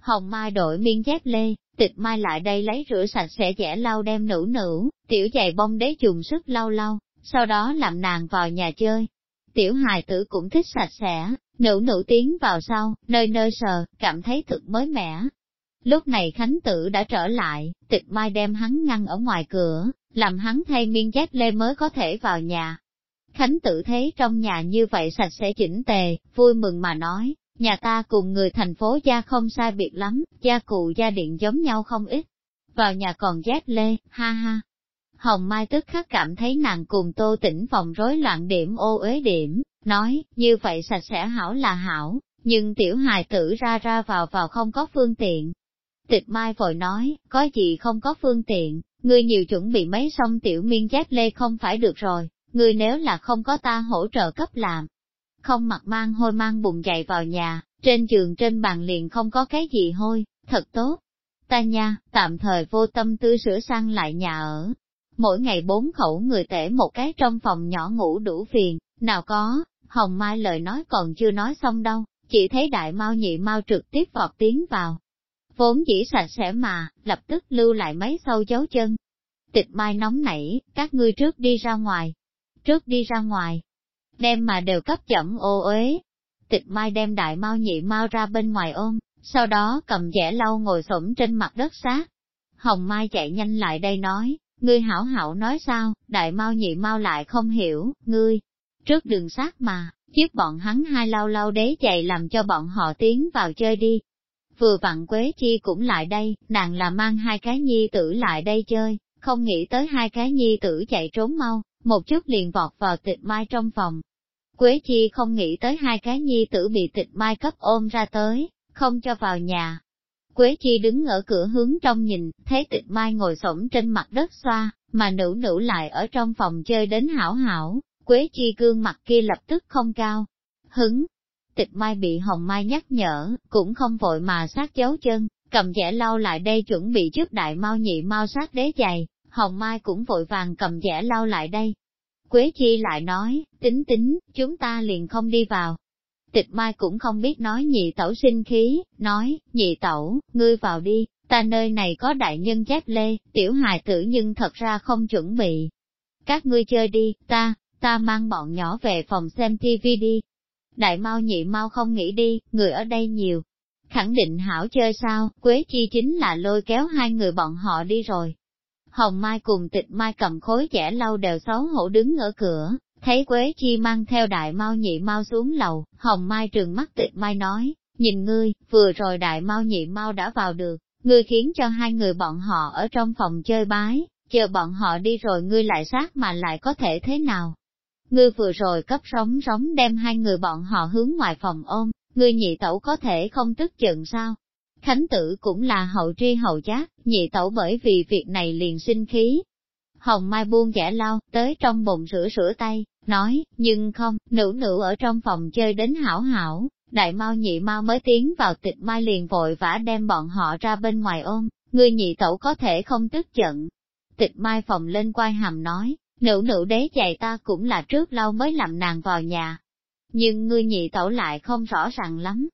Hồng Mai đổi miên dép lê, tịch mai lại đây lấy rửa sạch sẽ dẻ lau đem nữ nữ, tiểu giày bông đế dùng sức lau lau, sau đó làm nàng vào nhà chơi. Tiểu hài tử cũng thích sạch sẽ, nữ nữ tiến vào sau, nơi nơi sờ, cảm thấy thực mới mẻ. Lúc này Khánh tử đã trở lại, tịch mai đem hắn ngăn ở ngoài cửa, làm hắn thay miên dép lê mới có thể vào nhà. Khánh tử thấy trong nhà như vậy sạch sẽ chỉnh tề, vui mừng mà nói, nhà ta cùng người thành phố gia không sai biệt lắm, gia cụ gia điện giống nhau không ít. Vào nhà còn dép lê, ha ha. Hồng Mai tức khắc cảm thấy nàng cùng tô tỉnh phòng rối loạn điểm ô uế điểm, nói, như vậy sạch sẽ hảo là hảo, nhưng tiểu hài tử ra ra vào vào không có phương tiện. Tịch Mai vội nói, có gì không có phương tiện, ngươi nhiều chuẩn bị mấy xong tiểu miên dép lê không phải được rồi, ngươi nếu là không có ta hỗ trợ cấp làm. Không mặc mang hôi mang bụng dậy vào nhà, trên giường trên bàn liền không có cái gì hôi, thật tốt. Ta nha, tạm thời vô tâm tư sửa sang lại nhà ở. Mỗi ngày bốn khẩu người tể một cái trong phòng nhỏ ngủ đủ phiền, nào có, Hồng Mai lời nói còn chưa nói xong đâu, chỉ thấy đại mau nhị mau trực tiếp vọt tiến vào. Vốn chỉ sạch sẽ mà, lập tức lưu lại mấy sâu dấu chân. Tịch mai nóng nảy, các ngươi trước đi ra ngoài. Trước đi ra ngoài. Đem mà đều cấp chậm ô uế. Tịch mai đem đại mau nhị mau ra bên ngoài ôm, sau đó cầm dẻ lau ngồi xổm trên mặt đất sát. Hồng Mai chạy nhanh lại đây nói, ngươi hảo hảo nói sao, đại mau nhị mau lại không hiểu, ngươi, trước đường sát mà, giúp bọn hắn hai lau lau đế chạy làm cho bọn họ tiến vào chơi đi. Vừa vặn Quế Chi cũng lại đây, nàng là mang hai cái nhi tử lại đây chơi, không nghĩ tới hai cái nhi tử chạy trốn mau, một chút liền vọt vào tịch mai trong phòng. Quế Chi không nghĩ tới hai cái nhi tử bị tịch mai cấp ôm ra tới, không cho vào nhà. Quế Chi đứng ở cửa hướng trong nhìn, thấy tịch mai ngồi xổm trên mặt đất xoa, mà nữ nữ lại ở trong phòng chơi đến hảo hảo, Quế Chi gương mặt kia lập tức không cao. Hứng, tịch mai bị hồng mai nhắc nhở, cũng không vội mà sát dấu chân, cầm dẻ lau lại đây chuẩn bị trước đại mau nhị mau sát đế giày, hồng mai cũng vội vàng cầm dẻ lau lại đây. Quế Chi lại nói, tính tính, chúng ta liền không đi vào. Tịch mai cũng không biết nói nhị tẩu sinh khí, nói, nhị tẩu, ngươi vào đi, ta nơi này có đại nhân chép lê, tiểu hài tử nhưng thật ra không chuẩn bị. Các ngươi chơi đi, ta, ta mang bọn nhỏ về phòng xem TV đi. Đại mau nhị mau không nghĩ đi, người ở đây nhiều. Khẳng định hảo chơi sao, Quế Chi chính là lôi kéo hai người bọn họ đi rồi. Hồng Mai cùng tịch Mai cầm khối trẻ lâu đều xấu hổ đứng ở cửa, thấy Quế Chi mang theo đại mau nhị mau xuống lầu, Hồng Mai trừng mắt tịch Mai nói, nhìn ngươi, vừa rồi đại mau nhị mau đã vào được, ngươi khiến cho hai người bọn họ ở trong phòng chơi bái, chờ bọn họ đi rồi ngươi lại sát mà lại có thể thế nào. Ngươi vừa rồi cấp sóng sóng đem hai người bọn họ hướng ngoài phòng ôm, ngươi nhị tẩu có thể không tức giận sao? Khánh tử cũng là hậu tri hậu giác, nhị tẩu bởi vì việc này liền sinh khí. Hồng Mai buông giả lau, tới trong bồn rửa rửa tay, nói, nhưng không, nữ nữ ở trong phòng chơi đến hảo hảo, đại mau nhị mau mới tiến vào tịch mai liền vội vã đem bọn họ ra bên ngoài ôm, người nhị tẩu có thể không tức giận. Tịch mai phòng lên quay hàm nói, Nữ nữ đế chạy ta cũng là trước lâu mới làm nàng vào nhà. Nhưng ngươi nhị tẩu lại không rõ ràng lắm.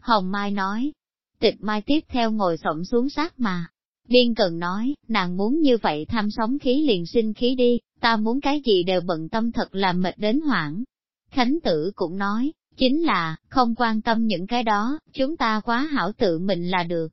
Hồng Mai nói, tịch Mai tiếp theo ngồi xổm xuống sát mà. Biên cần nói, nàng muốn như vậy tham sống khí liền sinh khí đi, ta muốn cái gì đều bận tâm thật là mệt đến hoảng. Khánh tử cũng nói, chính là, không quan tâm những cái đó, chúng ta quá hảo tự mình là được.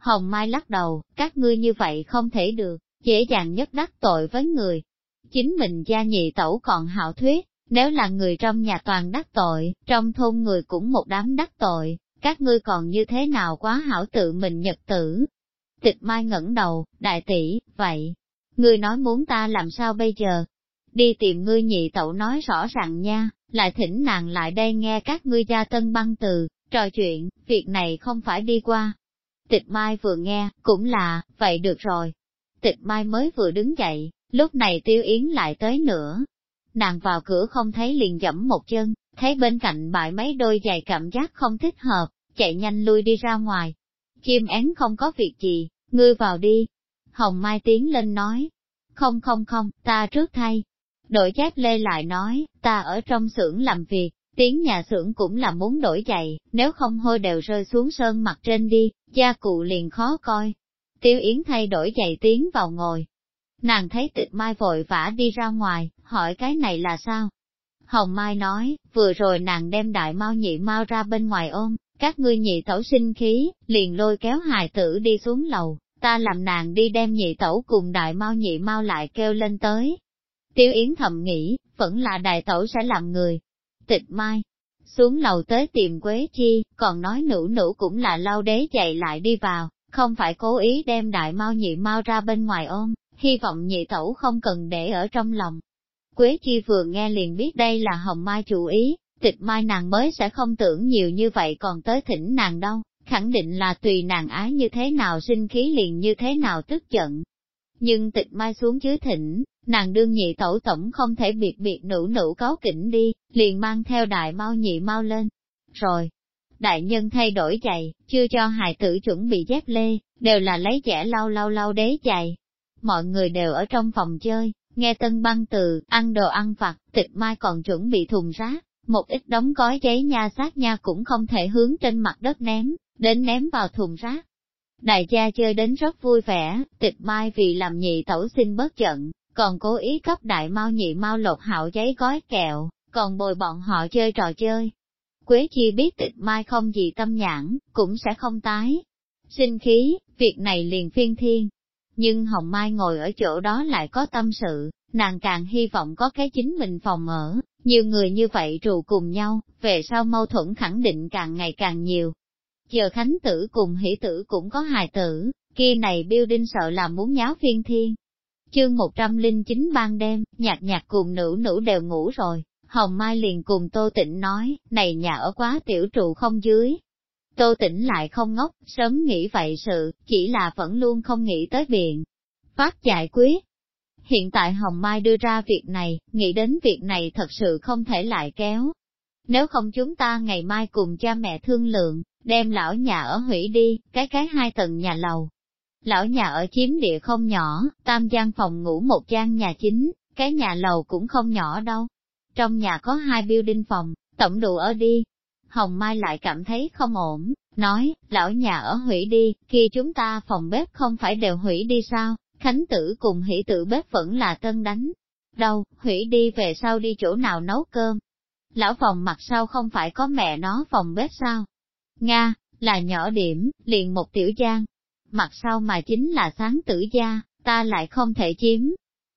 Hồng Mai lắc đầu, các ngươi như vậy không thể được, dễ dàng nhất đắc tội với người, Chính mình gia nhị tẩu còn hảo thuyết, nếu là người trong nhà toàn đắc tội, trong thôn người cũng một đám đắc tội, các ngươi còn như thế nào quá hảo tự mình nhật tử. Tịch mai ngẩng đầu, đại tỷ, vậy, ngươi nói muốn ta làm sao bây giờ? Đi tìm ngươi nhị tẩu nói rõ ràng nha, lại thỉnh nàng lại đây nghe các ngươi gia tân băng từ, trò chuyện, việc này không phải đi qua. Tịch mai vừa nghe, cũng là, vậy được rồi. Tịch mai mới vừa đứng dậy, Lúc này tiêu yến lại tới nữa. Nàng vào cửa không thấy liền dẫm một chân, thấy bên cạnh bại mấy đôi giày cảm giác không thích hợp, chạy nhanh lui đi ra ngoài. Chim én không có việc gì, ngươi vào đi. Hồng Mai tiến lên nói. Không không không, ta trước thay. Đội chép lê lại nói, ta ở trong xưởng làm việc, Tiếng nhà xưởng cũng là muốn đổi giày, nếu không hôi đều rơi xuống sơn mặt trên đi, gia cụ liền khó coi. Tiêu Yến thay đổi giày tiến vào ngồi. Nàng thấy tịch mai vội vã đi ra ngoài, hỏi cái này là sao? Hồng Mai nói, vừa rồi nàng đem đại mau nhị mau ra bên ngoài ôm, các ngươi nhị tẩu sinh khí, liền lôi kéo hài tử đi xuống lầu, ta làm nàng đi đem nhị tẩu cùng đại mau nhị mau lại kêu lên tới. Tiêu Yến thầm nghĩ, vẫn là đại tẩu sẽ làm người. Tịch mai, xuống lầu tới tìm Quế Chi, còn nói nữ nữ cũng là lau đế chạy lại đi vào, không phải cố ý đem đại mau nhị mau ra bên ngoài ôm, hy vọng nhị tẩu không cần để ở trong lòng. Quế Chi vừa nghe liền biết đây là Hồng Mai chủ ý, tịch mai nàng mới sẽ không tưởng nhiều như vậy còn tới thỉnh nàng đâu, khẳng định là tùy nàng ái như thế nào sinh khí liền như thế nào tức giận. Nhưng tịch mai xuống dưới thỉnh, nàng đương nhị tẩu tổng không thể biệt biệt nữ nữ cáo kỉnh đi, liền mang theo đại mau nhị mau lên. Rồi, đại nhân thay đổi giày, chưa cho hài tử chuẩn bị dép lê, đều là lấy trẻ lau lau lau đế giày. Mọi người đều ở trong phòng chơi, nghe tân băng từ, ăn đồ ăn vặt, tịch mai còn chuẩn bị thùng rác, một ít đóng gói giấy nha sát nha cũng không thể hướng trên mặt đất ném, đến ném vào thùng rác. Đại gia chơi đến rất vui vẻ, tịch mai vì làm nhị tẩu xin bớt giận, còn cố ý cấp đại mau nhị mau lột hạo giấy gói kẹo, còn bồi bọn họ chơi trò chơi. Quế chi biết tịch mai không gì tâm nhãn, cũng sẽ không tái. Sinh khí, việc này liền phiên thiên. Nhưng Hồng Mai ngồi ở chỗ đó lại có tâm sự, nàng càng hy vọng có cái chính mình phòng ở, nhiều người như vậy trụ cùng nhau, về sau mâu thuẫn khẳng định càng ngày càng nhiều. Chờ Khánh tử cùng hỷ tử cũng có hài tử, kia này building sợ là muốn nháo phiên thiên. Chương 109 ban đêm, nhạc nhạc cùng nữ nữ đều ngủ rồi, Hồng Mai liền cùng Tô Tịnh nói, này nhà ở quá tiểu trụ không dưới. Tô tỉnh lại không ngốc, sớm nghĩ vậy sự, chỉ là vẫn luôn không nghĩ tới biện. Phát giải quyết, Hiện tại Hồng Mai đưa ra việc này, nghĩ đến việc này thật sự không thể lại kéo. Nếu không chúng ta ngày mai cùng cha mẹ thương lượng, đem lão nhà ở hủy đi, cái cái hai tầng nhà lầu. Lão nhà ở chiếm địa không nhỏ, tam gian phòng ngủ một gian nhà chính, cái nhà lầu cũng không nhỏ đâu. Trong nhà có hai building phòng, tổng đủ ở đi. Hồng Mai lại cảm thấy không ổn, nói, lão nhà ở hủy đi, khi chúng ta phòng bếp không phải đều hủy đi sao, Khánh tử cùng hỷ tử bếp vẫn là tân đánh. Đâu, hủy đi về sau đi chỗ nào nấu cơm. Lão phòng mặt sau không phải có mẹ nó phòng bếp sao? Nga, là nhỏ điểm, liền một tiểu giang. Mặt sau mà chính là sáng tử gia, ta lại không thể chiếm.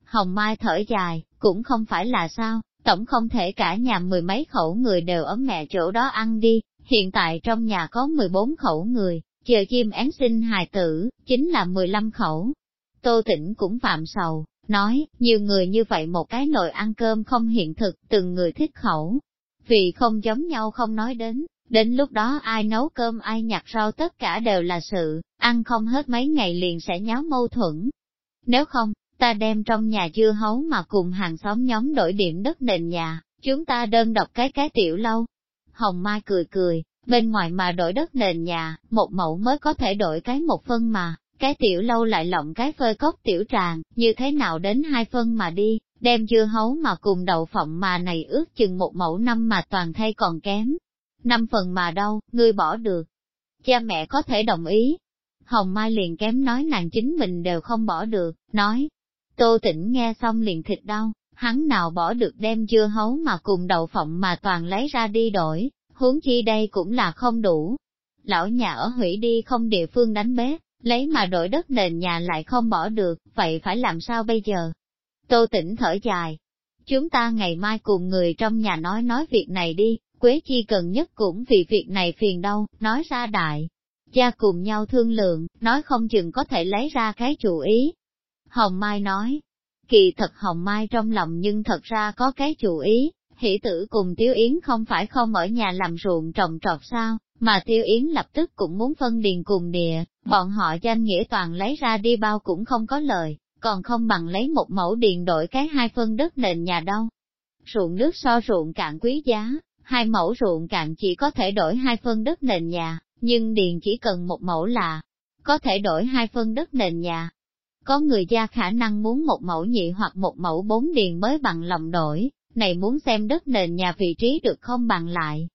Hồng Mai thở dài, cũng không phải là sao, tổng không thể cả nhà mười mấy khẩu người đều ở mẹ chỗ đó ăn đi, hiện tại trong nhà có 14 khẩu người, chờ chim én sinh hài tử, chính là 15 khẩu, Tô Tĩnh cũng phạm sầu, nói, nhiều người như vậy một cái nồi ăn cơm không hiện thực, từng người thích khẩu. Vì không giống nhau không nói đến, đến lúc đó ai nấu cơm ai nhặt rau tất cả đều là sự, ăn không hết mấy ngày liền sẽ nháo mâu thuẫn. Nếu không, ta đem trong nhà dưa hấu mà cùng hàng xóm nhóm đổi điểm đất nền nhà, chúng ta đơn độc cái cái tiểu lâu. Hồng Mai cười cười, bên ngoài mà đổi đất nền nhà, một mẫu mới có thể đổi cái một phân mà, cái tiểu lâu lại lộng cái phơi cốc tiểu tràng, như thế nào đến hai phân mà đi, đem dưa hấu mà cùng đậu phộng mà này ước chừng một mẫu năm mà toàn thay còn kém. Năm phần mà đâu, ngươi bỏ được. Cha mẹ có thể đồng ý. Hồng Mai liền kém nói nàng chính mình đều không bỏ được, nói. Tô tỉnh nghe xong liền thịt đau, hắn nào bỏ được đem dưa hấu mà cùng đậu phộng mà toàn lấy ra đi đổi, huống chi đây cũng là không đủ. Lão nhà ở hủy đi không địa phương đánh bếp, lấy mà đổi đất nền nhà lại không bỏ được, vậy phải làm sao bây giờ? Tô tỉnh thở dài. Chúng ta ngày mai cùng người trong nhà nói nói việc này đi, Quế Chi cần nhất cũng vì việc này phiền đâu, nói ra đại. Cha cùng nhau thương lượng, nói không chừng có thể lấy ra cái chủ ý. Hồng Mai nói, kỳ thật Hồng Mai trong lòng nhưng thật ra có cái chủ ý, hỷ tử cùng Tiếu Yến không phải không ở nhà làm ruộng trồng trọt sao, mà Tiêu Yến lập tức cũng muốn phân điền cùng địa, bọn họ danh nghĩa toàn lấy ra đi bao cũng không có lời, còn không bằng lấy một mẫu điền đổi cái hai phân đất nền nhà đâu. Ruộng nước so ruộng cạn quý giá, hai mẫu ruộng cạn chỉ có thể đổi hai phân đất nền nhà, nhưng điền chỉ cần một mẫu là có thể đổi hai phân đất nền nhà. Có người gia khả năng muốn một mẫu nhị hoặc một mẫu bốn điền mới bằng lòng đổi, này muốn xem đất nền nhà vị trí được không bằng lại.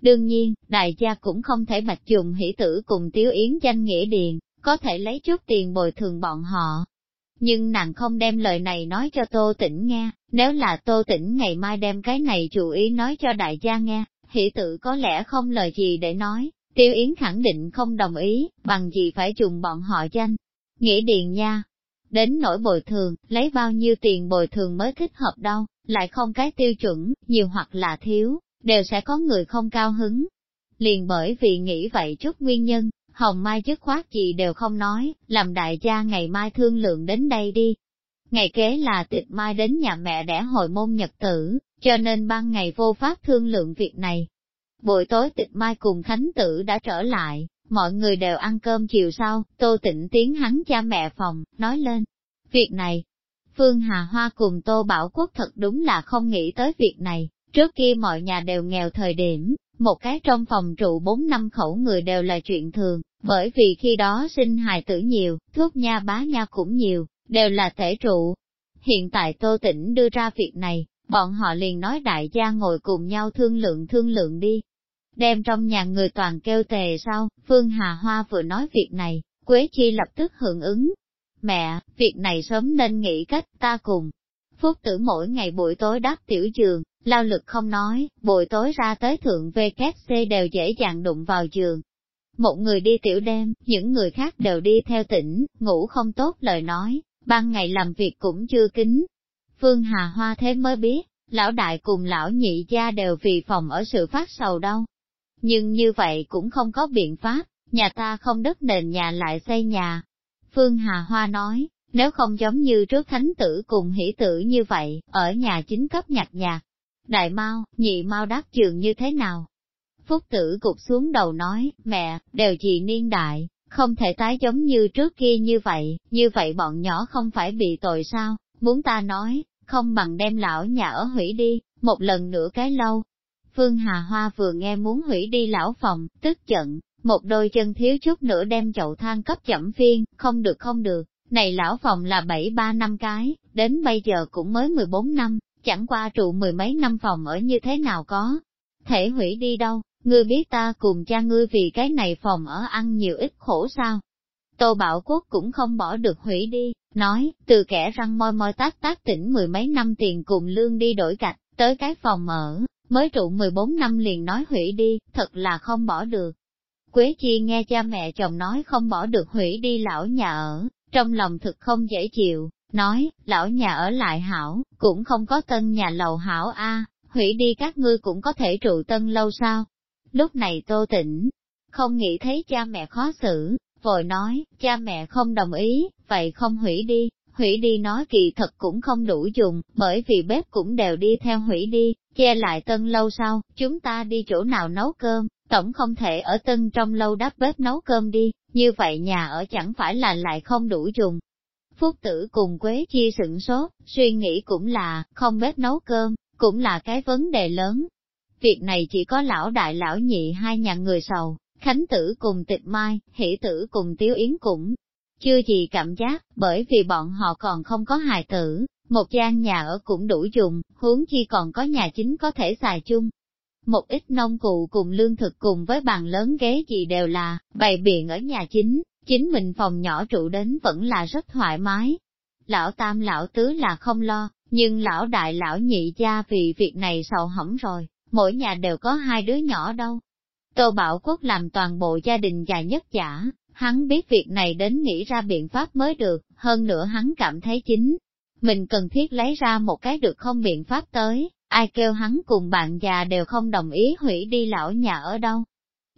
Đương nhiên, đại gia cũng không thể bạch dùng hỷ tử cùng tiếu yến danh nghĩa điền, có thể lấy chút tiền bồi thường bọn họ. Nhưng nàng không đem lời này nói cho Tô Tĩnh nghe, nếu là Tô Tĩnh ngày mai đem cái này chủ ý nói cho đại gia nghe, hỷ tử có lẽ không lời gì để nói, Tiêu Yến khẳng định không đồng ý, bằng gì phải dùng bọn họ danh. Nghĩa điền nha, đến nỗi bồi thường, lấy bao nhiêu tiền bồi thường mới thích hợp đâu, lại không cái tiêu chuẩn, nhiều hoặc là thiếu, đều sẽ có người không cao hứng. Liền bởi vì nghĩ vậy chút nguyên nhân, Hồng Mai dứt khoát gì đều không nói, làm đại gia ngày mai thương lượng đến đây đi. Ngày kế là tịch mai đến nhà mẹ đẻ hồi môn nhật tử, cho nên ban ngày vô pháp thương lượng việc này. Buổi tối tịch mai cùng Khánh Tử đã trở lại, mọi người đều ăn cơm chiều sau, Tô Tịnh tiến hắn cha mẹ phòng, nói lên. Việc này, Phương Hà Hoa cùng Tô Bảo Quốc thật đúng là không nghĩ tới việc này, trước kia mọi nhà đều nghèo thời điểm, một cái trong phòng trụ bốn năm khẩu người đều là chuyện thường, bởi vì khi đó sinh hài tử nhiều, thuốc nha bá nha cũng nhiều, đều là thể trụ. Hiện tại Tô Tĩnh đưa ra việc này, bọn họ liền nói đại gia ngồi cùng nhau thương lượng thương lượng đi, đem trong nhà người toàn kêu tề sau, Phương Hà Hoa vừa nói việc này, Quế Chi lập tức hưởng ứng. Mẹ, việc này sớm nên nghĩ cách ta cùng. Phúc tử mỗi ngày buổi tối đáp tiểu giường, lao lực không nói, buổi tối ra tới thượng VKC đều dễ dàng đụng vào giường. Một người đi tiểu đêm, những người khác đều đi theo tỉnh, ngủ không tốt lời nói, ban ngày làm việc cũng chưa kính. Phương Hà Hoa thế mới biết, lão đại cùng lão nhị gia đều vì phòng ở sự phát sầu đâu, nhưng như vậy cũng không có biện pháp, nhà ta không đất nền nhà lại xây nhà. Phương Hà Hoa nói, nếu không giống như trước thánh tử cùng hỷ tử như vậy, ở nhà chính cấp nhặt nhà, Đại mau, nhị mau đáp trường như thế nào? Phúc tử cục xuống đầu nói, mẹ, đều gì niên đại, không thể tái giống như trước kia như vậy, như vậy bọn nhỏ không phải bị tội sao, muốn ta nói, không bằng đem lão nhà ở hủy đi, một lần nữa cái lâu, Phương Hà Hoa vừa nghe muốn hủy đi lão phòng, tức giận, một đôi chân thiếu chút nữa đem chậu than cấp chậm phiên, không được không được, này lão phòng là bảy ba năm cái, đến bây giờ cũng mới 14 năm, chẳng qua trụ mười mấy năm phòng ở như thế nào có. Thể hủy đi đâu, ngươi biết ta cùng cha ngươi vì cái này phòng ở ăn nhiều ít khổ sao. Tô Bảo Quốc cũng không bỏ được hủy đi, nói, từ kẻ răng môi môi tác tác tỉnh mười mấy năm tiền cùng lương đi đổi gạch, tới cái phòng ở, mới trụ 14 năm liền nói hủy đi, thật là không bỏ được. Quế Chi nghe cha mẹ chồng nói không bỏ được hủy đi lão nhà ở, trong lòng thực không dễ chịu, nói, lão nhà ở lại hảo, cũng không có tân nhà lầu hảo a, hủy đi các ngươi cũng có thể trụ tân lâu sao. Lúc này tô tỉnh, không nghĩ thấy cha mẹ khó xử, vội nói, cha mẹ không đồng ý, vậy không hủy đi, hủy đi nói kỳ thật cũng không đủ dùng, bởi vì bếp cũng đều đi theo hủy đi, che lại tân lâu sau, chúng ta đi chỗ nào nấu cơm, tổng không thể ở tân trong lâu đắp bếp nấu cơm đi, như vậy nhà ở chẳng phải là lại không đủ dùng. Phúc tử cùng Quế Chi sửng sốt, suy nghĩ cũng là, không bếp nấu cơm, cũng là cái vấn đề lớn. Việc này chỉ có lão đại lão nhị hai nhà người sầu, Khánh tử cùng tịch mai, hỷ tử cùng tiếu yến cũng chưa gì cảm giác, bởi vì bọn họ còn không có hài tử, một gian nhà ở cũng đủ dùng, huống chi còn có nhà chính có thể xài chung. Một ít nông cụ cùng lương thực cùng với bàn lớn ghế gì đều là, bày biện ở nhà chính, chính mình phòng nhỏ trụ đến vẫn là rất thoải mái. Lão tam lão tứ là không lo, nhưng lão đại lão nhị gia vì việc này sầu hỏng rồi, mỗi nhà đều có hai đứa nhỏ đâu. Tô Bảo Quốc làm toàn bộ gia đình già nhất giả, hắn biết việc này đến nghĩ ra biện pháp mới được, hơn nữa hắn cảm thấy chính. Mình cần thiết lấy ra một cái được không biện pháp tới, ai kêu hắn cùng bạn già đều không đồng ý hủy đi lão nhà ở đâu.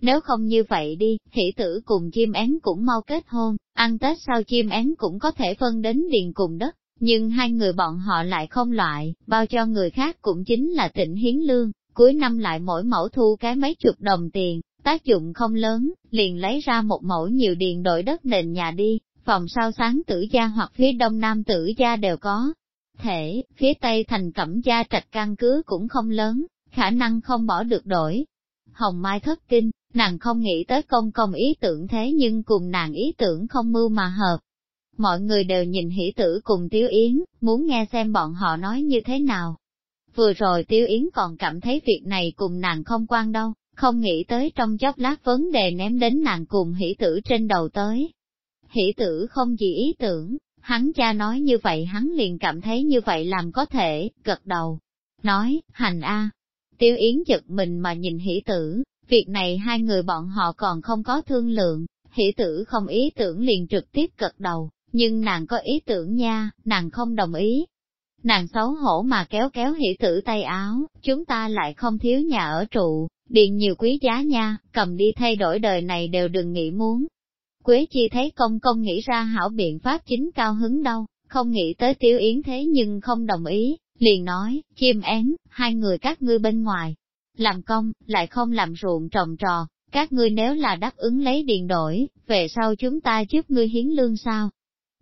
Nếu không như vậy đi, hỷ tử cùng chim én cũng mau kết hôn, ăn Tết sau chim én cũng có thể phân đến điền cùng đất, nhưng hai người bọn họ lại không loại, bao cho người khác cũng chính là tịnh hiến lương, cuối năm lại mỗi mẫu thu cái mấy chục đồng tiền, tác dụng không lớn, liền lấy ra một mẫu nhiều điền đổi đất nền nhà đi, phòng sau sáng tử gia hoặc phía đông nam tử gia đều có. Thể, phía tây thành cẩm gia trạch căn cứ cũng không lớn, khả năng không bỏ được đổi. Hồng Mai thất kinh, nàng không nghĩ tới công công ý tưởng thế nhưng cùng nàng ý tưởng không mưu mà hợp. Mọi người đều nhìn hỷ tử cùng Tiếu Yến, muốn nghe xem bọn họ nói như thế nào. Vừa rồi Tiêu Yến còn cảm thấy việc này cùng nàng không quan đâu, không nghĩ tới trong chốc lát vấn đề ném đến nàng cùng hỷ tử trên đầu tới. Hỷ tử không gì ý tưởng, hắn cha nói như vậy hắn liền cảm thấy như vậy làm có thể, gật đầu. Nói, hành a. Tiêu Yến giật mình mà nhìn hỷ tử, việc này hai người bọn họ còn không có thương lượng, hỷ tử không ý tưởng liền trực tiếp gật đầu, nhưng nàng có ý tưởng nha, nàng không đồng ý. Nàng xấu hổ mà kéo kéo hỷ tử tay áo, chúng ta lại không thiếu nhà ở trụ, điện nhiều quý giá nha, cầm đi thay đổi đời này đều đừng nghĩ muốn. Quế chi thấy công công nghĩ ra hảo biện pháp chính cao hứng đâu, không nghĩ tới tiêu yến thế nhưng không đồng ý, liền nói, chim én, hai người các ngươi bên ngoài, làm công, lại không làm ruộng trồng trò, các ngươi nếu là đáp ứng lấy điền đổi, về sau chúng ta giúp ngươi hiến lương sao?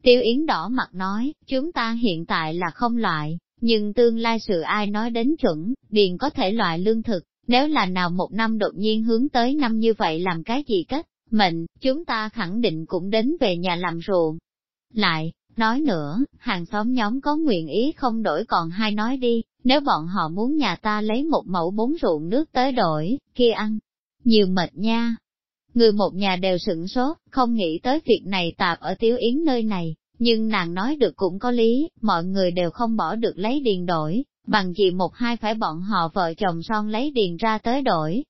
Tiêu Yến đỏ mặt nói, chúng ta hiện tại là không loại, nhưng tương lai sự ai nói đến chuẩn, điền có thể loại lương thực, nếu là nào một năm đột nhiên hướng tới năm như vậy làm cái gì kết, mệnh, chúng ta khẳng định cũng đến về nhà làm ruộng. Lại, nói nữa, hàng xóm nhóm có nguyện ý không đổi còn hai nói đi, nếu bọn họ muốn nhà ta lấy một mẫu bốn ruộng nước tới đổi, kia ăn, nhiều mệt nha. Người một nhà đều sửng sốt, không nghĩ tới việc này tạp ở Tiếu Yến nơi này, nhưng nàng nói được cũng có lý, mọi người đều không bỏ được lấy điền đổi, bằng gì một hai phải bọn họ vợ chồng son lấy điền ra tới đổi.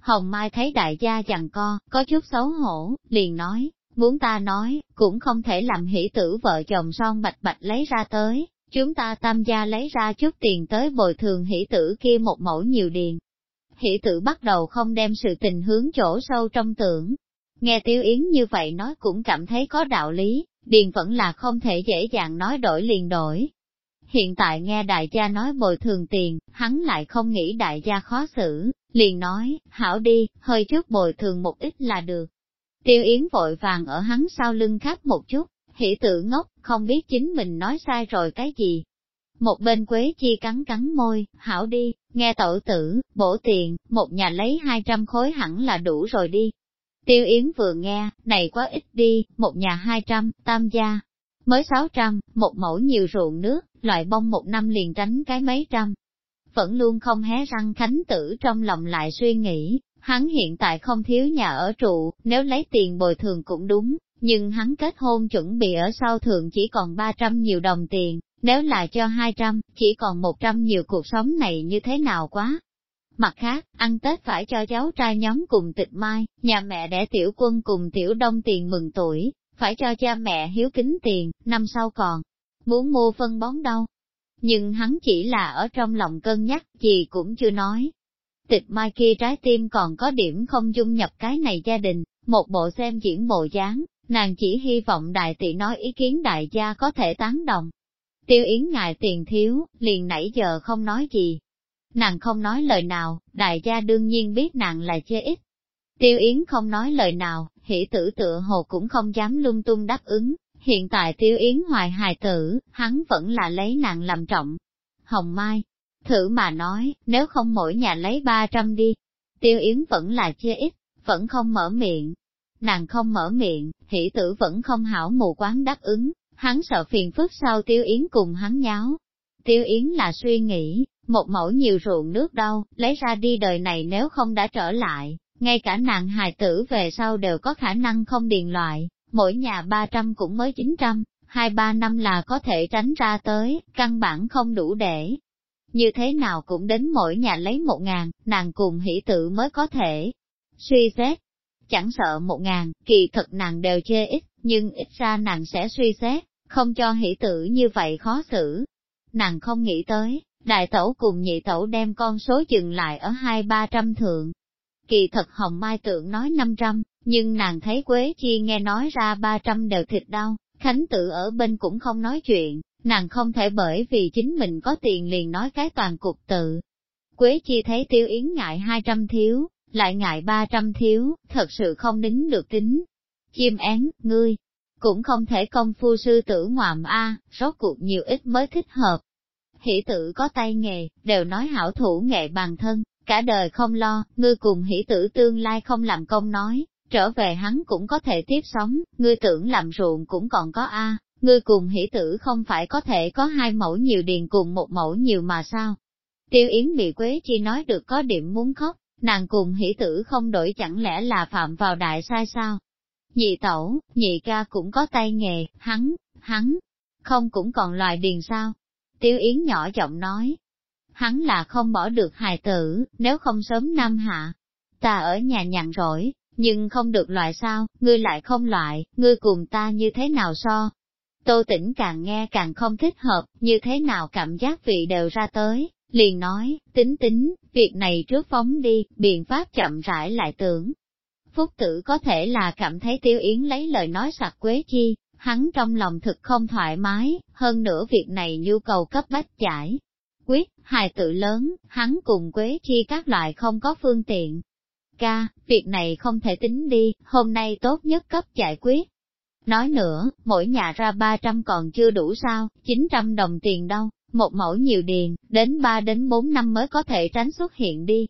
Hồng Mai thấy đại gia chằng co, có chút xấu hổ, liền nói, muốn ta nói, cũng không thể làm hỷ tử vợ chồng son bạch bạch lấy ra tới, chúng ta tam gia lấy ra chút tiền tới bồi thường hỷ tử kia một mẫu nhiều điền. Hỷ tử bắt đầu không đem sự tình hướng chỗ sâu trong tưởng. Nghe Tiêu Yến như vậy nói cũng cảm thấy có đạo lý, điền vẫn là không thể dễ dàng nói đổi liền đổi. Hiện tại nghe đại gia nói bồi thường tiền, hắn lại không nghĩ đại gia khó xử, liền nói, hảo đi, hơi chút bồi thường một ít là được. Tiêu Yến vội vàng ở hắn sau lưng khắp một chút, hỉ tự ngốc, không biết chính mình nói sai rồi cái gì. Một bên Quế Chi cắn cắn môi, hảo đi, nghe tổ tử, bổ tiền, một nhà lấy 200 khối hẳn là đủ rồi đi. Tiêu Yến vừa nghe, này quá ít đi, một nhà 200, tam gia, mới 600, một mẫu nhiều ruộng nước, loại bông một năm liền tránh cái mấy trăm. Vẫn luôn không hé răng khánh tử trong lòng lại suy nghĩ, hắn hiện tại không thiếu nhà ở trụ, nếu lấy tiền bồi thường cũng đúng, nhưng hắn kết hôn chuẩn bị ở sau thường chỉ còn 300 nhiều đồng tiền, nếu là cho 200, chỉ còn 100 nhiều cuộc sống này như thế nào quá. Mặt khác, ăn Tết phải cho cháu trai nhóm cùng tịch mai, nhà mẹ đẻ tiểu quân cùng tiểu đông tiền mừng tuổi, phải cho cha mẹ hiếu kính tiền, năm sau còn, muốn mua phân bón đâu. Nhưng hắn chỉ là ở trong lòng cân nhắc, gì cũng chưa nói. Tịch mai kia trái tim còn có điểm không dung nhập cái này gia đình, một bộ xem diễn bộ dáng, nàng chỉ hy vọng đại tỷ nói ý kiến đại gia có thể tán đồng. Tiêu Yến ngại tiền thiếu, liền nãy giờ không nói gì. Nàng không nói lời nào, đại gia đương nhiên biết nàng là chê ít. Tiêu Yến không nói lời nào, hỷ tử tựa hồ cũng không dám lung tung đáp ứng, hiện tại Tiêu Yến hoài hài tử, hắn vẫn là lấy nàng làm trọng. Hồng Mai, thử mà nói, nếu không mỗi nhà lấy 300 đi, Tiêu Yến vẫn là chưa ít, vẫn không mở miệng. Nàng không mở miệng, hỷ tử vẫn không hảo mù quán đáp ứng, hắn sợ phiền phức sau Tiêu Yến cùng hắn nháo. Tiêu Yến là suy nghĩ, một mẫu nhiều ruộng nước đâu, lấy ra đi đời này nếu không đã trở lại, ngay cả nàng hài tử về sau đều có khả năng không điền loại, mỗi nhà 300 cũng mới 900, hai ba năm là có thể tránh ra tới, căn bản không đủ để. Như thế nào cũng đến mỗi nhà lấy một ngàn, nàng cùng hỷ tử mới có thể suy xét. Chẳng sợ một ngàn, kỳ thật nàng đều chê ít, nhưng ít ra nàng sẽ suy xét, không cho hỷ tử như vậy khó xử. Nàng không nghĩ tới, đại tẩu cùng nhị tẩu đem con số dừng lại ở hai ba trăm thượng. Kỳ thật hồng mai tượng nói năm trăm, nhưng nàng thấy Quế Chi nghe nói ra ba trăm đều thịt đau, Khánh tự ở bên cũng không nói chuyện, nàng không thể bởi vì chính mình có tiền liền nói cái toàn cục tự. Quế Chi thấy Tiêu Yến ngại hai trăm thiếu, lại ngại ba trăm thiếu, thật sự không đính được tính. Chim én, ngươi, cũng không thể công phu sư tử ngoạm A, rốt cuộc nhiều ít mới thích hợp. Hỷ tử có tay nghề, đều nói hảo thủ nghệ bằng thân, cả đời không lo, ngươi cùng hỷ tử tương lai không làm công nói, trở về hắn cũng có thể tiếp sống, ngươi tưởng làm ruộng cũng còn có A, ngươi cùng hỷ tử không phải có thể có hai mẫu nhiều điền cùng một mẫu nhiều mà sao. Tiêu Yến bị Quế Chi nói được có điểm muốn khóc, nàng cùng hỷ tử không đổi chẳng lẽ là phạm vào đại sai sao? Nhị tẩu, nhị ca cũng có tay nghề, hắn, hắn, không cũng còn loài điền sao? Tiêu Yến nhỏ giọng nói, hắn là không bỏ được hài tử, nếu không sớm năm hạ. Ta ở nhà nhàn rỗi, nhưng không được loại sao, ngươi lại không loại, ngươi cùng ta như thế nào so? Tô tỉnh càng nghe càng không thích hợp, như thế nào cảm giác vị đều ra tới, liền nói, tính tính, việc này trước phóng đi, biện pháp chậm rãi lại tưởng. Phúc tử có thể là cảm thấy tiêu yến lấy lời nói sặc quế chi, hắn trong lòng thực không thoải mái, hơn nữa việc này nhu cầu cấp bách giải. Quyết, hài tự lớn, hắn cùng quế chi các loại không có phương tiện. Ca, việc này không thể tính đi, hôm nay tốt nhất cấp giải quyết. Nói nữa, mỗi nhà ra 300 còn chưa đủ sao, 900 đồng tiền đâu, một mẫu nhiều điền, đến 3 đến 4 năm mới có thể tránh xuất hiện đi.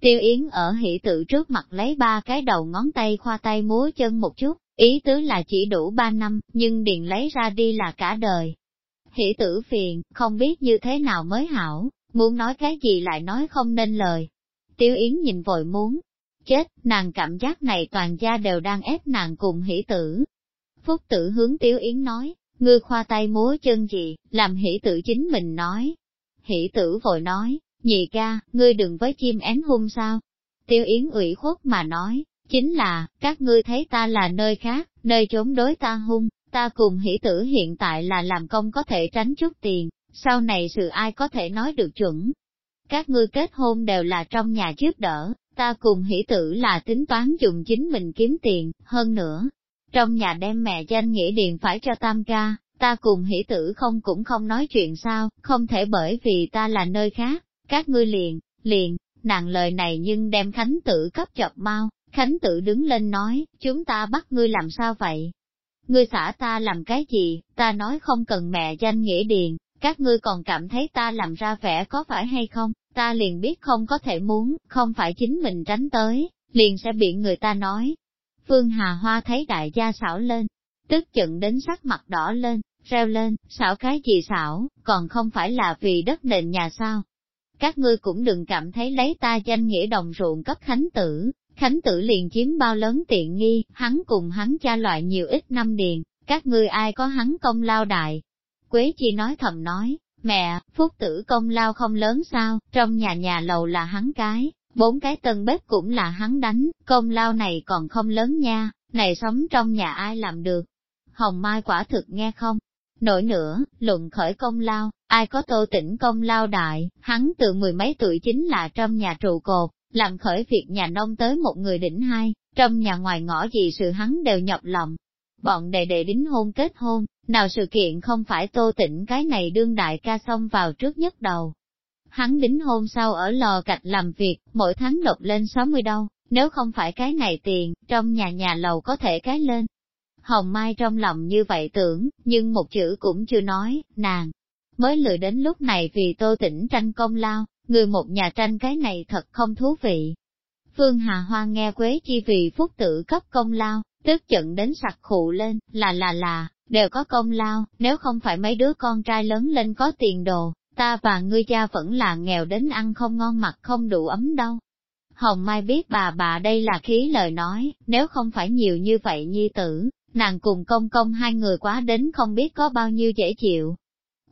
Tiêu Yến ở hỷ tự trước mặt lấy ba cái đầu ngón tay khoa tay múa chân một chút, ý tứ là chỉ đủ 3 năm, nhưng điền lấy ra đi là cả đời. Hỷ tử phiền, không biết như thế nào mới hảo, muốn nói cái gì lại nói không nên lời. Tiêu Yến nhìn vội muốn, chết, nàng cảm giác này toàn gia đều đang ép nàng cùng hỷ tử. Phúc tử hướng Tiêu Yến nói, ngươi khoa tay múa chân gì, làm hỷ tử chính mình nói. Hỷ tử vội nói, nhị ca, ngươi đừng với chim én hung sao. Tiêu Yến ủy khuất mà nói, chính là, các ngươi thấy ta là nơi khác, nơi trốn đối ta hung, ta cùng hỷ tử hiện tại là làm công có thể tránh chút tiền, sau này sự ai có thể nói được chuẩn. Các ngươi kết hôn đều là trong nhà trước đỡ, ta cùng hỷ tử là tính toán dùng chính mình kiếm tiền, hơn nữa, trong nhà đem mẹ danh nghĩa điện phải cho tam ca, ta cùng hỷ tử không cũng không nói chuyện sao, không thể bởi vì ta là nơi khác, các ngươi liền, liền, nàng lời này nhưng đem Khánh tử cấp chọc mau, Khánh tử đứng lên nói, chúng ta bắt ngươi làm sao vậy? Ngươi xả ta làm cái gì, ta nói không cần mẹ danh nghĩa điền, các ngươi còn cảm thấy ta làm ra vẻ có phải hay không, ta liền biết không có thể muốn, không phải chính mình tránh tới, liền sẽ bị người ta nói, Phương Hà Hoa thấy đại gia xảo lên, tức giận đến sắc mặt đỏ lên, reo lên, xảo cái gì xảo, còn không phải là vì đất nền nhà sao. Các ngươi cũng đừng cảm thấy lấy ta danh nghĩa đồng ruộng cấp khánh tử, khánh tử liền chiếm bao lớn tiện nghi, hắn cùng hắn cha loại nhiều ít năm điền, các ngươi ai có hắn công lao đại. Quế chi nói thầm nói, mẹ, phúc tử công lao không lớn sao, trong nhà nhà lầu là hắn cái, bốn cái tân bếp cũng là hắn đánh, công lao này còn không lớn nha, này sống trong nhà ai làm được. Hồng Mai quả thực nghe không? Nổi nữa, luận khởi công lao, ai có tô tỉnh công lao đại, hắn từ mười mấy tuổi chính là trong nhà trụ cột, làm khởi việc nhà nông tới một người đỉnh hai, trong nhà ngoài ngõ gì sự hắn đều nhọc lòng. Bọn đệ đệ đính hôn kết hôn, nào sự kiện không phải tô tĩnh cái này đương đại ca xông vào trước nhất đầu, Hắn đính hôn sau ở lò gạch làm việc, mỗi tháng nộp lên 60 đâu, nếu không phải cái này tiền, trong nhà nhà lầu có thể cái lên. Hồng Mai trong lòng như vậy tưởng, nhưng một chữ cũng chưa nói, nàng, mới lười đến lúc này vì tô tĩnh tranh công lao, người một nhà tranh cái này thật không thú vị. Phương Hà Hoa nghe Quế Chi vì phúc tự cấp công lao, tức giận đến sặc khụ lên, là là là, đều có công lao, nếu không phải mấy đứa con trai lớn lên có tiền đồ, ta và ngươi cha vẫn là nghèo đến ăn không ngon mặt không đủ ấm đâu. Hồng Mai biết bà bà đây là khí lời nói, nếu không phải nhiều như vậy nhi tử, nàng cùng công công hai người quá đến không biết có bao nhiêu dễ chịu.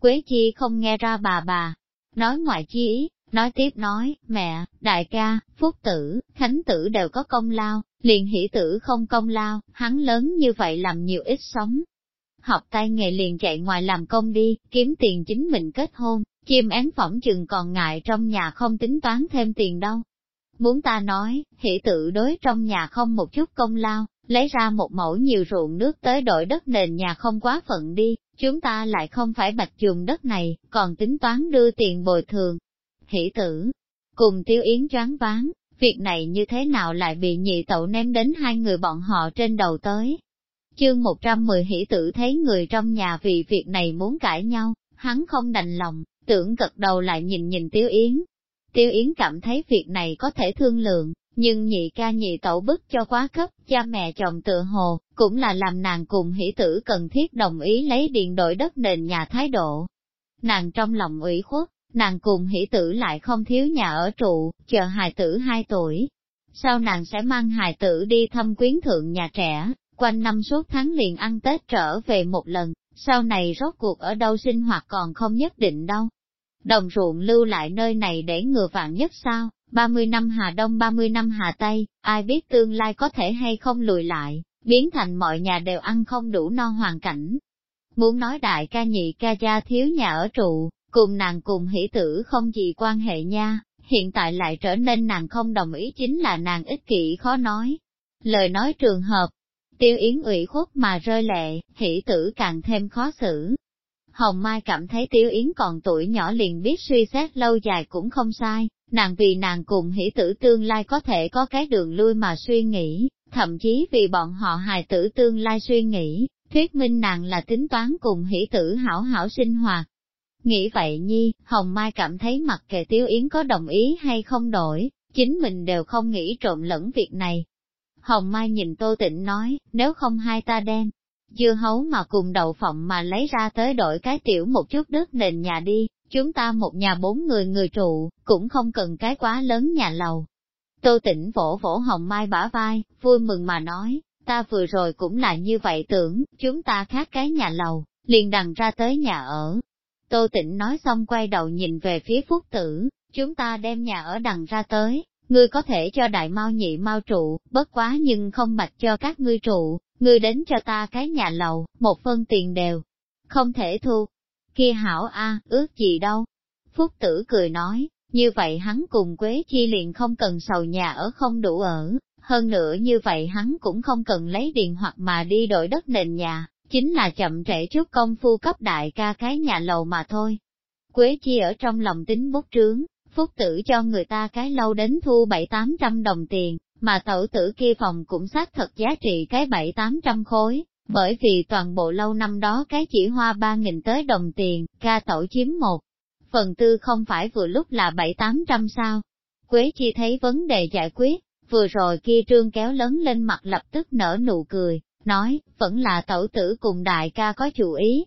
Quế Chi không nghe ra bà bà, nói ngoại chi ý, nói tiếp nói, mẹ, đại ca, phúc tử, khánh tử đều có công lao, liền hỷ tử không công lao, hắn lớn như vậy làm nhiều ít sống. Học tay nghề liền chạy ngoài làm công đi, kiếm tiền chính mình kết hôn, Chim én phỏng chừng còn ngại trong nhà không tính toán thêm tiền đâu. Muốn ta nói, hỷ tự đối trong nhà không một chút công lao, lấy ra một mẫu nhiều ruộng nước tới đổi đất nền nhà không quá phận đi, chúng ta lại không phải bạch dùng đất này, còn tính toán đưa tiền bồi thường. Hỷ tử, cùng tiêu yến choáng ván, việc này như thế nào lại bị nhị tẩu ném đến hai người bọn họ trên đầu tới. Chương 110 hỷ tử thấy người trong nhà vì việc này muốn cãi nhau, hắn không đành lòng, tưởng gật đầu lại nhìn nhìn Tiêu Yến. Tiêu Yến cảm thấy việc này có thể thương lượng, nhưng nhị ca nhị tẩu bức cho quá cấp, cha mẹ chồng tựa hồ, cũng là làm nàng cùng hỷ tử cần thiết đồng ý lấy điện đổi đất nền nhà thái độ. Nàng trong lòng ủy khuất, nàng cùng hỷ tử lại không thiếu nhà ở trụ, chờ hài tử 2 tuổi. Sau nàng sẽ mang hài tử đi thăm quyến thượng nhà trẻ, quanh năm suốt tháng liền ăn Tết trở về một lần, sau này rốt cuộc ở đâu sinh hoạt còn không nhất định đâu. Đồng ruộng lưu lại nơi này để ngừa vạn nhất sao, 30 năm Hà Đông 30 năm Hà Tây, ai biết tương lai có thể hay không lùi lại, biến thành mọi nhà đều ăn không đủ no hoàn cảnh. Muốn nói đại ca nhị ca gia thiếu nhà ở trụ, cùng nàng cùng hỷ tử không gì quan hệ nha, hiện tại lại trở nên nàng không đồng ý chính là nàng ích kỷ khó nói. Lời nói trường hợp, tiêu yến ủy khuất mà rơi lệ, hỷ tử càng thêm khó xử. Hồng Mai cảm thấy tiêu yến còn tuổi nhỏ liền biết suy xét lâu dài cũng không sai, nàng vì nàng cùng hỷ tử tương lai có thể có cái đường lui mà suy nghĩ, thậm chí vì bọn họ hài tử tương lai suy nghĩ, thuyết minh nàng là tính toán cùng hỷ tử hảo hảo sinh hoạt. Nghĩ vậy nhi, Hồng Mai cảm thấy mặc kệ Tiếu Yến có đồng ý hay không đổi, chính mình đều không nghĩ trộn lẫn việc này. Hồng Mai nhìn Tô Tịnh nói, nếu không hai ta đem, dưa hấu mà cùng đậu phộng mà lấy ra tới đổi cái tiểu một chút đất nền nhà đi, chúng ta một nhà bốn người người trụ, cũng không cần cái quá lớn nhà lầu. Tô Tĩnh vỗ vỗ Hồng Mai bả vai, vui mừng mà nói, ta vừa rồi cũng là như vậy tưởng, chúng ta khác cái nhà lầu, liền đằng ra tới nhà ở, Tô Tịnh nói xong quay đầu nhìn về phía phúc tử, chúng ta đem nhà ở đằng ra tới, ngươi có thể cho đại mau nhị mau trụ, bất quá nhưng không bạch cho các ngươi trụ, ngươi đến cho ta cái nhà lầu, một phân tiền đều, không thể thu. Kia hảo a, ước gì đâu. Phúc tử cười nói, như vậy hắn cùng Quế Chi liền không cần sầu nhà ở không đủ ở, hơn nữa như vậy hắn cũng không cần lấy điện hoặc mà đi đổi đất nền nhà, chính là chậm trễ chút công phu cấp đại ca cái nhà lầu mà thôi. Quế chi ở trong lòng tính bút trướng, phúc tử cho người ta cái lâu đến thu bảy tám trăm đồng tiền, mà tẩu tử kia phòng cũng xác thật giá trị cái bảy tám trăm khối, bởi vì toàn bộ lâu năm đó cái chỉ hoa ba nghìn tới đồng tiền, ca tẩu chiếm một. Phần tư không phải vừa lúc là bảy tám trăm sao. Quế chi thấy vấn đề giải quyết, vừa rồi kia trương kéo lớn lên mặt lập tức nở nụ cười, nói, vẫn là tẩu tử cùng đại ca có chủ ý.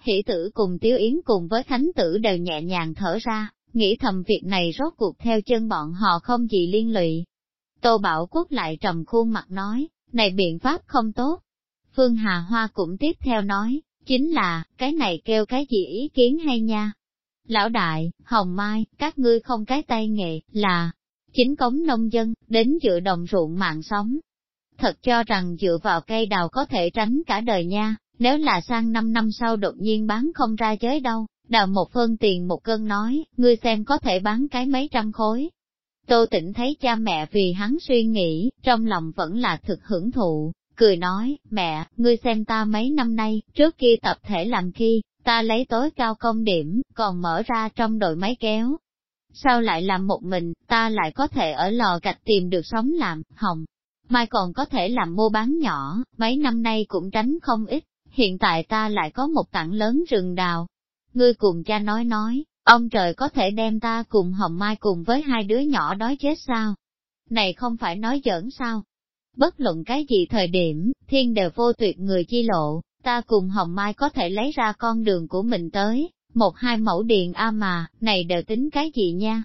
Hỷ tử cùng Tiếu Yến cùng với Thánh tử đều nhẹ nhàng thở ra, nghĩ thầm việc này rốt cuộc theo chân bọn họ không gì liên lụy. Tô Bảo Quốc lại trầm khuôn mặt nói, này biện pháp không tốt. Phương Hà Hoa cũng tiếp theo nói, chính là, cái này kêu cái gì ý kiến hay nha. Lão đại, Hồng Mai, các ngươi không cái tay nghề, là, chính cống nông dân, đến dựa đồng ruộng mạng sống, thật cho rằng dựa vào cây đào có thể tránh cả đời nha, nếu là sang 5 năm sau đột nhiên bán không ra giới đâu, đào một phân tiền một cân nói, ngươi xem có thể bán cái mấy trăm khối. Tô tĩnh thấy cha mẹ vì hắn suy nghĩ, trong lòng vẫn là thực hưởng thụ, cười nói, mẹ, ngươi xem ta mấy năm nay, trước kia tập thể làm khi, ta lấy tối cao công điểm, còn mở ra trong đội máy kéo. Sao lại làm một mình, ta lại có thể ở lò gạch tìm được sống làm, hồng, mai còn có thể làm mua bán nhỏ, mấy năm nay cũng tránh không ít, hiện tại ta lại có một tảng lớn rừng đào. Ngươi cùng cha nói nói, ông trời có thể đem ta cùng Hồng Mai cùng với hai đứa nhỏ đói chết sao? Này không phải nói giỡn sao? Bất luận cái gì thời điểm, thiên đều vô tuyệt người chi lộ, ta cùng Hồng Mai có thể lấy ra con đường của mình tới, một hai mẫu điện A mà, này đều tính cái gì nha?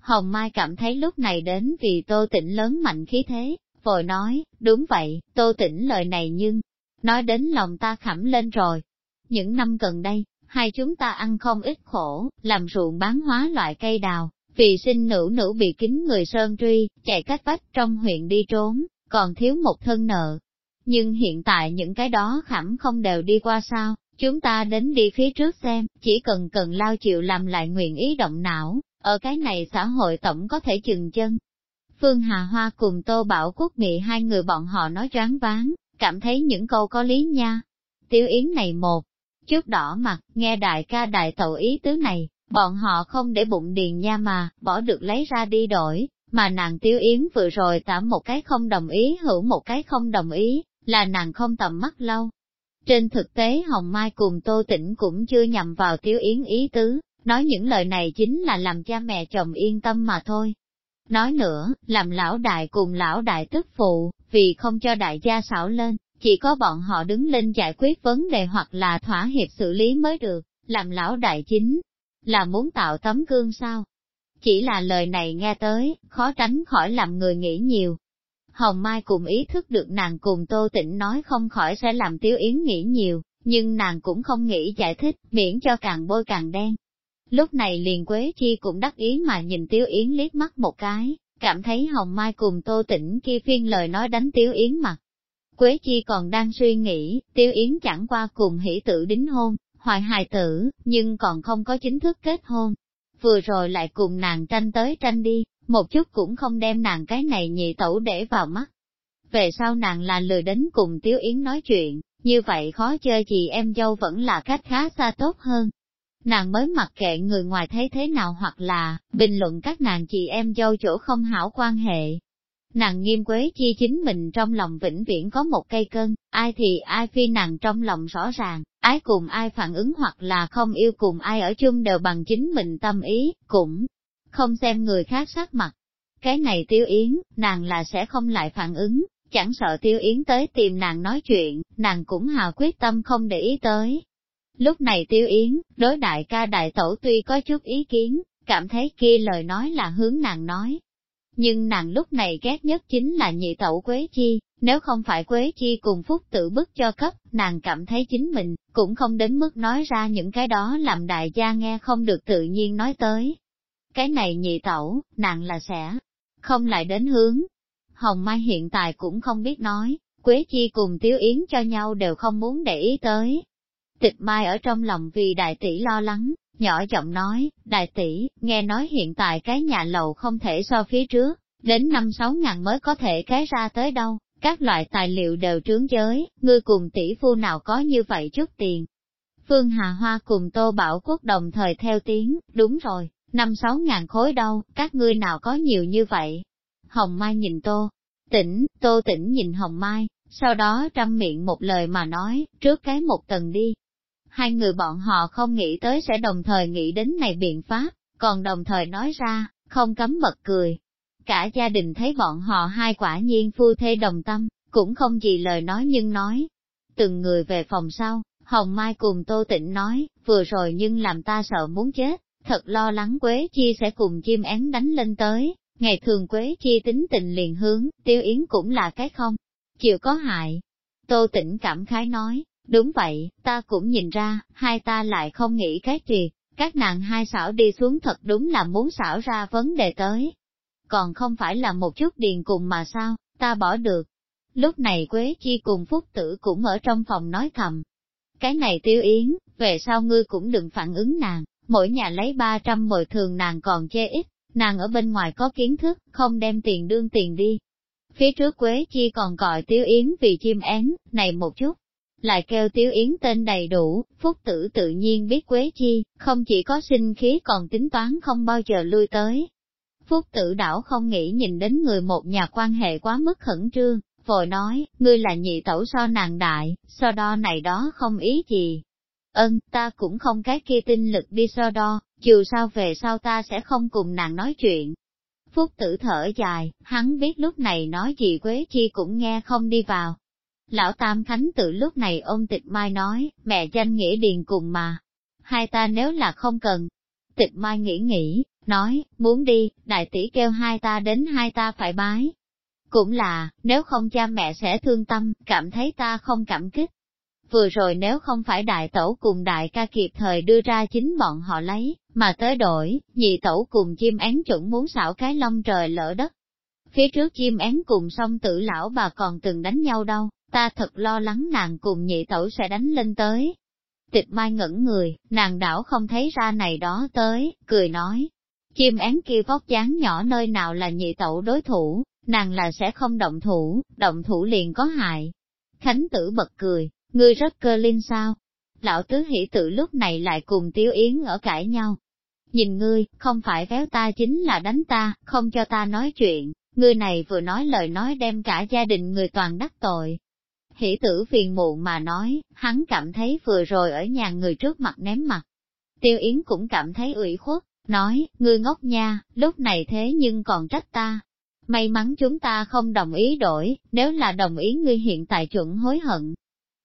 Hồng Mai cảm thấy lúc này đến vì tô tịnh lớn mạnh khí thế, vội nói, đúng vậy, tô tỉnh lời này nhưng, nói đến lòng ta khẩm lên rồi. Những năm gần đây, hai chúng ta ăn không ít khổ, làm ruộng bán hóa loại cây đào, vì sinh nữ nữ bị kính người sơn truy, chạy cách vách trong huyện đi trốn, còn thiếu một thân nợ. Nhưng hiện tại những cái đó khẩm không đều đi qua sao, chúng ta đến đi phía trước xem, chỉ cần cần lao chịu làm lại nguyện ý động não, ở cái này xã hội tổng có thể chừng chân, Phương Hà Hoa cùng Tô Bảo Quốc Nghị hai người bọn họ nói choáng váng, cảm thấy những câu có lý nha. Tiểu Yến này một, chút đỏ mặt, nghe đại ca đại tẩu ý tứ này, bọn họ không để bụng điền nha mà, bỏ được lấy ra đi đổi, mà nàng Tiểu Yến vừa rồi tả một cái không đồng ý hữu một cái không đồng ý, là nàng không tầm mắt lâu. Trên thực tế Hồng Mai cùng Tô Tĩnh cũng chưa nhằm vào Tiểu Yến ý tứ, nói những lời này chính là làm cha mẹ chồng yên tâm mà thôi. Nói nữa, làm lão đại cùng lão đại tức phụ, vì không cho đại gia xảo lên, chỉ có bọn họ đứng lên giải quyết vấn đề hoặc là thỏa hiệp xử lý mới được, làm lão đại chính. là muốn tạo tấm gương sao? Chỉ là lời này nghe tới, khó tránh khỏi làm người nghĩ nhiều. Hồng Mai cùng ý thức được nàng cùng Tô Tĩnh nói không khỏi sẽ làm Tiếu Yến nghĩ nhiều, nhưng nàng cũng không nghĩ giải thích, miễn cho càng bôi càng đen. Lúc này liền Quế Chi cũng đắc ý mà nhìn Tiếu Yến liếc mắt một cái, cảm thấy Hồng Mai cùng Tô Tĩnh kia phiên lời nói đánh Tiếu Yến mặt. Quế Chi còn đang suy nghĩ, Tiếu Yến chẳng qua cùng hỷ Tử đính hôn, hoài hài tử, nhưng còn không có chính thức kết hôn. Vừa rồi lại cùng nàng tranh tới tranh đi, một chút cũng không đem nàng cái này nhị tẩu để vào mắt. Về sau nàng là lừa đến cùng Tiếu Yến nói chuyện, như vậy khó chơi chị em dâu vẫn là cách khá xa tốt hơn. Nàng mới mặc kệ người ngoài thấy thế nào hoặc là, bình luận các nàng chị em dâu chỗ không hảo quan hệ. Nàng nghiêm quế chi chính mình trong lòng vĩnh viễn có một cây cân, ai thì ai phi nàng trong lòng rõ ràng, ái cùng ai phản ứng hoặc là không yêu cùng ai ở chung đều bằng chính mình tâm ý, cũng không xem người khác sắc mặt. Cái này tiêu yến, nàng là sẽ không lại phản ứng, chẳng sợ tiêu yến tới tìm nàng nói chuyện, nàng cũng hào quyết tâm không để ý tới. Lúc này tiêu yến, đối đại ca đại tẩu tuy có chút ý kiến, cảm thấy kia lời nói là hướng nàng nói. Nhưng nàng lúc này ghét nhất chính là nhị tẩu Quế Chi, nếu không phải Quế Chi cùng Phúc tự bức cho cấp, nàng cảm thấy chính mình, cũng không đến mức nói ra những cái đó làm đại gia nghe không được tự nhiên nói tới. Cái này nhị tẩu, nàng là sẽ không lại đến hướng, Hồng Mai hiện tại cũng không biết nói, Quế Chi cùng Tiếu Yến cho nhau đều không muốn để ý tới. Tịch Mai ở trong lòng vì đại tỷ lo lắng, nhỏ giọng nói, đại tỷ, nghe nói hiện tại cái nhà lầu không thể so phía trước, đến năm sáu ngàn mới có thể cái ra tới đâu, các loại tài liệu đều trướng giới, ngươi cùng tỷ phu nào có như vậy chút tiền. Phương Hà Hoa cùng Tô Bảo Quốc đồng thời theo tiếng, đúng rồi, năm sáu ngàn khối đâu, các ngươi nào có nhiều như vậy, Hồng Mai nhìn Tô Tĩnh, Tô Tĩnh nhìn Hồng Mai, sau đó trăm miệng một lời mà nói, trước cái một tầng đi. Hai người bọn họ không nghĩ tới sẽ đồng thời nghĩ đến này biện pháp, còn đồng thời nói ra, không cấm bật cười. Cả gia đình thấy bọn họ hai quả nhiên phu thê đồng tâm, cũng không gì lời nói nhưng nói. Từng người về phòng sau, Hồng Mai cùng Tô Tĩnh nói, vừa rồi nhưng làm ta sợ muốn chết, thật lo lắng Quế Chi sẽ cùng chim én đánh lên tới, Ngày thường Quế Chi tính tình liền hướng, tiêu yến cũng là cái không, chịu có hại. Tô tĩnh cảm khái nói, đúng vậy, ta cũng nhìn ra, hai ta lại không nghĩ cái gì các nàng hai xảo đi xuống thật đúng là muốn xảo ra vấn đề tới. Còn không phải là một chút điền cùng mà sao, ta bỏ được. Lúc này Quế Chi cùng Phúc Tử cũng ở trong phòng nói thầm. Cái này tiêu yến, về sau ngươi cũng đừng phản ứng nàng, mỗi nhà lấy 300 bồi thường nàng còn chê ít, nàng ở bên ngoài có kiến thức, không đem tiền đương tiền đi. Phía trước Quế Chi còn gọi tiêu Yến vì chim én, này một chút, lại kêu Tiếu Yến tên đầy đủ, Phúc Tử tự nhiên biết Quế Chi, không chỉ có sinh khí còn tính toán không bao giờ lui tới. Phúc Tử đảo không nghĩ nhìn đến người một nhà quan hệ quá mức khẩn trương, vội nói, ngươi là nhị tẩu so nàng đại, so đo này đó không ý gì. Ân, ta cũng không cái kia tinh lực đi so đo, dù sao về sau ta sẽ không cùng nàng nói chuyện. Phúc tử thở dài, hắn biết lúc này nói gì Quế Chi cũng nghe không đi vào. Lão Tam Khánh tự lúc này ôm tịch mai nói, mẹ danh nghĩa điền cùng mà. Hai ta nếu là không cần. Tịch mai nghĩ nghĩ, nói, muốn đi, đại tỷ kêu hai ta đến hai ta phải bái. Cũng là, nếu không cha mẹ sẽ thương tâm, cảm thấy ta không cảm kích vừa rồi nếu không phải đại tẩu cùng đại ca kịp thời đưa ra chính bọn họ lấy, mà tới đổi, nhị tẩu cùng chim án chuẩn muốn xảo cái lông trời lỡ đất. Phía trước chim án cùng song tử lão bà còn từng đánh nhau đâu, ta thật lo lắng nàng cùng nhị tẩu sẽ đánh lên tới. Tịch mai ngẩn người, nàng đảo không thấy ra này đó tới, cười nói. Chim én kia vóc dáng nhỏ nơi nào là nhị tẩu đối thủ, nàng là sẽ không động thủ, động thủ liền có hại. Khánh tử bật cười, Ngươi rất cơ linh sao? Lão tứ hỷ tự lúc này lại cùng Tiếu Yến ở cãi nhau. Nhìn ngươi, không phải véo ta chính là đánh ta, không cho ta nói chuyện, ngươi này vừa nói lời nói đem cả gia đình người toàn đắc tội. Hỷ tử phiền muộn mà nói, hắn cảm thấy vừa rồi ở nhà người trước mặt ném mặt. Tiêu Yến cũng cảm thấy ủy khuất, nói, ngươi ngốc nha, lúc này thế nhưng còn trách ta. May mắn chúng ta không đồng ý đổi, nếu là đồng ý ngươi hiện tại chuẩn hối hận,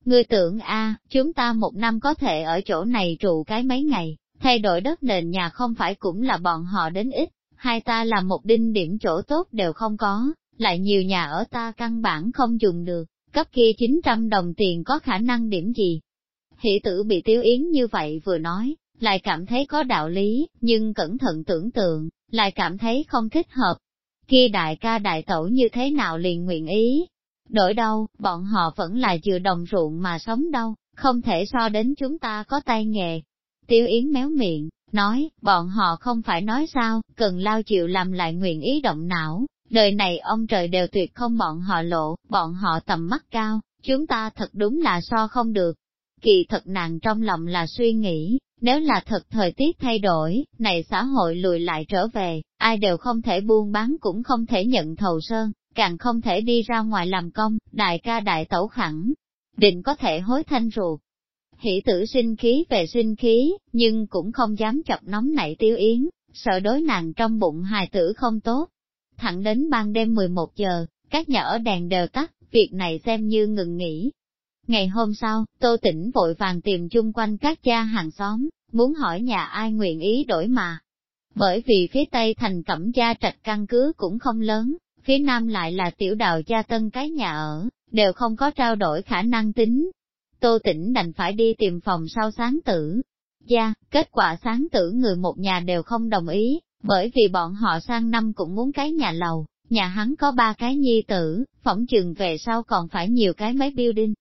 Ngươi tưởng a, chúng ta một năm có thể ở chỗ này trụ cái mấy ngày, thay đổi đất nền nhà không phải cũng là bọn họ đến ít, hai ta làm một đinh điểm chỗ tốt đều không có, lại nhiều nhà ở ta căn bản không dùng được, cấp kia 900 đồng tiền có khả năng điểm gì. Hỷ tử bị tiêu yến như vậy vừa nói, lại cảm thấy có đạo lý, nhưng cẩn thận tưởng tượng, lại cảm thấy không thích hợp. Kia đại ca đại tẩu như thế nào liền nguyện ý? Đổi đâu, bọn họ vẫn là vừa đồng ruộng mà sống đâu, không thể so đến chúng ta có tay nghề. Tiêu Yến méo miệng, nói, bọn họ không phải nói sao, cần lao chịu làm lại nguyện ý động não, đời này ông trời đều tuyệt không bọn họ lộ, bọn họ tầm mắt cao, chúng ta thật đúng là so không được. Kỳ thật nàng trong lòng là suy nghĩ, nếu là thật thời tiết thay đổi, này xã hội lùi lại trở về, ai đều không thể buôn bán cũng không thể nhận thầu sơn, càng không thể đi ra ngoài làm công, đại ca đại tẩu khẳng, định có thể hối thanh ruột. Hỷ tử sinh khí về sinh khí, nhưng cũng không dám chọc nóng nảy tiêu yến, sợ đối nàng trong bụng hài tử không tốt. Thẳng đến ban đêm 11 giờ, các nhà ở đèn đều tắt, việc này xem như ngừng nghỉ, Ngày hôm sau, Tô Tĩnh vội vàng tìm chung quanh các cha hàng xóm, muốn hỏi nhà ai nguyện ý đổi mà. Bởi vì phía Tây thành cẩm gia trạch căn cứ cũng không lớn, phía Nam lại là tiểu đào gia tân cái nhà ở, đều không có trao đổi khả năng tính. Tô Tĩnh đành phải đi tìm phòng sau sáng tử. Gia, kết quả sáng tử người một nhà đều không đồng ý, bởi vì bọn họ sang năm cũng muốn cái nhà lầu, nhà hắn có ba cái nhi tử, phỏng chừng về sau còn phải nhiều cái mấy building,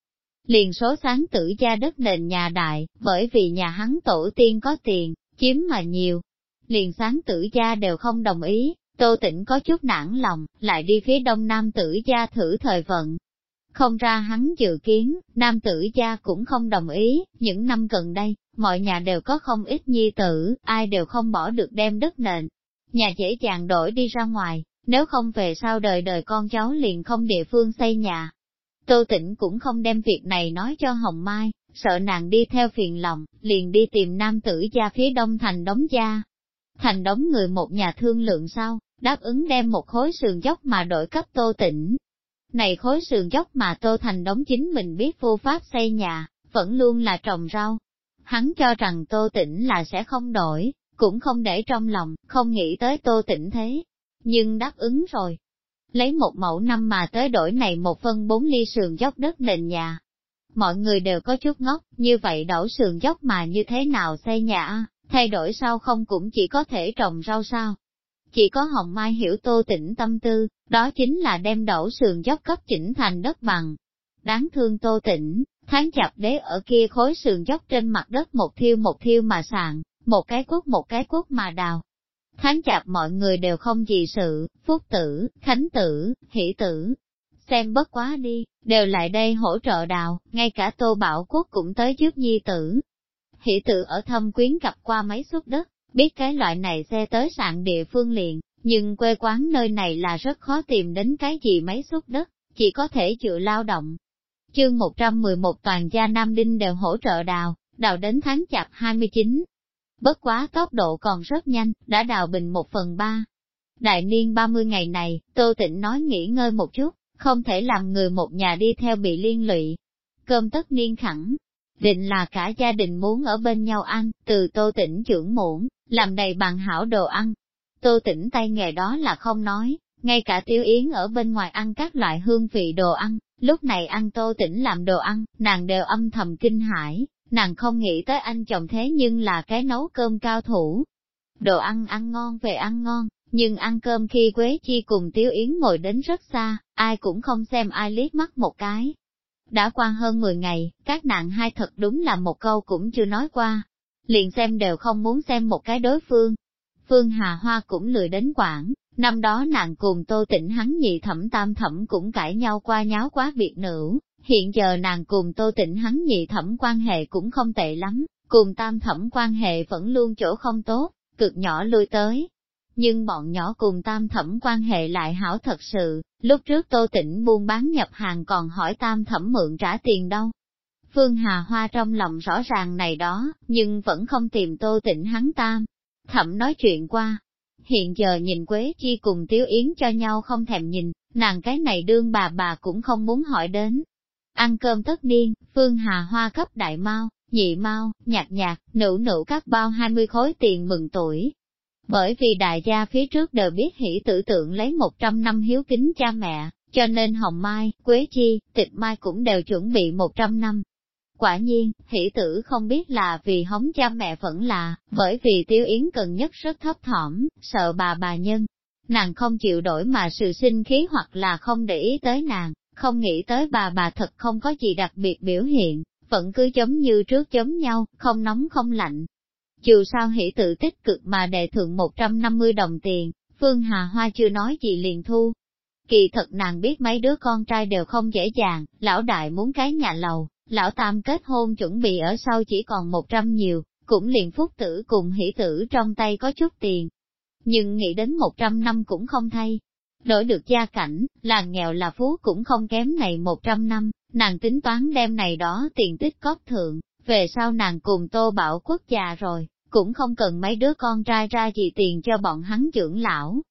liền số sáng tử gia đất nền nhà đại, bởi vì nhà hắn tổ tiên có tiền, chiếm mà nhiều. Liền sáng tử gia đều không đồng ý, tô tĩnh có chút nản lòng, lại đi phía đông nam tử gia thử thời vận. Không ra hắn dự kiến, nam tử gia cũng không đồng ý, những năm gần đây, mọi nhà đều có không ít nhi tử, ai đều không bỏ được đem đất nền. Nhà dễ dàng đổi đi ra ngoài, nếu không về sau đời đời con cháu liền không địa phương xây nhà, Tô Tĩnh cũng không đem việc này nói cho Hồng Mai, sợ nàng đi theo phiền lòng, liền đi tìm nam tử gia phía đông thành đống gia. Thành đống người một nhà thương lượng sau, đáp ứng đem một khối sườn dốc mà đổi cấp Tô Tĩnh. Này khối sườn dốc mà Tô Thành đống chính mình biết vô pháp xây nhà, vẫn luôn là trồng rau. Hắn cho rằng Tô Tĩnh là sẽ không đổi, cũng không để trong lòng, không nghĩ tới Tô Tĩnh thế. Nhưng đáp ứng rồi, lấy một mẫu năm mà tới đổi này một phân bốn ly sườn dốc đất nền nhà. Mọi người đều có chút ngốc, như vậy đổ sườn dốc mà như thế nào xây nhà, thay đổi sau không cũng chỉ có thể trồng rau sao. Chỉ có Hồng Mai hiểu tô tĩnh tâm tư, đó chính là đem đổ sườn dốc cấp chỉnh thành đất bằng. Đáng thương tô tĩnh tháng chạp đế ở kia khối sườn dốc trên mặt đất một thiêu một thiêu mà sạn, một cái quốc một cái quốc mà đào, Tháng chạp mọi người đều không gì sự, phúc tử, khánh tử, hỷ tử. Xem bất quá đi, đều lại đây hỗ trợ đào, ngay cả tô bảo quốc cũng tới trước nhi tử. Hỷ tử ở thâm quyến gặp qua mấy suất đất, biết cái loại này xe tới sạn địa phương liền, nhưng quê quán nơi này là rất khó tìm đến cái gì mấy xúc đất, chỉ có thể chịu lao động. Chương 111 toàn gia Nam Đinh đều hỗ trợ đào, đào đến tháng chạp 29, Bất quá tốc độ còn rất nhanh, đã đào bình một phần ba. Đại niên 30 ngày này, Tô Tịnh nói nghỉ ngơi một chút, không thể làm người một nhà đi theo bị liên lụy. Cơm tất niên khẳng, định là cả gia đình muốn ở bên nhau ăn, từ Tô Tĩnh trưởng muỗng, làm đầy bàn hảo đồ ăn. Tô Tĩnh tay nghề đó là không nói, ngay cả tiêu yến ở bên ngoài ăn các loại hương vị đồ ăn, lúc này ăn Tô Tĩnh làm đồ ăn, nàng đều âm thầm kinh hãi, Nàng không nghĩ tới anh chồng thế nhưng là cái nấu cơm cao thủ. Đồ ăn ăn ngon về ăn ngon, nhưng ăn cơm khi Quế Chi cùng Tiếu Yến ngồi đến rất xa, ai cũng không xem ai liếc mắt một cái. Đã qua hơn 10 ngày, các nạn hai thật đúng là một câu cũng chưa nói qua. Liền xem đều không muốn xem một cái đối phương. Phương Hà Hoa cũng lười đến quảng, năm đó nàng cùng tô tịnh hắn nhị thẩm tam thẩm cũng cãi nhau qua nháo quá việc nữ, Hiện giờ nàng cùng tô tịnh hắn nhị thẩm quan hệ cũng không tệ lắm, cùng tam thẩm quan hệ vẫn luôn chỗ không tốt, cực nhỏ lui tới. Nhưng bọn nhỏ cùng tam thẩm quan hệ lại hảo thật sự, lúc trước tô tĩnh buôn bán nhập hàng còn hỏi tam thẩm mượn trả tiền đâu. Phương Hà Hoa trong lòng rõ ràng này đó, nhưng vẫn không tìm tô tịnh hắn tam. Thẩm nói chuyện qua. Hiện giờ nhìn Quế Chi cùng Tiếu Yến cho nhau không thèm nhìn, nàng cái này đương bà bà cũng không muốn hỏi đến, Ăn cơm tất niên, Phương Hà Hoa cấp đại mau, nhị mau, nhạt nhạt, nữ nữ các bao 20 khối tiền mừng tuổi. Bởi vì đại gia phía trước đều biết hỷ tử tượng lấy 100 năm hiếu kính cha mẹ, cho nên Hồng Mai, Quế Chi, Tịch Mai cũng đều chuẩn bị 100 năm. Quả nhiên, hỷ tử không biết là vì hống cha mẹ vẫn là, bởi vì tiêu yến cần nhất rất thấp thỏm, sợ bà bà nhân. Nàng không chịu đổi mà sự sinh khí hoặc là không để ý tới nàng, không nghĩ tới bà bà thật không có gì đặc biệt biểu hiện, vẫn cứ giống như trước giống nhau, không nóng không lạnh. Dù sao hỷ tự tích cực mà đề thượng 150 đồng tiền, Phương Hà Hoa chưa nói gì liền thu. Kỳ thật nàng biết mấy đứa con trai đều không dễ dàng, lão đại muốn cái nhà lầu, lão tam kết hôn chuẩn bị ở sau chỉ còn 100 nhiều, cũng liền phúc tử cùng hỷ tử trong tay có chút tiền. Nhưng nghĩ đến 100 năm cũng không thay, đổi được gia cảnh, là nghèo là phú cũng không kém này 100 năm, nàng tính toán đem này đó tiền tích cóp thượng, về sau nàng cùng Tô Bảo Quốc già rồi, cũng không cần mấy đứa con trai ra gì tiền cho bọn hắn dưỡng lão.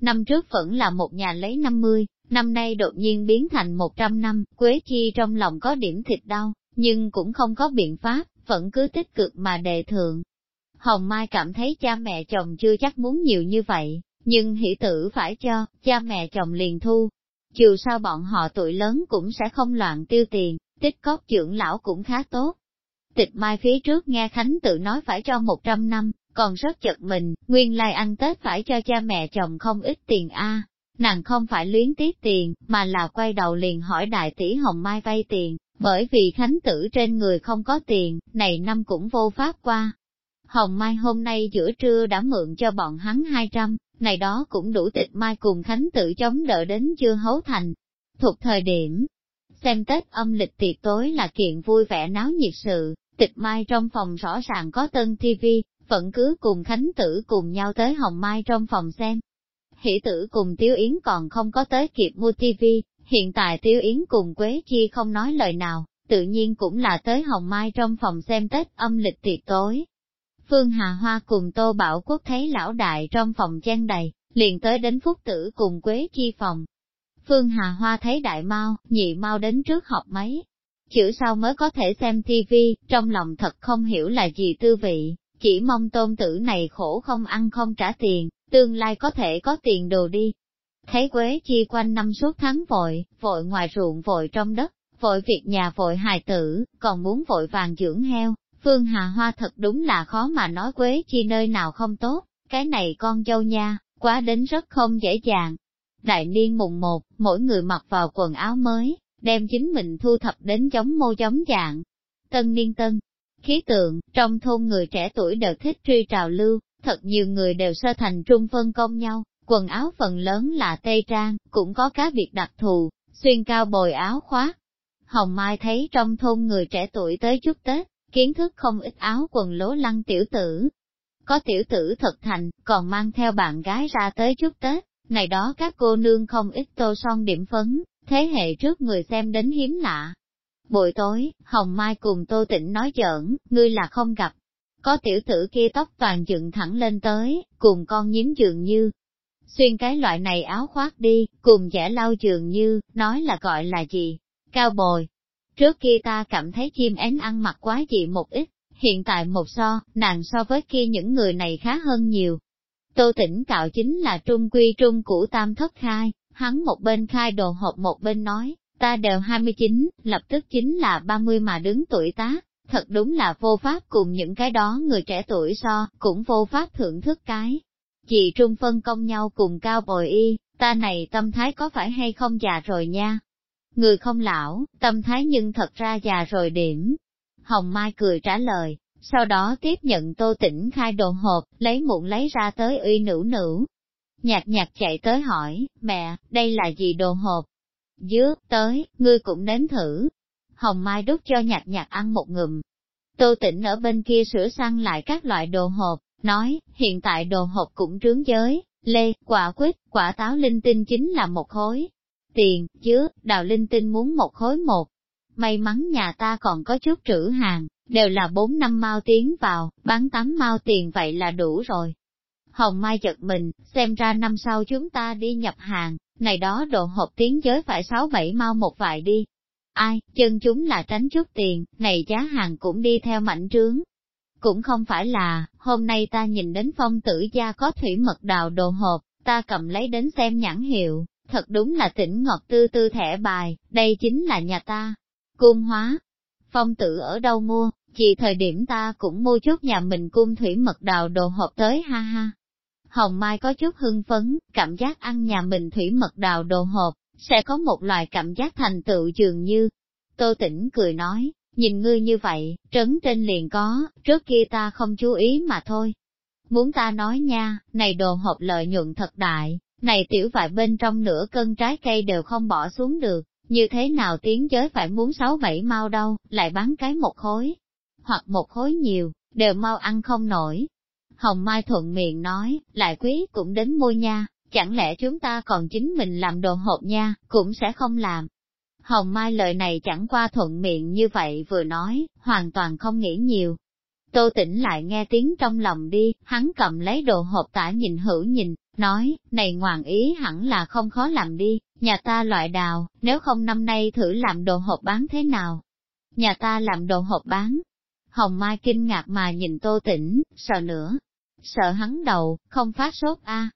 Năm trước vẫn là một nhà lấy 50, năm nay đột nhiên biến thành 100 năm, Quế Chi trong lòng có điểm thịt đau, nhưng cũng không có biện pháp, vẫn cứ tích cực mà đề thượng. Hồng Mai cảm thấy cha mẹ chồng chưa chắc muốn nhiều như vậy, nhưng hỷ tử phải cho, cha mẹ chồng liền thu. Dù sao bọn họ tuổi lớn cũng sẽ không loạn tiêu tiền, tích cóp trưởng lão cũng khá tốt. Tịch mai phía trước nghe Khánh tự nói phải cho 100 năm, còn rất chật mình, nguyên lai ăn Tết phải cho cha mẹ chồng không ít tiền a. Nàng không phải luyến tiếc tiền, mà là quay đầu liền hỏi đại tỷ Hồng Mai vay tiền, bởi vì Khánh tử trên người không có tiền, này năm cũng vô pháp qua. Hồng Mai hôm nay giữa trưa đã mượn cho bọn hắn 200, này đó cũng đủ tịch mai cùng Khánh tự chống đỡ đến chưa hấu thành. Thuộc thời điểm, xem Tết âm lịch tiệc tối là kiện vui vẻ náo nhiệt sự, tịch mai trong phòng rõ ràng có tân TV, vẫn cứ cùng Khánh tử cùng nhau tới Hồng Mai trong phòng xem. Hỷ tử cùng Tiếu Yến còn không có tới kịp mua TV, hiện tại Tiếu Yến cùng Quế Chi không nói lời nào, tự nhiên cũng là tới Hồng Mai trong phòng xem Tết âm lịch tiệc tối. Phương Hà Hoa cùng Tô Bảo Quốc thấy lão đại trong phòng chen đầy, liền tới đến Phúc Tử cùng Quế Chi phòng. Phương Hà Hoa thấy đại mau, nhị mau đến trước học mấy. Chữ sau mới có thể xem tivi, trong lòng thật không hiểu là gì tư vị, chỉ mong tôn tử này khổ không ăn không trả tiền, tương lai có thể có tiền đồ đi. Thấy Quế Chi quanh năm suốt tháng vội, vội ngoài ruộng vội trong đất, vội việc nhà vội hài tử, còn muốn vội vàng dưỡng heo, Phương Hà Hoa thật đúng là khó mà nói Quế Chi nơi nào không tốt, cái này con dâu nha, quá đến rất không dễ dàng. Đại niên mùng một, mỗi người mặc vào quần áo mới, đem chính mình thu thập đến giống mô giống dạng. Tân niên tân, khí tượng, trong thôn người trẻ tuổi đều thích truy trào lưu, thật nhiều người đều sơ thành trung phân công nhau, quần áo phần lớn là tây trang, cũng có cá biệt đặc thù, xuyên cao bồi áo khoác. Hồng Mai thấy trong thôn người trẻ tuổi tới chút Tết, kiến thức không ít áo quần lố lăng tiểu tử. Có tiểu tử thật thành, còn mang theo bạn gái ra tới chúc Tết, này đó các cô nương không ít tô son điểm phấn, thế hệ trước người xem đến hiếm lạ. Buổi tối, Hồng Mai cùng Tô Tĩnh nói giỡn, ngươi là không gặp. Có tiểu tử kia tóc toàn dựng thẳng lên tới, cùng con nhím dường như. Xuyên cái loại này áo khoác đi, cùng giả lau dường như, nói là gọi là gì? Cao bồi, Trước kia ta cảm thấy chim én ăn mặc quá dị một ít, hiện tại một so, nàng so với kia những người này khá hơn nhiều. Tô tỉnh cạo chính là trung quy trung cũ tam thất khai, hắn một bên khai đồ hộp một bên nói, ta đều 29, lập tức chính là 30 mà đứng tuổi tá, thật đúng là vô pháp cùng những cái đó người trẻ tuổi so, cũng vô pháp thưởng thức cái. Chị trung phân công nhau cùng cao bồi y, ta này tâm thái có phải hay không già rồi nha, Người không lão, tâm thái nhưng thật ra già rồi điểm. Hồng Mai cười trả lời, sau đó tiếp nhận tô tỉnh khai đồ hộp, lấy muộn lấy ra tới uy nữ nữ. Nhạc nhạc chạy tới hỏi, mẹ, đây là gì đồ hộp? Dứa, tới, ngươi cũng nếm thử. Hồng Mai đút cho nhạc nhạc ăn một ngụm. Tô tỉnh ở bên kia sửa sang lại các loại đồ hộp, nói, hiện tại đồ hộp cũng trướng giới, lê, quả quýt, quả táo linh tinh chính là một khối, tiền, chứa, đào linh tinh muốn một khối một. May mắn nhà ta còn có chút trữ hàng, đều là bốn năm mao tiến vào, bán tám mao tiền vậy là đủ rồi. Hồng Mai giật mình, xem ra năm sau chúng ta đi nhập hàng, này đó đồ hộp tiến giới phải sáu bảy mau một vài đi. Ai, chân chúng là tránh chút tiền, này giá hàng cũng đi theo mảnh trướng. Cũng không phải là, hôm nay ta nhìn đến phong tử gia có thủy mật đào đồ hộp, ta cầm lấy đến xem nhãn hiệu, thật đúng là tỉnh ngọt tư tư thẻ bài, đây chính là nhà ta. Cung hóa, phong tử ở đâu mua, chỉ thời điểm ta cũng mua chút nhà mình cung thủy mật đào đồ hộp tới ha ha. Hồng Mai có chút hưng phấn, cảm giác ăn nhà mình thủy mật đào đồ hộp, sẽ có một loại cảm giác thành tựu dường như. Tô tỉnh cười nói, nhìn ngươi như vậy, trấn trên liền có, trước kia ta không chú ý mà thôi. Muốn ta nói nha, này đồ hộp lợi nhuận thật đại, này tiểu vại bên trong nửa cân trái cây đều không bỏ xuống được, như thế nào tiến giới phải muốn sáu bảy mau đâu, lại bán cái một khối, hoặc một khối nhiều, đều mau ăn không nổi. Hồng Mai thuận miệng nói, lại quý cũng đến mua nha, chẳng lẽ chúng ta còn chính mình làm đồ hộp nha, cũng sẽ không làm. Hồng Mai lời này chẳng qua thuận miệng như vậy vừa nói, hoàn toàn không nghĩ nhiều. Tô tỉnh lại nghe tiếng trong lòng đi, hắn cầm lấy đồ hộp tả nhìn hữu nhìn, nói, này ngoạn ý hẳn là không khó làm đi, nhà ta loại đào, nếu không năm nay thử làm đồ hộp bán thế nào. Nhà ta làm đồ hộp bán. Hồng Mai kinh ngạc mà nhìn tô tỉnh, sợ nữa. Sợ hắn đầu, không phát sốt a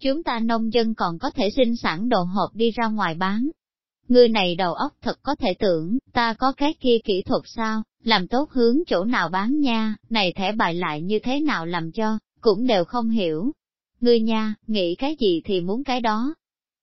Chúng ta nông dân còn có thể sinh sản đồ hộp đi ra ngoài bán. Người này đầu óc thật có thể tưởng, ta có cái kia kỹ thuật sao, làm tốt hướng chỗ nào bán nha, này thẻ bài lại như thế nào làm cho, cũng đều không hiểu. Ngươi nha, nghĩ cái gì thì muốn cái đó.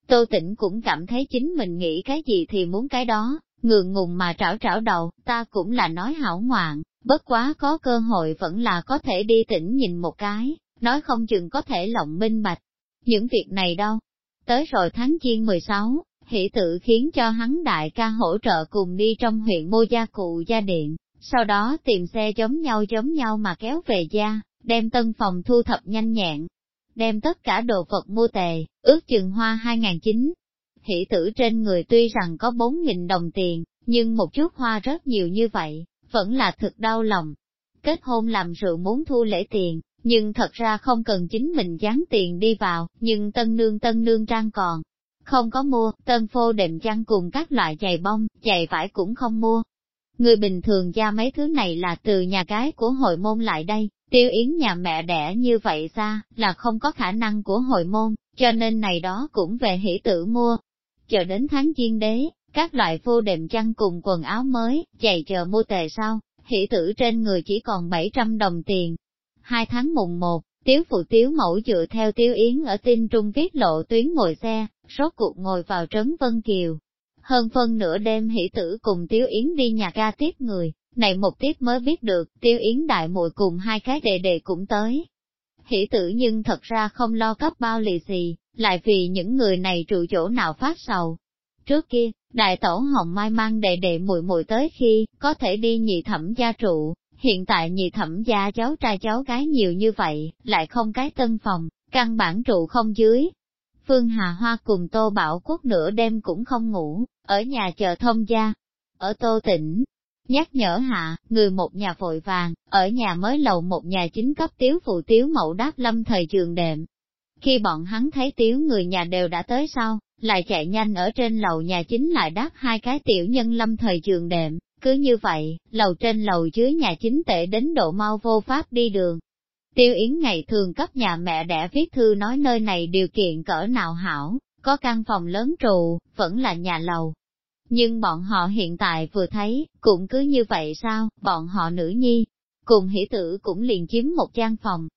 Tô Tĩnh cũng cảm thấy chính mình nghĩ cái gì thì muốn cái đó, ngượng ngùng mà trảo trảo đầu, ta cũng là nói hảo ngoạn, bất quá có cơ hội vẫn là có thể đi tỉnh nhìn một cái, nói không chừng có thể lộng minh bạch. Những việc này đâu? Tới rồi tháng Giêng 16, hỷ tự khiến cho hắn đại ca hỗ trợ cùng đi trong huyện mua gia cụ gia điện, sau đó tìm xe giống nhau giống nhau mà kéo về gia, đem tân phòng thu thập nhanh nhẹn, đem tất cả đồ vật mua tề, ước chừng hoa 2009. Hỷ tử trên người tuy rằng có 4.000 đồng tiền, nhưng một chút hoa rất nhiều như vậy, vẫn là thực đau lòng. Kết hôn làm rượu muốn thu lễ tiền, nhưng thật ra không cần chính mình dán tiền đi vào, nhưng tân nương tân nương trang còn. Không có mua, tân phô đệm chăn cùng các loại giày bông, giày vải cũng không mua. Người bình thường ra mấy thứ này là từ nhà cái của hội môn lại đây, tiêu yến nhà mẹ đẻ như vậy ra, là không có khả năng của hội môn, cho nên này đó cũng về hỷ tử mua. Chờ đến tháng chiên đế, các loại phô đệm chăn cùng quần áo mới, chạy chờ mua tề sau, hỷ tử trên người chỉ còn 700 đồng tiền, Hai tháng mùng một, tiếu phụ tiếu mẫu dựa theo tiếu yến ở tin trung viết lộ tuyến ngồi xe, rốt cuộc ngồi vào trấn Vân Kiều. Hơn phân nửa đêm hỷ tử cùng Tiếu Yến đi nhà ga tiếp người, này một tiếp mới biết được, Tiêu Yến đại muội cùng hai cái đệ đệ cũng tới. Hỷ tử nhưng thật ra không lo cấp bao lì xì, lại vì những người này trụ chỗ nào phát sầu. Trước kia, đại tổ hồng mai mang đệ đệ muội muội tới khi, có thể đi nhị thẩm gia trụ, hiện tại nhị thẩm gia cháu trai cháu gái nhiều như vậy, lại không cái tân phòng, căn bản trụ không dưới. Phương Hà Hoa cùng Tô Bảo Quốc nửa đêm cũng không ngủ, ở nhà chờ thông gia. Ở Tô Tỉnh, nhắc nhở hạ, người một nhà vội vàng, ở nhà mới lầu một nhà chính cấp tiếu phụ tiếu mẫu đáp lâm thời trường đệm. Khi bọn hắn thấy tiếu người nhà đều đã tới sau, lại chạy nhanh ở trên lầu nhà chính lại đáp hai cái tiểu nhân lâm thời trường đệm, cứ như vậy, lầu trên lầu dưới nhà chính tệ đến độ mau vô pháp đi đường. Tiêu Yến ngày thường cấp nhà mẹ đẻ viết thư nói nơi này điều kiện cỡ nào hảo, có căn phòng lớn trụ, vẫn là nhà lầu. Nhưng bọn họ hiện tại vừa thấy, cũng cứ như vậy sao, bọn họ nữ nhi, cùng hỷ tử cũng liền chiếm một gian phòng.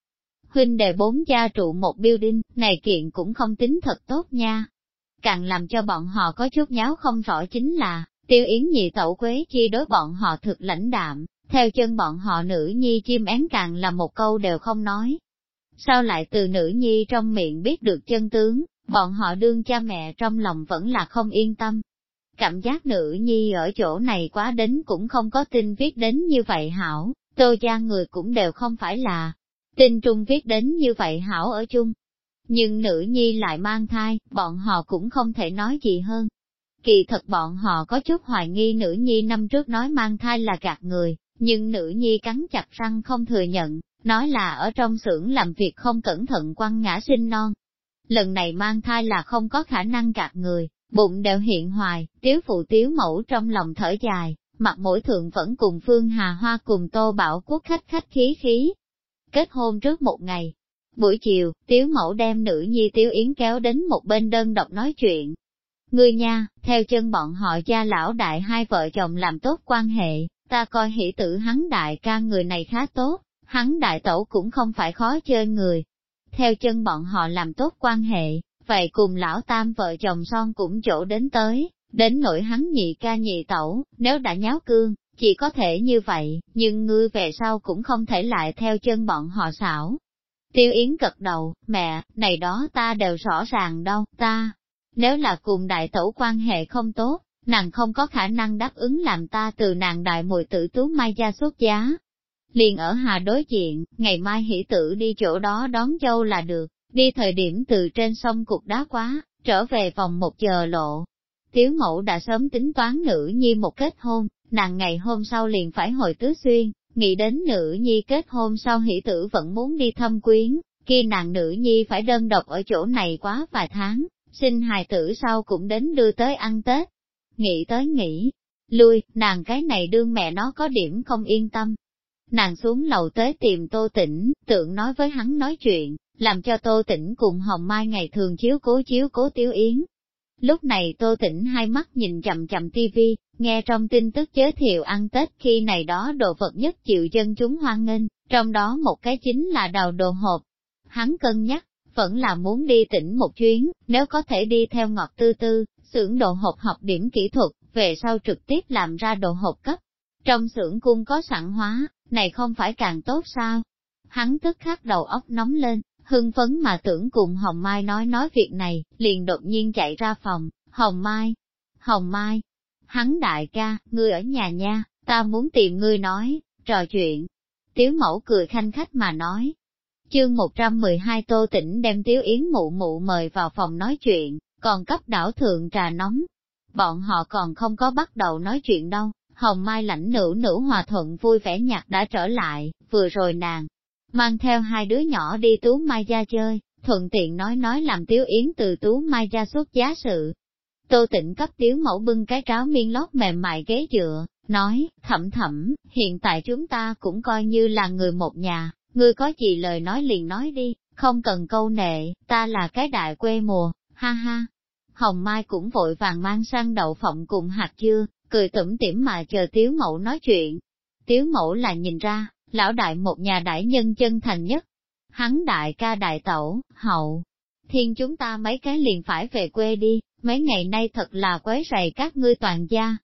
Huynh đề bốn gia trụ một building, này kiện cũng không tính thật tốt nha. Càng làm cho bọn họ có chút nháo không rõ chính là, Tiêu Yến nhị tẩu quế chi đối bọn họ thực lãnh đạm, theo chân bọn họ nữ nhi chim én càng là một câu đều không nói. Sao lại từ nữ nhi trong miệng biết được chân tướng, bọn họ đương cha mẹ trong lòng vẫn là không yên tâm. Cảm giác nữ nhi ở chỗ này quá đến cũng không có tin viết đến như vậy hảo, tô gia người cũng đều không phải là tin trung viết đến như vậy hảo ở chung. Nhưng nữ nhi lại mang thai, bọn họ cũng không thể nói gì hơn, Kỳ thật bọn họ có chút hoài nghi nữ nhi năm trước nói mang thai là gạt người, nhưng nữ nhi cắn chặt răng không thừa nhận, nói là ở trong xưởng làm việc không cẩn thận quăng ngã sinh non. Lần này mang thai là không có khả năng gạt người, bụng đều hiện hoài, tiếu phụ tiếu mẫu trong lòng thở dài, mặt mỗi thượng vẫn cùng Phương Hà Hoa cùng Tô Bảo Quốc khách khách khí khí. Kết hôn trước một ngày, buổi chiều, tiếu mẫu đem nữ nhi tiếu yến kéo đến một bên đơn độc nói chuyện. người nha, theo chân bọn họ gia lão đại hai vợ chồng làm tốt quan hệ, ta coi hỷ tử hắn đại ca người này khá tốt, hắn đại tẩu cũng không phải khó chơi người. Theo chân bọn họ làm tốt quan hệ, vậy cùng lão tam vợ chồng son cũng chỗ đến tới, đến nỗi hắn nhị ca nhị tẩu, nếu đã nháo cương, chỉ có thể như vậy, nhưng ngươi về sau cũng không thể lại theo chân bọn họ xảo. Tiêu Yến cật đầu, mẹ, này đó ta đều rõ ràng đâu, ta, nếu là cùng đại tẩu quan hệ không tốt, nàng không có khả năng đáp ứng làm ta từ nàng đại mùi tử tú mai gia xuất giá. Liền ở hà đối diện, ngày mai hỷ tử đi chỗ đó đón châu là được, đi thời điểm từ trên sông cục đá quá, trở về vòng một giờ lộ. Tiếu mẫu đã sớm tính toán nữ nhi một kết hôn, nàng ngày hôm sau liền phải hồi tứ xuyên, nghĩ đến nữ nhi kết hôn sau hỷ tử vẫn muốn đi thăm quyến, khi nàng nữ nhi phải đơn độc ở chỗ này quá vài tháng, sinh hài tử sau cũng đến đưa tới ăn Tết. Nghĩ tới nghĩ, lui, nàng cái này đương mẹ nó có điểm không yên tâm. Nàng xuống lầu tới tìm Tô Tĩnh, tượng nói với hắn nói chuyện, làm cho Tô Tĩnh cùng Hồng Mai ngày thường chiếu cố chiếu cố Tiếu Yến. Lúc này Tô Tĩnh hai mắt nhìn chậm chậm tivi, nghe trong tin tức giới thiệu ăn Tết khi này đó đồ vật nhất chịu dân chúng hoan nghênh, trong đó một cái chính là đào đồ hộp. Hắn cân nhắc, vẫn là muốn đi tỉnh một chuyến, nếu có thể đi theo ngọt tư tư, xưởng đồ hộp học điểm kỹ thuật, về sau trực tiếp làm ra đồ hộp cấp. Trong xưởng cung có sẵn hóa, này không phải càng tốt sao? Hắn tức khắc đầu óc nóng lên, hưng phấn mà tưởng cùng Hồng Mai nói nói việc này, liền đột nhiên chạy ra phòng, Hồng Mai, Hồng Mai, hắn đại ca, ngươi ở nhà nha, ta muốn tìm ngươi nói, trò chuyện. Tiếu mẫu cười khanh khách mà nói, Chương 112 Tô Tĩnh đem Tiếu Yến mụ mụ mời vào phòng nói chuyện, còn cấp đảo thượng trà nóng. Bọn họ còn không có bắt đầu nói chuyện đâu, Hồng Mai lãnh nữ nữ hòa thuận vui vẻ nhạc đã trở lại, vừa rồi nàng, mang theo hai đứa nhỏ đi Tú Mai gia chơi, thuận tiện nói nói làm Tiếu Yến từ Tú Mai gia xuất giá sự. Tô Tĩnh cấp Tiếu mẫu bưng cái tráo miên lót mềm mại ghế dựa, nói, thẩm thẩm, hiện tại chúng ta cũng coi như là người một nhà, ngươi có gì lời nói liền nói đi, không cần câu nệ, ta là cái đại quê mùa, ha ha. Hồng Mai cũng vội vàng mang sang đậu phộng cùng hạt dưa, cười tủm tỉm mà chờ Tiếu Mẫu nói chuyện. Tiếu Mẫu là nhìn ra, lão đại một nhà đại nhân chân thành nhất. Hắn đại ca đại tẩu, hậu, thiên chúng ta mấy cái liền phải về quê đi, mấy ngày nay thật là quấy rầy các ngươi toàn gia.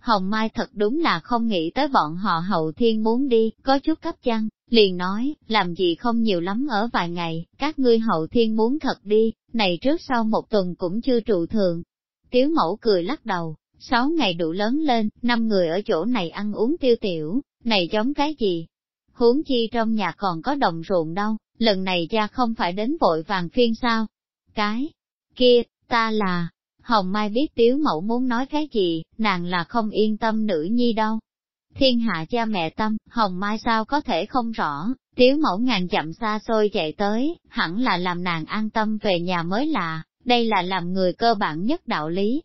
Hồng Mai thật đúng là không nghĩ tới bọn họ hậu thiên muốn đi, có chút cấp chăng, liền nói, làm gì không nhiều lắm ở vài ngày, các ngươi hậu thiên muốn thật đi, này trước sau một tuần cũng chưa trụ thường. Tiếu mẫu cười lắc đầu, sáu ngày đủ lớn lên, năm người ở chỗ này ăn uống tiêu tiểu, này giống cái gì? Huống chi trong nhà còn có đồng ruộng đâu, lần này cha không phải đến vội vàng phiên sao? Cái kia, ta là, Hồng Mai biết tiếu mẫu muốn nói cái gì, nàng là không yên tâm nữ nhi đâu, Thiên hạ cha mẹ tâm, hồng mai sao có thể không rõ, tiếu mẫu ngàn chậm xa xôi chạy tới, hẳn là làm nàng an tâm về nhà mới là, đây là làm người cơ bản nhất đạo lý.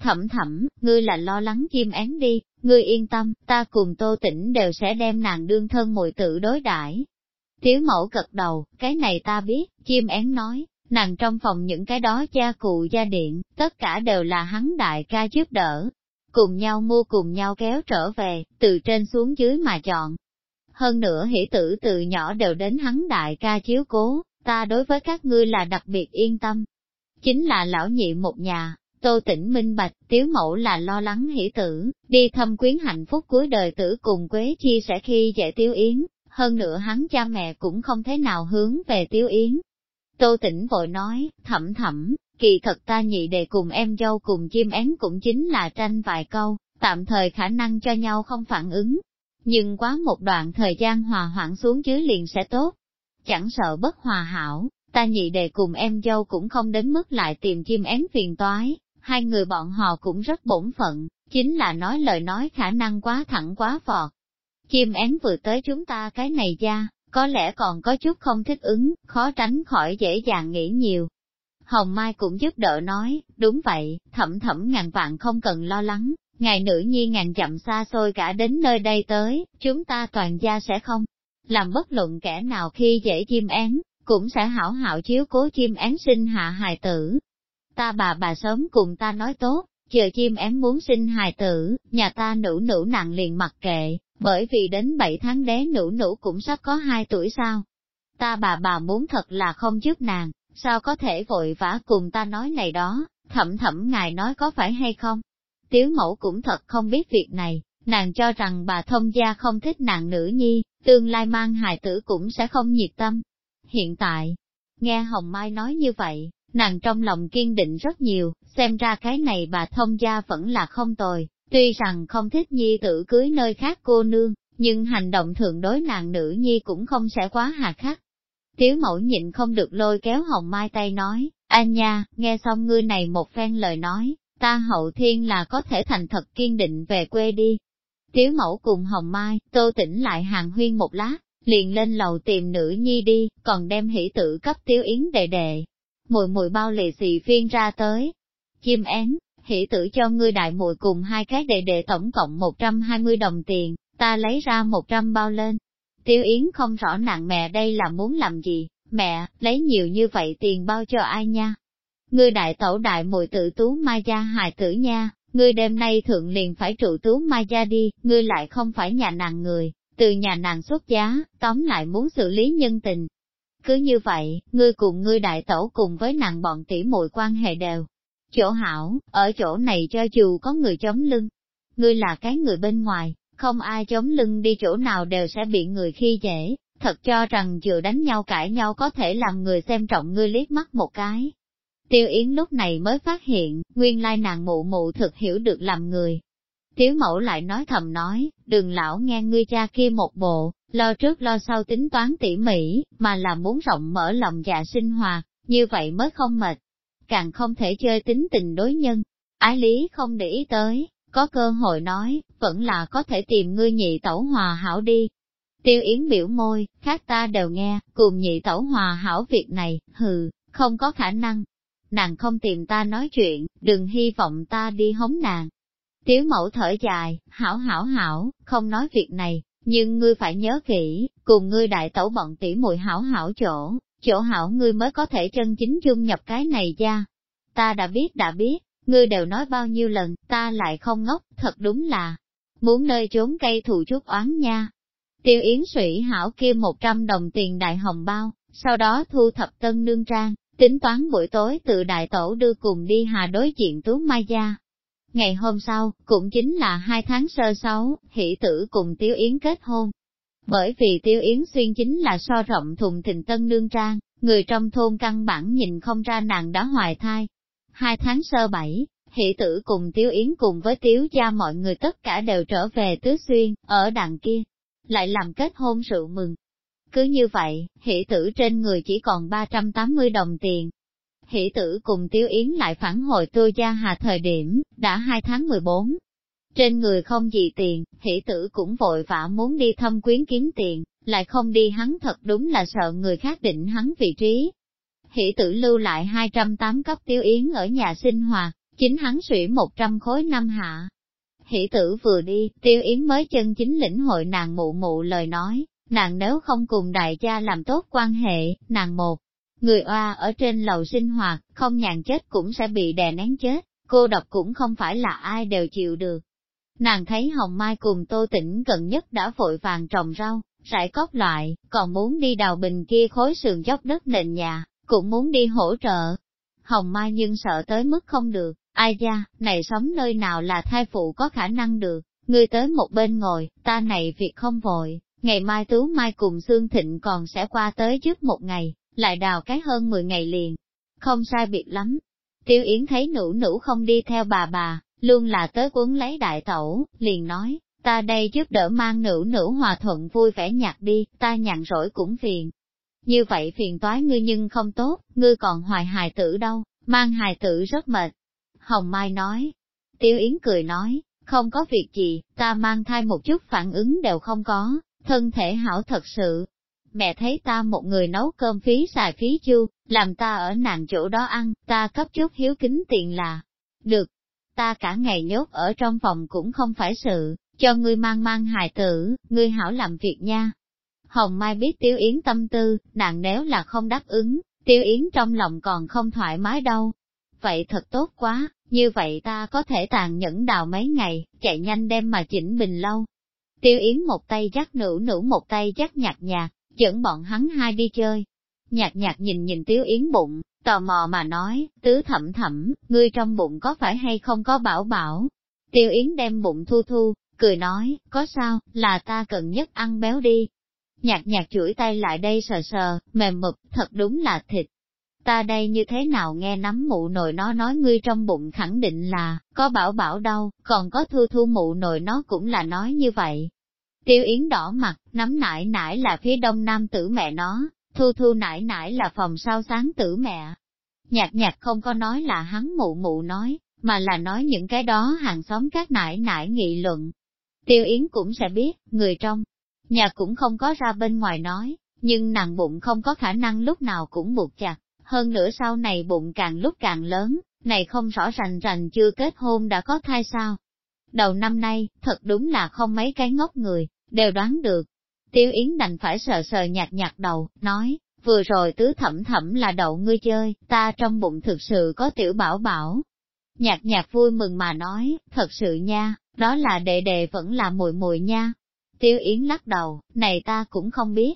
Thẩm thẩm, ngươi là lo lắng chim én đi, ngươi yên tâm, ta cùng tô tĩnh đều sẽ đem nàng đương thân mùi tự đối đãi. Tiếu mẫu cật đầu, cái này ta biết, chim én nói, nàng trong phòng những cái đó cha cụ gia điện, tất cả đều là hắn đại ca giúp đỡ, cùng nhau mua cùng nhau kéo trở về, từ trên xuống dưới mà chọn. Hơn nữa hỷ tử từ nhỏ đều đến hắn đại ca chiếu cố, ta đối với các ngươi là đặc biệt yên tâm. Chính là lão nhị một nhà, tô tỉnh minh bạch, tiếu mẫu là lo lắng hỷ tử, đi thăm quyến hạnh phúc cuối đời tử cùng Quế chia sẻ khi dễ tiếu yến, hơn nữa hắn cha mẹ cũng không thế nào hướng về tiếu yến. Tô tỉnh vội nói, thẩm thẩm, kỳ thật ta nhị đề cùng em dâu cùng chim én cũng chính là tranh vài câu, tạm thời khả năng cho nhau không phản ứng. Nhưng quá một đoạn thời gian hòa hoãn xuống chứ liền sẽ tốt. Chẳng sợ bất hòa hảo, ta nhị đề cùng em dâu cũng không đến mức lại tìm chim én phiền toái, hai người bọn họ cũng rất bổn phận, chính là nói lời nói khả năng quá thẳng quá vọt. Chim én vừa tới chúng ta cái này ra, có lẽ còn có chút không thích ứng, khó tránh khỏi dễ dàng nghĩ nhiều, Hồng Mai cũng giúp đỡ nói, đúng vậy, thẩm thẩm ngàn vạn không cần lo lắng, ngài nữ nhi ngàn chậm xa xôi cả đến nơi đây tới, chúng ta toàn gia sẽ không làm bất luận kẻ nào khi dễ chim én, cũng sẽ hảo hảo chiếu cố chim én sinh hạ hài tử. Ta bà bà sớm cùng ta nói tốt, chờ chim én muốn sinh hài tử, nhà ta nữ nữ nặng liền mặc kệ, bởi vì đến 7 tháng đế nữ nữ cũng sắp có 2 tuổi sao. Ta bà bà muốn thật là không giúp nàng, sao có thể vội vã cùng ta nói này đó, thẩm thẩm ngài nói có phải hay không? Tiếu mẫu cũng thật không biết việc này, nàng cho rằng bà thông gia không thích nàng nữ nhi, tương lai mang hài tử cũng sẽ không nhiệt tâm. Hiện tại, nghe Hồng Mai nói như vậy, nàng trong lòng kiên định rất nhiều, xem ra cái này bà thông gia vẫn là không tồi, tuy rằng không thích nhi tử cưới nơi khác cô nương, nhưng hành động thường đối nàng nữ nhi cũng không sẽ quá hà khắc. Tiếu mẫu nhịn không được lôi kéo Hồng Mai tay nói, anh nha, nghe xong ngươi này một phen lời nói, ta hậu thiên là có thể thành thật kiên định về quê đi. Tiếu mẫu cùng Hồng Mai, tô tỉnh lại hàng huyên một lát, liền lên lầu tìm nữ nhi đi, còn đem hỷ tự cấp tiếu yến đệ đệ. Mùi mùi bao lì xì phiên ra tới. Chim én, hỷ tử cho ngươi đại mùi cùng hai cái đệ đệ tổng cộng 120 đồng tiền, ta lấy ra 100 bao lên. tiêu Yến không rõ nặng mẹ đây là muốn làm gì, mẹ, lấy nhiều như vậy tiền bao cho ai nha. Ngươi đại tẩu đại mùi tự tú mai gia hài tử nha, ngươi đêm nay thượng liền phải trụ tú mai gia đi, ngươi lại không phải nhà nàng người, từ nhà nàng xuất giá, tóm lại muốn xử lý nhân tình. Cứ như vậy, ngươi cùng ngươi đại tẩu cùng với nàng bọn tỷ muội quan hệ đều. Chỗ hảo, ở chỗ này cho dù có người chống lưng, ngươi là cái người bên ngoài, không ai chống lưng đi chỗ nào đều sẽ bị người khi dễ, thật cho rằng vừa đánh nhau cãi nhau có thể làm người xem trọng ngươi liếc mắt một cái. Tiêu Yến lúc này mới phát hiện, nguyên lai nàng mụ mụ thực hiểu được làm người. Tiếu mẫu lại nói thầm nói, đừng lão nghe ngươi cha kia một bộ, lo trước lo sau tính toán tỉ mỉ, mà là muốn rộng mở lòng dạ sinh hoạt, như vậy mới không mệt. Càng không thể chơi tính tình đối nhân. Ái lý không để ý tới, có cơ hội nói, vẫn là có thể tìm ngươi nhị tẩu hòa hảo đi. Tiêu Yến biểu môi, khác ta đều nghe, cùng nhị tẩu hòa hảo việc này, hừ, không có khả năng. Nàng không tìm ta nói chuyện, đừng hy vọng ta đi hống nàng. Tiếu mẫu thở dài, hảo hảo hảo, không nói việc này, nhưng ngươi phải nhớ kỹ, cùng ngươi đại tẩu bọn tỉ muội hảo hảo chỗ, chỗ hảo ngươi mới có thể chân chính dung nhập cái này ra. Ta đã biết đã biết, ngươi đều nói bao nhiêu lần, ta lại không ngốc, thật đúng là, muốn nơi trốn cây thù chút oán nha. Tiêu Yến Sủy hảo kia 100 đồng tiền đại hồng bao, sau đó thu thập tân nương trang, tính toán buổi tối từ đại tổ đưa cùng đi hà đối diện Tú Mai Gia. Ngày hôm sau, cũng chính là hai tháng sơ sáu, hỷ tử cùng Tiêu Yến kết hôn. Bởi vì Tiêu Yến xuyên chính là so rộng thùng thình tân nương trang, người trong thôn căn bản nhìn không ra nàng đã hoài thai, Hai tháng sơ bảy, hỷ tử cùng Tiếu Yến cùng với Tiếu gia mọi người tất cả đều trở về Tứ Xuyên, ở đằng kia, lại làm kết hôn rượu mừng. Cứ như vậy, hỷ tử trên người chỉ còn 380 đồng tiền. Hỷ tử cùng Tiêu Yến lại phản hồi tôi gia hà thời điểm, đã hai tháng 14. Trên người không gì tiền, hỷ tử cũng vội vã muốn đi thăm quyến kiếm tiền, lại không đi hắn thật đúng là sợ người khác định hắn vị trí, hỷ tử lưu lại 208 cấp tiêu yến ở nhà sinh hoạt, chính hắn sủy 100 khối năm hạ. Hỷ tử vừa đi, tiêu yến mới chân chính lĩnh hội nàng mụ mụ lời nói, nàng nếu không cùng đại gia làm tốt quan hệ, nàng một, người oa ở trên lầu sinh hoạt, không nhàn chết cũng sẽ bị đè nén chết, cô độc cũng không phải là ai đều chịu được. Nàng thấy Hồng Mai cùng Tô Tĩnh gần nhất đã vội vàng trồng rau, rải cốc loại, còn muốn đi đào bình kia khối sườn dốc đất nền nhà, cũng muốn đi hỗ trợ. Hồng Mai nhưng sợ tới mức không được, ai da, này sống nơi nào là thai phụ có khả năng được, ngươi tới một bên ngồi, ta này việc không vội, ngày mai Tú Mai cùng Sương Thịnh còn sẽ qua tới trước một ngày, lại đào cái hơn 10 ngày liền. Không sai biệt lắm. Tiêu Yến thấy nữ nữ không đi theo bà bà, luôn là tới quấn lấy đại tẩu, liền nói, ta đây giúp đỡ mang nữ nữ hòa thuận vui vẻ nhạc đi, ta nhàn rỗi cũng phiền, như vậy phiền toái ngươi nhưng không tốt, ngươi còn hoài hài tử đâu, mang hài tử rất mệt. Hồng Mai nói, Tiêu Yến cười nói, không có việc gì, ta mang thai một chút phản ứng đều không có, thân thể hảo thật sự mẹ thấy ta một người nấu cơm phí xài phí chu, làm ta ở nàng chỗ đó ăn, ta cấp chút hiếu kính tiền là, được, ta cả ngày nhốt ở trong phòng cũng không phải sự, cho ngươi mang mang hài tử, ngươi hảo làm việc nha. Hồng Mai biết Tiêu Yến tâm tư, nàng nếu là không đáp ứng, Tiêu Yến trong lòng còn không thoải mái đâu. Vậy thật tốt quá, như vậy ta có thể tàn nhẫn đào mấy ngày, chạy nhanh đem mà chỉnh bình lâu. Tiêu Yến một tay dắt nữ nữ một tay dắt nhạt nhạt, dẫn bọn hắn hai đi chơi. Nhạt nhạt nhìn nhìn Tiêu Yến bụng, tò mò mà nói, tứ thẩm thẩm, ngươi trong bụng có phải hay không có bảo bảo. Tiêu Yến đem bụng thu thu, cười nói, có sao, là ta cần nhất ăn béo đi. Nhạt nhạt chuỗi tay lại đây sờ sờ, mềm mực, thật đúng là thịt. Ta đây như thế nào nghe nắm mụ nội nó nói ngươi trong bụng khẳng định là, có bảo bảo đâu, còn có thu thu mụ nội nó cũng là nói như vậy. Tiêu Yến đỏ mặt, nắm nải nải là phía đông nam tử mẹ nó, thu thu nải nải là phòng sau sáng tử mẹ. Nhạc nhạc không có nói là hắn mụ mụ nói, mà là nói những cái đó hàng xóm các nải nải nghị luận. Tiêu Yến cũng sẽ biết, người trong nhà cũng không có ra bên ngoài nói, nhưng nàng bụng không có khả năng lúc nào cũng buộc chặt, hơn nữa sau này bụng càng lúc càng lớn, này không rõ rành rành chưa kết hôn đã có thai sao. Đầu năm nay, thật đúng là không mấy cái ngốc người, đều đoán được. Tiêu Yến đành phải sờ sờ nhạt nhạt đầu, nói, vừa rồi tứ thẩm thẩm là đậu ngươi chơi, ta trong bụng thực sự có tiểu bảo bảo. Nhạc nhạc vui mừng mà nói, thật sự nha, đó là đệ đệ vẫn là mùi mùi nha. Tiêu Yến lắc đầu, này ta cũng không biết.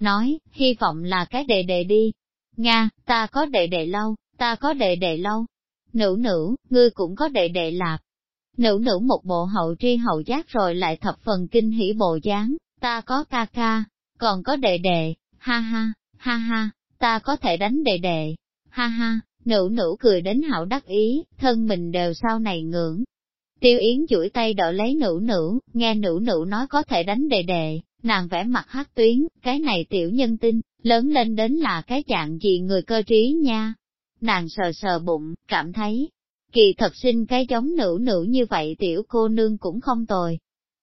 Nói, hy vọng là cái đệ đệ đi. Nga, ta có đệ đệ lâu, ta có đệ đệ lâu. Nữ nữ, ngươi cũng có đệ đệ lạp. Nữ nữ một bộ hậu tri hậu giác rồi lại thập phần kinh hỉ bộ dáng, ta có ca ca, còn có đệ đệ, ha ha, ha ha, ta có thể đánh đệ đệ, ha ha, nữ nữ cười đến hảo đắc ý, thân mình đều sau này ngưỡng. Tiêu Yến chuỗi tay đỡ lấy nữ nữ, nghe nữ nữ nói có thể đánh đệ đệ, nàng vẽ mặt hát tuyến, cái này tiểu nhân tinh, lớn lên đến là cái dạng gì người cơ trí nha. Nàng sờ sờ bụng, cảm thấy, kỳ thật sinh cái giống nữ nữ như vậy tiểu cô nương cũng không tồi.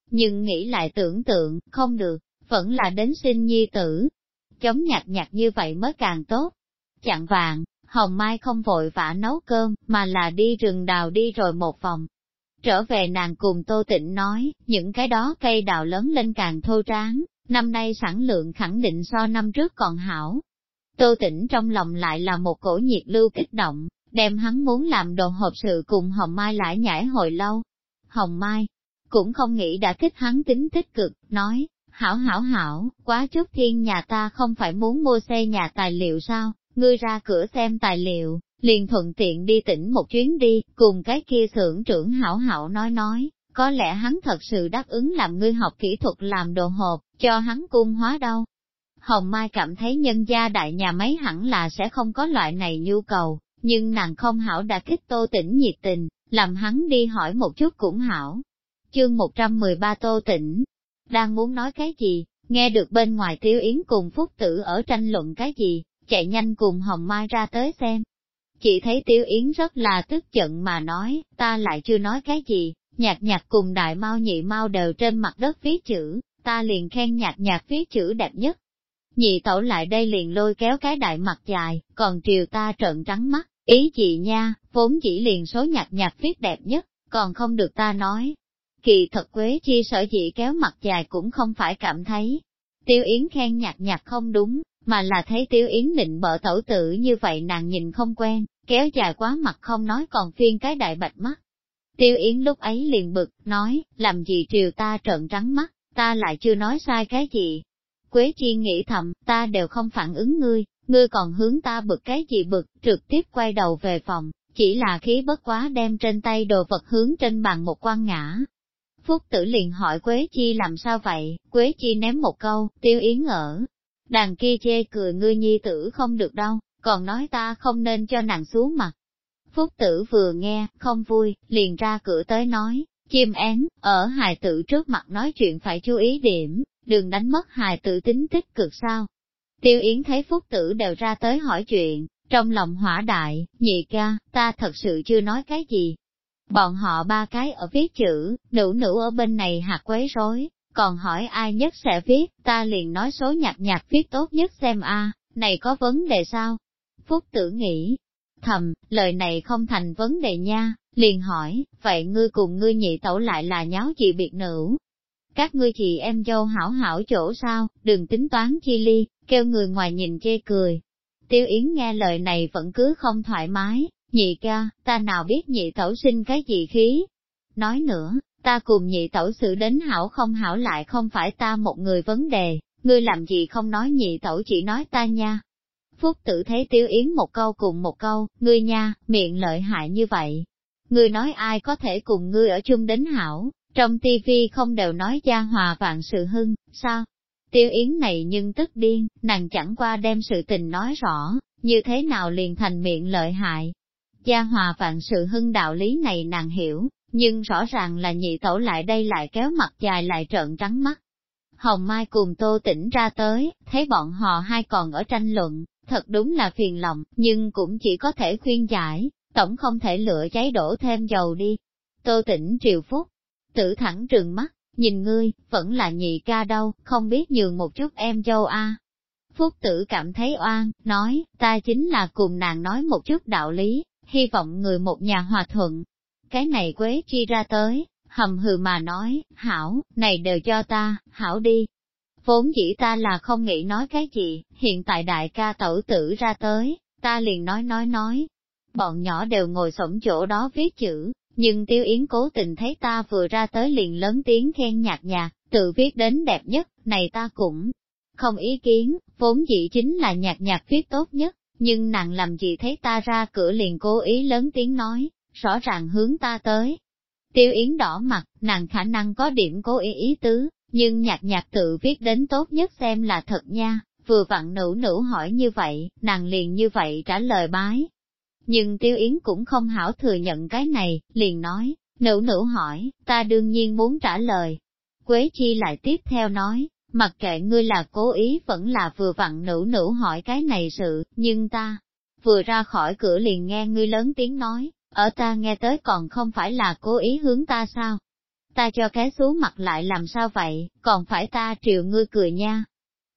Nhưng nghĩ lại tưởng tượng, không được, vẫn là đến sinh nhi tử. Chống nhạt nhạt như vậy mới càng tốt. Chặn vàng, Hồng Mai không vội vã nấu cơm, mà là đi rừng đào đi rồi một vòng. Trở về nàng cùng Tô Tịnh nói, những cái đó cây đào lớn lên càng thô tráng, năm nay sản lượng khẳng định so năm trước còn hảo. Tô Tĩnh trong lòng lại là một cổ nhiệt lưu kích động, đem hắn muốn làm đồ hộp sự cùng Hồng Mai lại nhảy hồi lâu. Hồng Mai cũng không nghĩ đã kích hắn tính tích cực, nói, hảo hảo hảo, quá chút thiên nhà ta không phải muốn mua xe nhà tài liệu sao, ngươi ra cửa xem tài liệu, liền thuận tiện đi tỉnh một chuyến đi, cùng cái kia xưởng trưởng hảo hảo nói nói, có lẽ hắn thật sự đáp ứng làm ngươi học kỹ thuật làm đồ hộp, cho hắn cung hóa đâu. Hồng Mai cảm thấy nhân gia đại nhà máy hẳn là sẽ không có loại này nhu cầu, nhưng nàng không hảo đã kích tô tỉnh nhiệt tình, làm hắn đi hỏi một chút cũng hảo. Chương 113 Tô Tĩnh, đang muốn nói cái gì, nghe được bên ngoài Tiêu Yến cùng Phúc Tử ở tranh luận cái gì, chạy nhanh cùng Hồng Mai ra tới xem. Chỉ thấy Tiêu Yến rất là tức giận mà nói, ta lại chưa nói cái gì, nhạc nhạc cùng đại mau nhị mau đều trên mặt đất viết chữ, ta liền khen nhạc nhạc viết chữ đẹp nhất. Nhị tẩu lại đây liền lôi kéo cái đại mặt dài, còn triều ta trợn trắng mắt, ý chị nha, vốn chỉ liền số nhạc nhạc viết đẹp nhất, còn không được ta nói. Kỳ thật Quế Chi sở dĩ kéo mặt dài cũng không phải cảm thấy. Tiêu Yến khen nhạc nhạc không đúng, mà là thấy Tiêu Yến định bợ tẩu tử như vậy nàng nhìn không quen, kéo dài quá mặt không nói còn phiên cái đại bạch mắt. Tiêu Yến lúc ấy liền bực, nói, làm gì triều ta trợn trắng mắt, ta lại chưa nói sai cái gì. Quế Chi nghĩ thầm, ta đều không phản ứng ngươi, ngươi còn hướng ta bực cái gì bực, trực tiếp quay đầu về phòng, chỉ là khí bất quá đem trên tay đồ vật hướng trên bàn một quan ngã. Phúc tử liền hỏi Quế Chi làm sao vậy, Quế Chi ném một câu, tiêu yến ở. Đàn kia chê cười ngươi nhi tử không được đâu, còn nói ta không nên cho nàng xuống mặt. Phúc tử vừa nghe, không vui, liền ra cửa tới nói, chim én, ở hài tử trước mặt nói chuyện phải chú ý điểm, đừng đánh mất hài tử tính tích cực sao. Tiêu Yến thấy Phúc tử đều ra tới hỏi chuyện, trong lòng hỏa đại, nhị ca, ta thật sự chưa nói cái gì. Bọn họ ba cái ở viết chữ, nữ nữ ở bên này hạt quấy rối, còn hỏi ai nhất sẽ viết, ta liền nói số nhạc nhạc viết tốt nhất xem a này có vấn đề sao? Phúc tử nghĩ, thầm, lời này không thành vấn đề nha, liền hỏi, vậy ngươi cùng ngươi nhị tẩu lại là nháo chị biệt nữ. Các ngươi chị em dâu hảo hảo chỗ sao, đừng tính toán chi ly, kêu người ngoài nhìn chê cười. Tiêu Yến nghe lời này vẫn cứ không thoải mái, nhị ca, ta nào biết nhị tẩu sinh cái gì khí. Nói nữa, ta cùng nhị tẩu xử đến hảo không hảo lại không phải ta một người vấn đề, ngươi làm gì không nói nhị tẩu chỉ nói ta nha. Phúc tử thấy Tiêu Yến một câu cùng một câu, ngươi nha, miệng lợi hại như vậy. Ngươi nói ai có thể cùng ngươi ở chung đến hảo, trong tivi không đều nói gia hòa vạn sự hưng, sao? Tiêu Yến này nhưng tức điên, nàng chẳng qua đem sự tình nói rõ, như thế nào liền thành miệng lợi hại. Gia hòa vạn sự hưng đạo lý này nàng hiểu, nhưng rõ ràng là nhị tẩu lại đây lại kéo mặt dài lại trợn trắng mắt. Hồng Mai cùng Tô Tĩnh ra tới, thấy bọn họ hai còn ở tranh luận, thật đúng là phiền lòng, nhưng cũng chỉ có thể khuyên giải, tổng không thể lựa cháy đổ thêm dầu đi. Tô Tĩnh triều phúc, tử thẳng trừng mắt, nhìn ngươi, vẫn là nhị ca đâu, không biết nhường một chút em dâu a. Phúc tử cảm thấy oan, nói, ta chính là cùng nàng nói một chút đạo lý, hy vọng người một nhà hòa thuận. Cái này quế chi ra tới, hầm hừ mà nói, hảo, này đều cho ta, hảo đi. Vốn dĩ ta là không nghĩ nói cái gì, hiện tại đại ca tẩu tử ra tới, ta liền nói nói nói. Bọn nhỏ đều ngồi sổng chỗ đó viết chữ, nhưng Tiêu Yến cố tình thấy ta vừa ra tới liền lớn tiếng khen nhạc nhạc, tự viết đến đẹp nhất, này ta cũng không ý kiến, vốn dĩ chính là nhạc nhạc viết tốt nhất, nhưng nàng làm gì thấy ta ra cửa liền cố ý lớn tiếng nói, rõ ràng hướng ta tới. Tiêu Yến đỏ mặt, nàng khả năng có điểm cố ý ý tứ, nhưng nhạc nhạc tự viết đến tốt nhất xem là thật nha, vừa vặn nữ nữ hỏi như vậy, nàng liền như vậy trả lời bái, nhưng Tiêu Yến cũng không hảo thừa nhận cái này, liền nói, nữ nữ hỏi, ta đương nhiên muốn trả lời. Quế Chi lại tiếp theo nói, mặc kệ ngươi là cố ý vẫn là vừa vặn nữ nữ hỏi cái này sự, nhưng ta, vừa ra khỏi cửa liền nghe ngươi lớn tiếng nói, ở ta nghe tới còn không phải là cố ý hướng ta sao? Ta cho cái xuống mặt lại làm sao vậy, còn phải ta triều ngươi cười nha.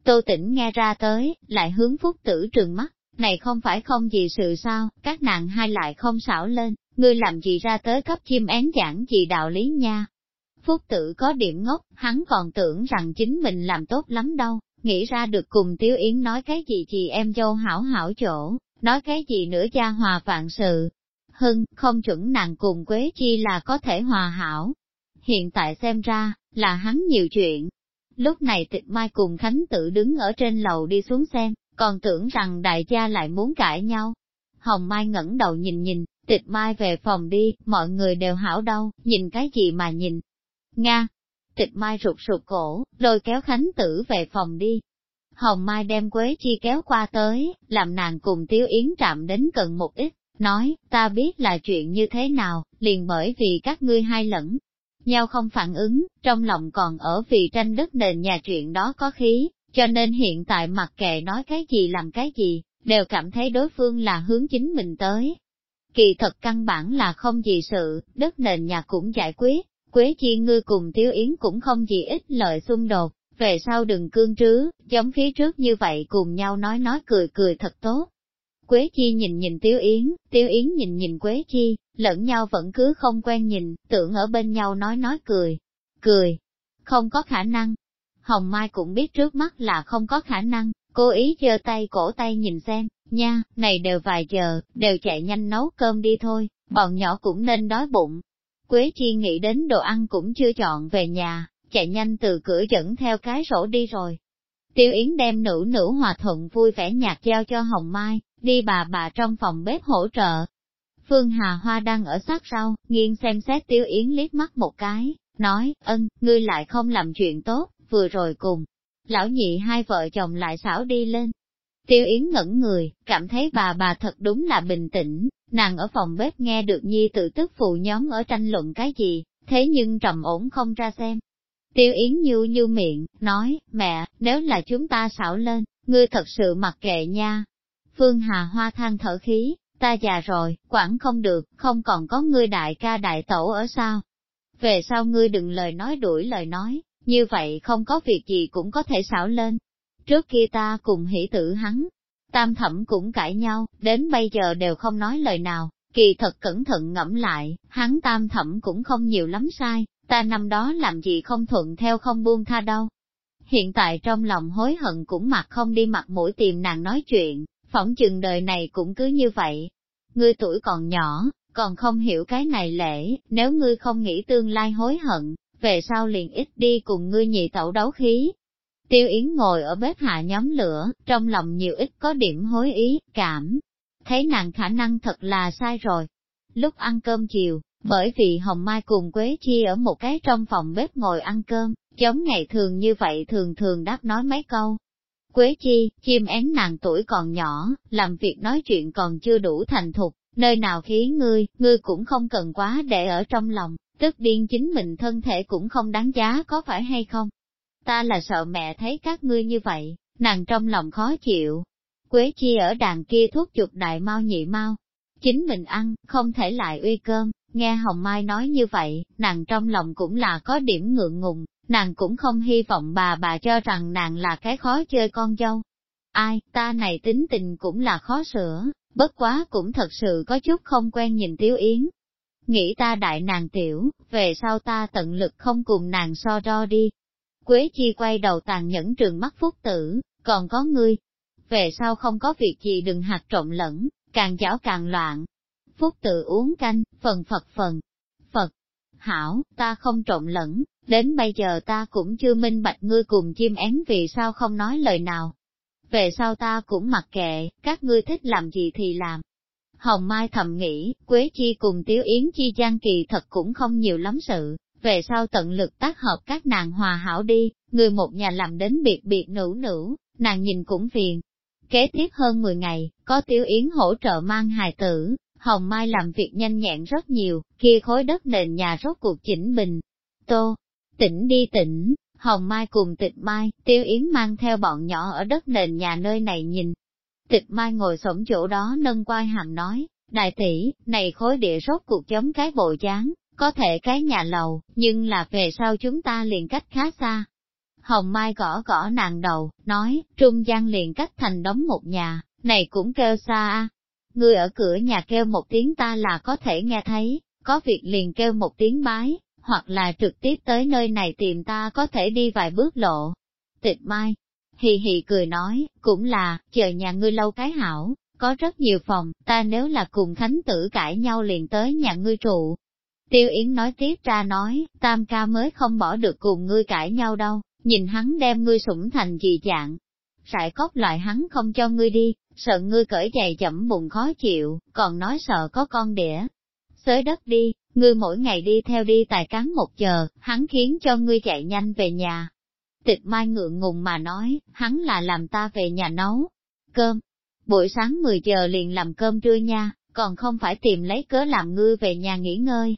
Tô tỉnh nghe ra tới, lại hướng phúc tử trường mắt, này không phải không gì sự sao, các nàng hai lại không xảo lên, ngươi làm gì ra tới cấp chim én giảng gì đạo lý nha. Phúc tử có điểm ngốc, hắn còn tưởng rằng chính mình làm tốt lắm đâu, nghĩ ra được cùng Tiếu Yến nói cái gì chị em dâu hảo hảo chỗ, nói cái gì nữa gia hòa vạn sự. Hưng, không chuẩn nàng cùng Quế Chi là có thể hòa hảo. Hiện tại xem ra, là hắn nhiều chuyện. Lúc này tịch mai cùng Khánh Tử đứng ở trên lầu đi xuống xem, còn tưởng rằng đại gia lại muốn cãi nhau. Hồng Mai ngẩng đầu nhìn nhìn, tịch mai về phòng đi, mọi người đều hảo đâu, nhìn cái gì mà nhìn. Nga! Tịch mai rụt rụt cổ, lôi kéo Khánh Tử về phòng đi. Hồng Mai đem Quế Chi kéo qua tới, làm nàng cùng Tiếu Yến chạm đến gần một ít, nói, ta biết là chuyện như thế nào, liền bởi vì các ngươi hai lẫn. Nhau không phản ứng, trong lòng còn ở vì tranh đất nền nhà chuyện đó có khí, cho nên hiện tại mặc kệ nói cái gì làm cái gì, đều cảm thấy đối phương là hướng chính mình tới. Kỳ thật căn bản là không gì sự, đất nền nhà cũng giải quyết, Quế Chi ngươi cùng Tiếu Yến cũng không gì ít lợi xung đột, về sau đừng cương trứ, giống phía trước như vậy cùng nhau nói nói cười cười thật tốt. Quế Chi nhìn nhìn Tiếu Yến, Tiếu Yến nhìn nhìn Quế Chi, lẫn nhau vẫn cứ không quen nhìn, tưởng ở bên nhau nói nói cười, cười. Không có khả năng, Hồng Mai cũng biết trước mắt là không có khả năng, cố ý giơ tay cổ tay nhìn xem, nha, này đều vài giờ, đều chạy nhanh nấu cơm đi thôi, bọn nhỏ cũng nên đói bụng. Quế Chi nghĩ đến đồ ăn cũng chưa chọn về nhà, chạy nhanh từ cửa dẫn theo cái rổ đi rồi. Tiêu Yến đem nữ nữ hòa thuận vui vẻ nhạt giao cho Hồng Mai, đi bà bà trong phòng bếp hỗ trợ. Phương Hà Hoa đang ở sát rau, nghiêng xem xét Tiêu Yến liếc mắt một cái, nói, ân, ngươi lại không làm chuyện tốt, vừa rồi cùng, lão nhị hai vợ chồng lại xảo đi lên. Tiêu Yến ngẩn người, cảm thấy bà bà thật đúng là bình tĩnh, nàng ở phòng bếp nghe được nhi tự tức phụ nhóm ở tranh luận cái gì, thế nhưng trầm ổn không ra xem. Tiêu Yến như như miệng, nói, mẹ, nếu là chúng ta xảo lên, ngươi thật sự mặc kệ nha. Phương Hà Hoa than thở khí, ta già rồi, quản không được, không còn có ngươi đại ca đại tẩu ở sao. Về sau ngươi đừng lời nói đuổi lời nói, như vậy không có việc gì cũng có thể xảo lên. Trước kia ta cùng hỷ tử hắn, tam thẩm cũng cãi nhau, đến bây giờ đều không nói lời nào, kỳ thật cẩn thận ngẫm lại, hắn tam thẩm cũng không nhiều lắm sai, ta năm đó làm gì không thuận theo không buông tha đâu. Hiện tại trong lòng hối hận cũng mặc không đi mặt mũi tìm nàng nói chuyện, phỏng chừng đời này cũng cứ như vậy. Ngươi tuổi còn nhỏ, còn không hiểu cái này lễ, nếu ngươi không nghĩ tương lai hối hận, về sau liền ít đi cùng ngươi nhị tẩu đấu khí. Tiêu Yến ngồi ở bếp hạ nhóm lửa, trong lòng nhiều ít có điểm hối ý, cảm. Thấy nàng khả năng thật là sai rồi. Lúc ăn cơm chiều, bởi vì Hồng Mai cùng Quế Chi ở một cái trong phòng bếp ngồi ăn cơm, giống ngày thường như vậy thường thường đáp nói mấy câu. Quế Chi, chim én nàng tuổi còn nhỏ, làm việc nói chuyện còn chưa đủ thành thục, nơi nào khí ngươi, ngươi cũng không cần quá để ở trong lòng, tức điên chính mình thân thể cũng không đáng giá có phải hay không? Ta là sợ mẹ thấy các ngươi như vậy, nàng trong lòng khó chịu. Quế chi ở đàn kia thuốc chuột đại mau nhị mau, chính mình ăn, không thể lại uy cơm, nghe Hồng Mai nói như vậy, nàng trong lòng cũng là có điểm ngượng ngùng, nàng cũng không hy vọng bà bà cho rằng nàng là cái khó chơi con dâu. Ai, ta này tính tình cũng là khó sửa, bất quá cũng thật sự có chút không quen nhìn Tiếu Yến. Nghĩ ta đại nàng tiểu, về sau ta tận lực không cùng nàng so đo đi. Quế Chi quay đầu tàn nhẫn trường mắt phúc tử, còn có ngươi. Về sau không có việc gì đừng hạt trộn lẫn, càng chảo càng loạn. Phúc tử uống canh, phần Phật phần. Phật, hảo, ta không trộn lẫn, đến bây giờ ta cũng chưa minh bạch ngươi cùng chim én vì sao không nói lời nào về sau ta cũng mặc kệ, các ngươi thích làm gì thì làm. Hồng Mai thầm nghĩ, Quế Chi cùng Tiếu Yến Chi Giang kỳ thật cũng không nhiều lắm sự, về sau tận lực tác hợp các nàng hòa hảo đi, người một nhà làm đến biệt biệt nữ nữ, nàng nhìn cũng phiền. Kế tiếp hơn 10 ngày, có Tiếu Yến hỗ trợ mang hài tử, Hồng Mai làm việc nhanh nhẹn rất nhiều, kia khối đất nền nhà rốt cuộc chỉnh bình. Tô, tỉnh đi tỉnh, Hồng Mai cùng tịch Mai, Tiêu Yến mang theo bọn nhỏ ở đất nền nhà nơi này nhìn. Tịch Mai ngồi sổng chỗ đó nâng quai hàm nói, đại tỷ, này khối địa rốt cuộc chống cái bộ dáng, có thể cái nhà lầu, nhưng là về sau chúng ta liền cách khá xa. Hồng Mai gõ gõ nàng đầu, nói, trung gian liền cách thành đóng một nhà, này cũng kêu xa a. Người ở cửa nhà kêu một tiếng ta là có thể nghe thấy, có việc liền kêu một tiếng bái, hoặc là trực tiếp tới nơi này tìm ta có thể đi vài bước lộ. Tịch mai, hì hì cười nói, cũng là, chờ nhà ngươi lâu cái hảo, có rất nhiều phòng, ta nếu là cùng khánh tử cãi nhau liền tới nhà ngươi trụ. Tiêu Yến nói tiếp ra nói, tam ca mới không bỏ được cùng ngươi cãi nhau đâu, nhìn hắn đem ngươi sủng thành gì dạng. Sải cốc loại hắn không cho ngươi đi, sợ ngươi cởi giày chậm bụng khó chịu, còn nói sợ có con đĩa tới đất đi, ngươi mỗi ngày đi theo đi tài cán một giờ, hắn khiến cho ngươi chạy nhanh về nhà. Tịch mai ngượng ngùng mà nói, hắn là làm ta về nhà nấu cơm. Buổi sáng 10 giờ liền làm cơm trưa nha, còn không phải tìm lấy cớ làm ngươi về nhà nghỉ ngơi.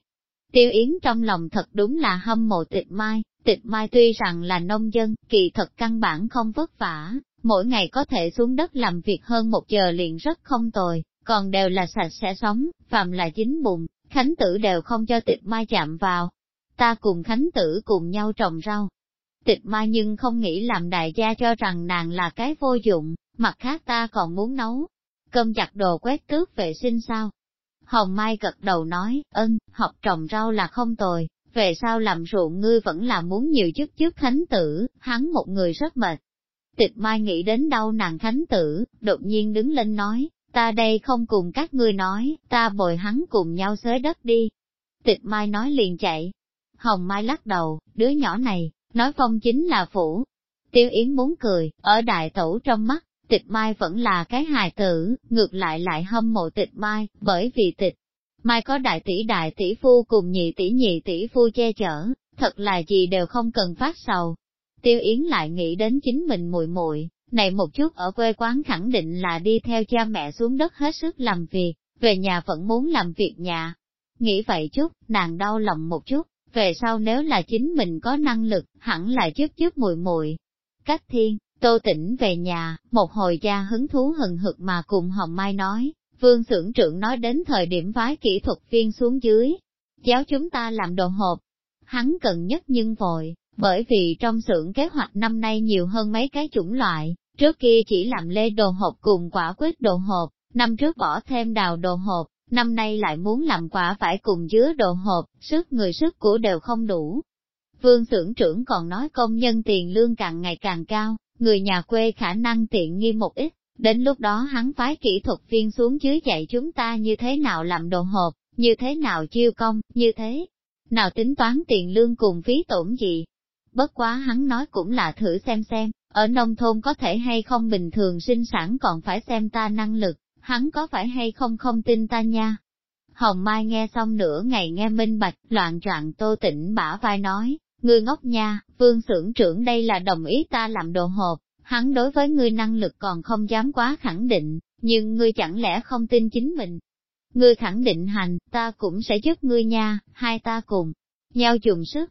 Tiêu Yến trong lòng thật đúng là hâm mộ tịch mai, tịch mai tuy rằng là nông dân, kỳ thật căn bản không vất vả, mỗi ngày có thể xuống đất làm việc hơn một giờ liền rất không tồi, còn đều là sạch sẽ sống, phàm là dính bùn, Khánh tử đều không cho tịch mai chạm vào. Ta cùng Khánh tử cùng nhau trồng rau. Tịch mai nhưng không nghĩ làm đại gia cho rằng nàng là cái vô dụng, mặt khác ta còn muốn nấu. Cơm chặt đồ quét tước vệ sinh sao? Hồng Mai gật đầu nói, ân, học trồng rau là không tồi, về sau làm ruộng ngươi vẫn là muốn nhiều chức chức khánh tử, hắn một người rất mệt. Tịch Mai nghĩ đến đâu nàng khánh tử, đột nhiên đứng lên nói, Ta đây không cùng các ngươi nói, ta bồi hắn cùng nhau xới đất đi. Tịch Mai nói liền chạy. Hồng Mai lắc đầu, đứa nhỏ này, nói phong chính là phủ. Tiêu Yến muốn cười, ở đại tẩu trong mắt, tịch Mai vẫn là cái hài tử, ngược lại lại hâm mộ tịch Mai, bởi vì tịch Mai có đại tỷ đại tỷ phu cùng nhị tỷ nhị tỷ phu che chở, thật là gì đều không cần phát sầu. Tiêu Yến lại nghĩ đến chính mình muội muội, này một chút ở quê quán khẳng định là đi theo cha mẹ xuống đất hết sức làm việc, về nhà vẫn muốn làm việc nhà. Nghĩ vậy chút, nàng đau lòng một chút, về sau nếu là chính mình có năng lực, hẳn là giúp giúp muội muội. Cách thiên, tô tỉnh về nhà, một hồi cha hứng thú hừng hực mà cùng Hồng Mai nói, vương xưởng trưởng nói đến thời điểm phái kỹ thuật viên xuống dưới, giáo chúng ta làm đồ hộp. Hắn cần nhất nhưng vội, bởi vì trong xưởng kế hoạch năm nay nhiều hơn mấy cái chủng loại, trước kia chỉ làm lê đồ hộp cùng quả quyết đồ hộp, năm trước bỏ thêm đào đồ hộp, năm nay lại muốn làm quả phải cùng dứa đồ hộp, sức người sức của đều không đủ. Vương xưởng trưởng còn nói công nhân tiền lương càng ngày càng cao, người nhà quê khả năng tiện nghi một ít, đến lúc đó hắn phái kỹ thuật viên xuống dưới dạy chúng ta như thế nào làm đồ hộp, như thế nào chiêu công, như thế nào tính toán tiền lương cùng phí tổn gì. Bất quá hắn nói cũng là thử xem xem, ở nông thôn có thể hay không bình thường sinh sản còn phải xem ta năng lực, hắn có phải hay không không tin ta nha. Hồng Mai nghe xong nửa ngày nghe minh bạch, loạn trạng tô tỉnh bả vai nói, ngươi ngốc nha, vương xưởng trưởng đây là đồng ý ta làm đồ hộp, hắn đối với ngươi năng lực còn không dám quá khẳng định, nhưng ngươi chẳng lẽ không tin chính mình. Ngươi khẳng định hành, ta cũng sẽ giúp ngươi nha, hai ta cùng, nhau dùng sức.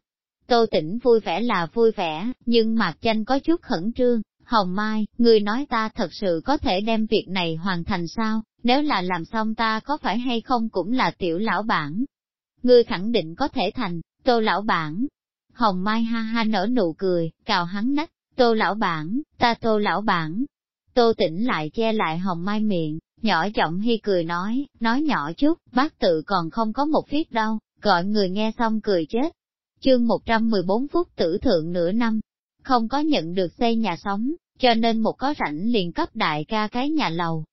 Tô tỉnh vui vẻ là vui vẻ, nhưng mặt tranh có chút khẩn trương, Hồng Mai, người nói ta thật sự có thể đem việc này hoàn thành sao, nếu là làm xong ta có phải hay không cũng là tiểu lão bản. Ngươi khẳng định có thể thành, tô lão bản. Hồng Mai ha ha nở nụ cười, cào hắn nách, tô lão bản, ta tô lão bản. Tô tỉnh lại che lại Hồng Mai miệng, nhỏ giọng hi cười nói, nói nhỏ chút, bác tự còn không có một phiết đâu, gọi người nghe xong cười chết. Chương 114 phút tử thượng nửa năm, không có nhận được xây nhà sống, cho nên một có rảnh liền cấp đại ca cái nhà lầu.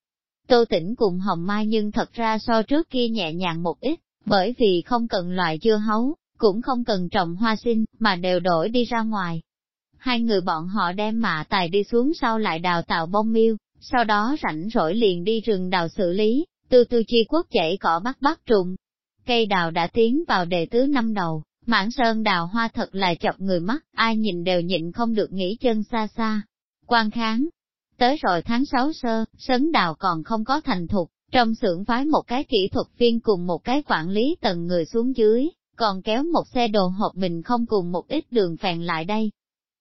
Tô tỉnh cùng Hồng Mai nhưng thật ra so trước kia nhẹ nhàng một ít, bởi vì không cần loại dưa hấu, cũng không cần trồng hoa sinh, mà đều đổi đi ra ngoài. Hai người bọn họ đem mạ tài đi xuống sau lại đào tạo bông miêu, sau đó rảnh rỗi liền đi rừng đào xử lý, từ từ chi quốc chảy cỏ bắt bắt trùng. Cây đào đã tiến vào đề tứ năm đầu, Mãn sơn đào hoa thật là chọc người mắt, ai nhìn đều nhịn không được nghĩ chân xa xa. Quan kháng. Tới rồi tháng 6 sơ, sấn đào còn không có thành thục, trong xưởng phái một cái kỹ thuật viên cùng một cái quản lý tầng người xuống dưới, còn kéo một xe đồ hộp mình không cùng một ít đường phèn lại đây.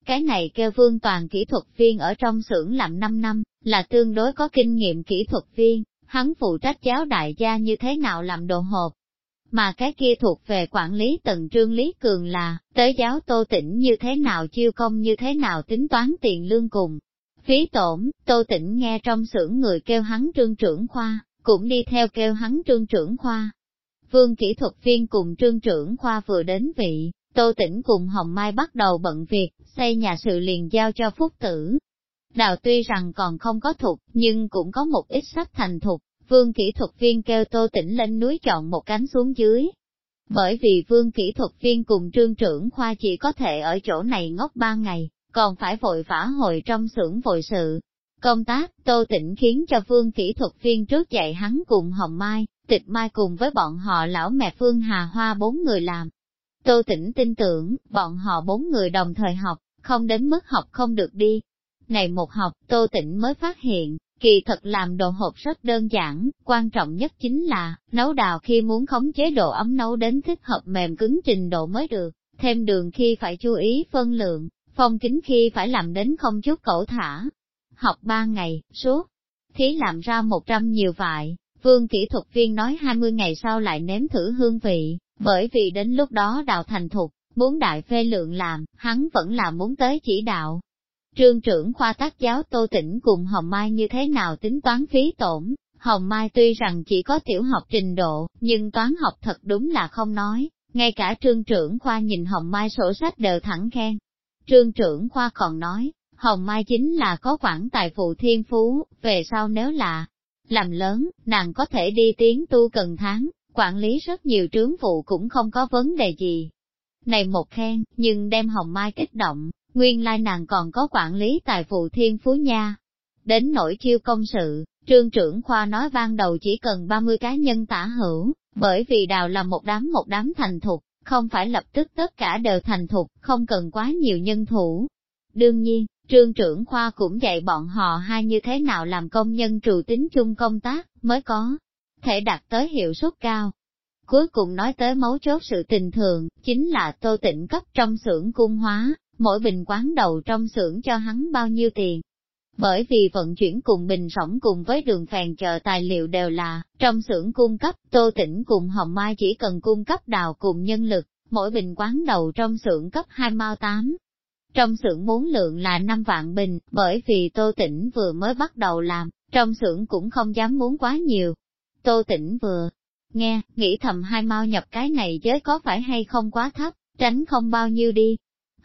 Cái này kêu vương toàn kỹ thuật viên ở trong xưởng làm 5 năm, là tương đối có kinh nghiệm kỹ thuật viên, hắn phụ trách giáo đại gia như thế nào làm đồ hộp, mà cái kia thuộc về quản lý tần trương Lý Cường là, tới giáo tô tỉnh như thế nào chiêu công như thế nào tính toán tiền lương cùng. Phí tổn, tô tỉnh nghe trong xưởng người kêu hắn trương trưởng khoa, cũng đi theo kêu hắn trương trưởng khoa. Vương kỹ thuật viên cùng trương trưởng khoa vừa đến vị, tô tỉnh cùng Hồng Mai bắt đầu bận việc, xây nhà sự liền giao cho Phúc Tử. Đào tuy rằng còn không có thục, nhưng cũng có một ít sách thành thục, Vương kỹ thuật viên kêu tô tĩnh lên núi chọn một cánh xuống dưới. Bởi vì vương kỹ thuật viên cùng trương trưởng khoa chỉ có thể ở chỗ này ngốc ba ngày, còn phải vội vã hồi trong xưởng vội sự. Công tác, tô tĩnh khiến cho vương kỹ thuật viên trước dạy hắn cùng Hồng Mai, tịch mai cùng với bọn họ lão mẹ Phương Hà Hoa bốn người làm. Tô tĩnh tin tưởng, bọn họ bốn người đồng thời học, không đến mức học không được đi. Này một học, Tô Tĩnh mới phát hiện, Kỳ thật làm đồ hộp rất đơn giản, quan trọng nhất chính là, nấu đào khi muốn khống chế độ ấm nấu đến thích hợp mềm cứng trình độ mới được, thêm đường khi phải chú ý phân lượng, phong kính khi phải làm đến không chút cẩu thả. Học ba ngày, suốt, thí làm ra một trăm nhiều vại, vương kỹ thuật viên nói hai mươi ngày sau lại nếm thử hương vị, bởi vì đến lúc đó đào thành thục, muốn đại phê lượng làm, hắn vẫn là muốn tới chỉ đạo, Trương trưởng khoa tác giáo Tô Tĩnh cùng Hồng Mai như thế nào tính toán phí tổn, Hồng Mai tuy rằng chỉ có tiểu học trình độ, nhưng toán học thật đúng là không nói, ngay cả trương trưởng khoa nhìn Hồng Mai sổ sách đều thẳng khen. Trương trưởng khoa còn nói, Hồng Mai chính là có quản tài phụ thiên phú, về sau nếu là làm lớn, nàng có thể đi tiến tu cần tháng, quản lý rất nhiều trướng vụ cũng không có vấn đề gì. Này một khen, nhưng đem Hồng Mai kích động, nguyên lai nàng còn có quản lý tài phụ thiên phú nha. Đến nỗi chiêu công sự, trương trưởng khoa nói ban đầu chỉ cần 30 cá nhân tả hữu, bởi vì đào là một đám một đám thành thục, không phải lập tức tất cả đều thành thục, không cần quá nhiều nhân thủ. Đương nhiên, trương trưởng khoa cũng dạy bọn họ hai như thế nào làm công nhân trù tính chung công tác, mới có thể đạt tới hiệu suất cao. Cuối cùng nói tới mấu chốt sự tình thường, chính là tô tịnh cấp trong xưởng cung hóa, mỗi bình quán đầu trong xưởng cho hắn bao nhiêu tiền. Bởi vì vận chuyển cùng bình sỏng cùng với đường phèn chờ tài liệu đều là, trong xưởng cung cấp, Tô Tĩnh cùng Hồng Mai chỉ cần cung cấp đào cùng nhân lực, mỗi bình quán đầu trong xưởng cấp 2 mao 8. Trong xưởng muốn lượng là 5 vạn bình, bởi vì Tô Tĩnh vừa mới bắt đầu làm, trong xưởng cũng không dám muốn quá nhiều. Tô Tĩnh vừa nghe, nghĩ thầm hai mau nhập cái này giới có phải hay không quá thấp, tránh không bao nhiêu đi.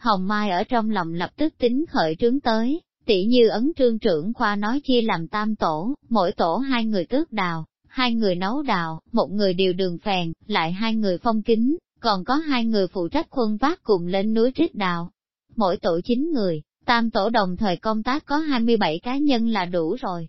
Hồng Mai ở trong lòng lập tức tính khởi trướng tới, tỷ như ấn trương trưởng khoa nói chia làm tam tổ, mỗi tổ hai người tước đào, hai người nấu đào, một người điều đường phèn, lại hai người phong kính, còn có hai người phụ trách khuân vác cùng lên núi trích đào. Mỗi tổ chín người, tam tổ đồng thời công tác có 27 cá nhân là đủ rồi.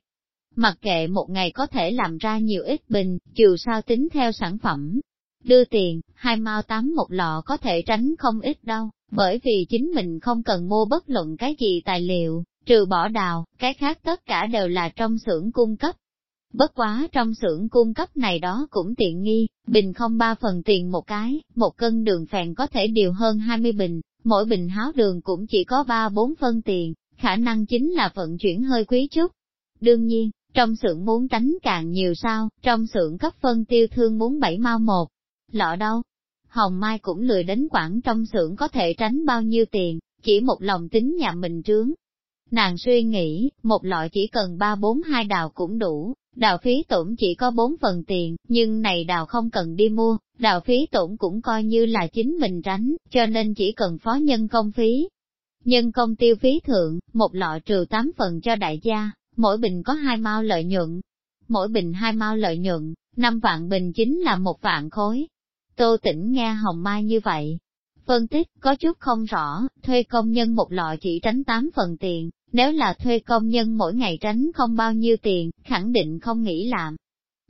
Mặc kệ một ngày có thể làm ra nhiều ít bình, dù sao tính theo sản phẩm. Đưa tiền, hai mao tám một lọ có thể tránh không ít đâu, bởi vì chính mình không cần mua bất luận cái gì tài liệu, trừ bỏ đào, cái khác tất cả đều là trong xưởng cung cấp. Bất quá trong xưởng cung cấp này đó cũng tiện nghi, bình không ba phần tiền một cái, một cân đường phèn có thể điều hơn 20 bình, mỗi bình háo đường cũng chỉ có 3-4 phân tiền, khả năng chính là vận chuyển hơi quý chút. Đương nhiên, trong xưởng muốn tránh càng nhiều sao, trong xưởng cấp phân tiêu thương muốn bảy mau một. Lọ đâu? Hồng Mai cũng lười đến quảng trong xưởng có thể tránh bao nhiêu tiền, chỉ một lòng tính nhà mình trướng. Nàng suy nghĩ, một lọ chỉ cần ba bốn hai đào cũng đủ, đào phí tổn chỉ có bốn phần tiền, nhưng này đào không cần đi mua, đào phí tổn cũng coi như là chính mình tránh, cho nên chỉ cần phó nhân công phí. Nhân công tiêu phí thượng, một lọ trừ tám phần cho đại gia, mỗi bình có hai mao lợi nhuận. Mỗi bình hai mao lợi nhuận, năm vạn bình chính là một vạn khối. Tô Tĩnh nghe Hồng Mai như vậy. Phân tích có chút không rõ, thuê công nhân một lọ chỉ tránh 8 phần tiền, nếu là thuê công nhân mỗi ngày tránh không bao nhiêu tiền, khẳng định không nghĩ làm.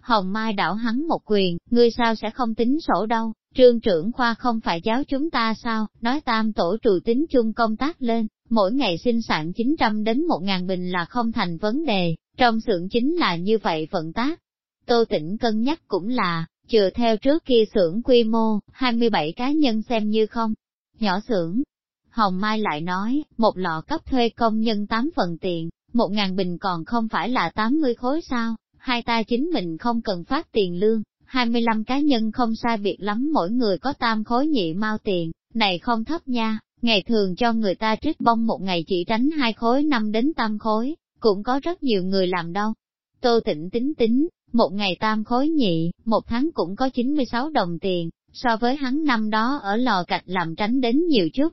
Hồng Mai đảo hắn một quyền, ngươi sao sẽ không tính sổ đâu, trương trưởng khoa không phải giáo chúng ta sao, nói tam tổ trụ tính chung công tác lên, mỗi ngày sinh sản 900 đến 1.000 bình là không thành vấn đề, trong xưởng chính là như vậy vận tác. Tô tỉnh cân nhắc cũng là, chừa theo trước kia xưởng quy mô, 27 cá nhân xem như không. Nhỏ xưởng. Hồng Mai lại nói, một lọ cấp thuê công nhân 8 phần tiền, 1.000 bình còn không phải là 80 khối sao, hai ta chính mình không cần phát tiền lương, 25 cá nhân không sai biệt lắm mỗi người có tam khối nhị mau tiền, này không thấp nha, Ngày thường cho người ta trích bông một ngày chỉ tránh hai khối năm đến tam khối, cũng có rất nhiều người làm đâu. Tô tịnh tính tính, một ngày tam khối nhị, một tháng cũng có 96 đồng tiền, so với hắn năm đó ở lò cạch làm tránh đến nhiều chút.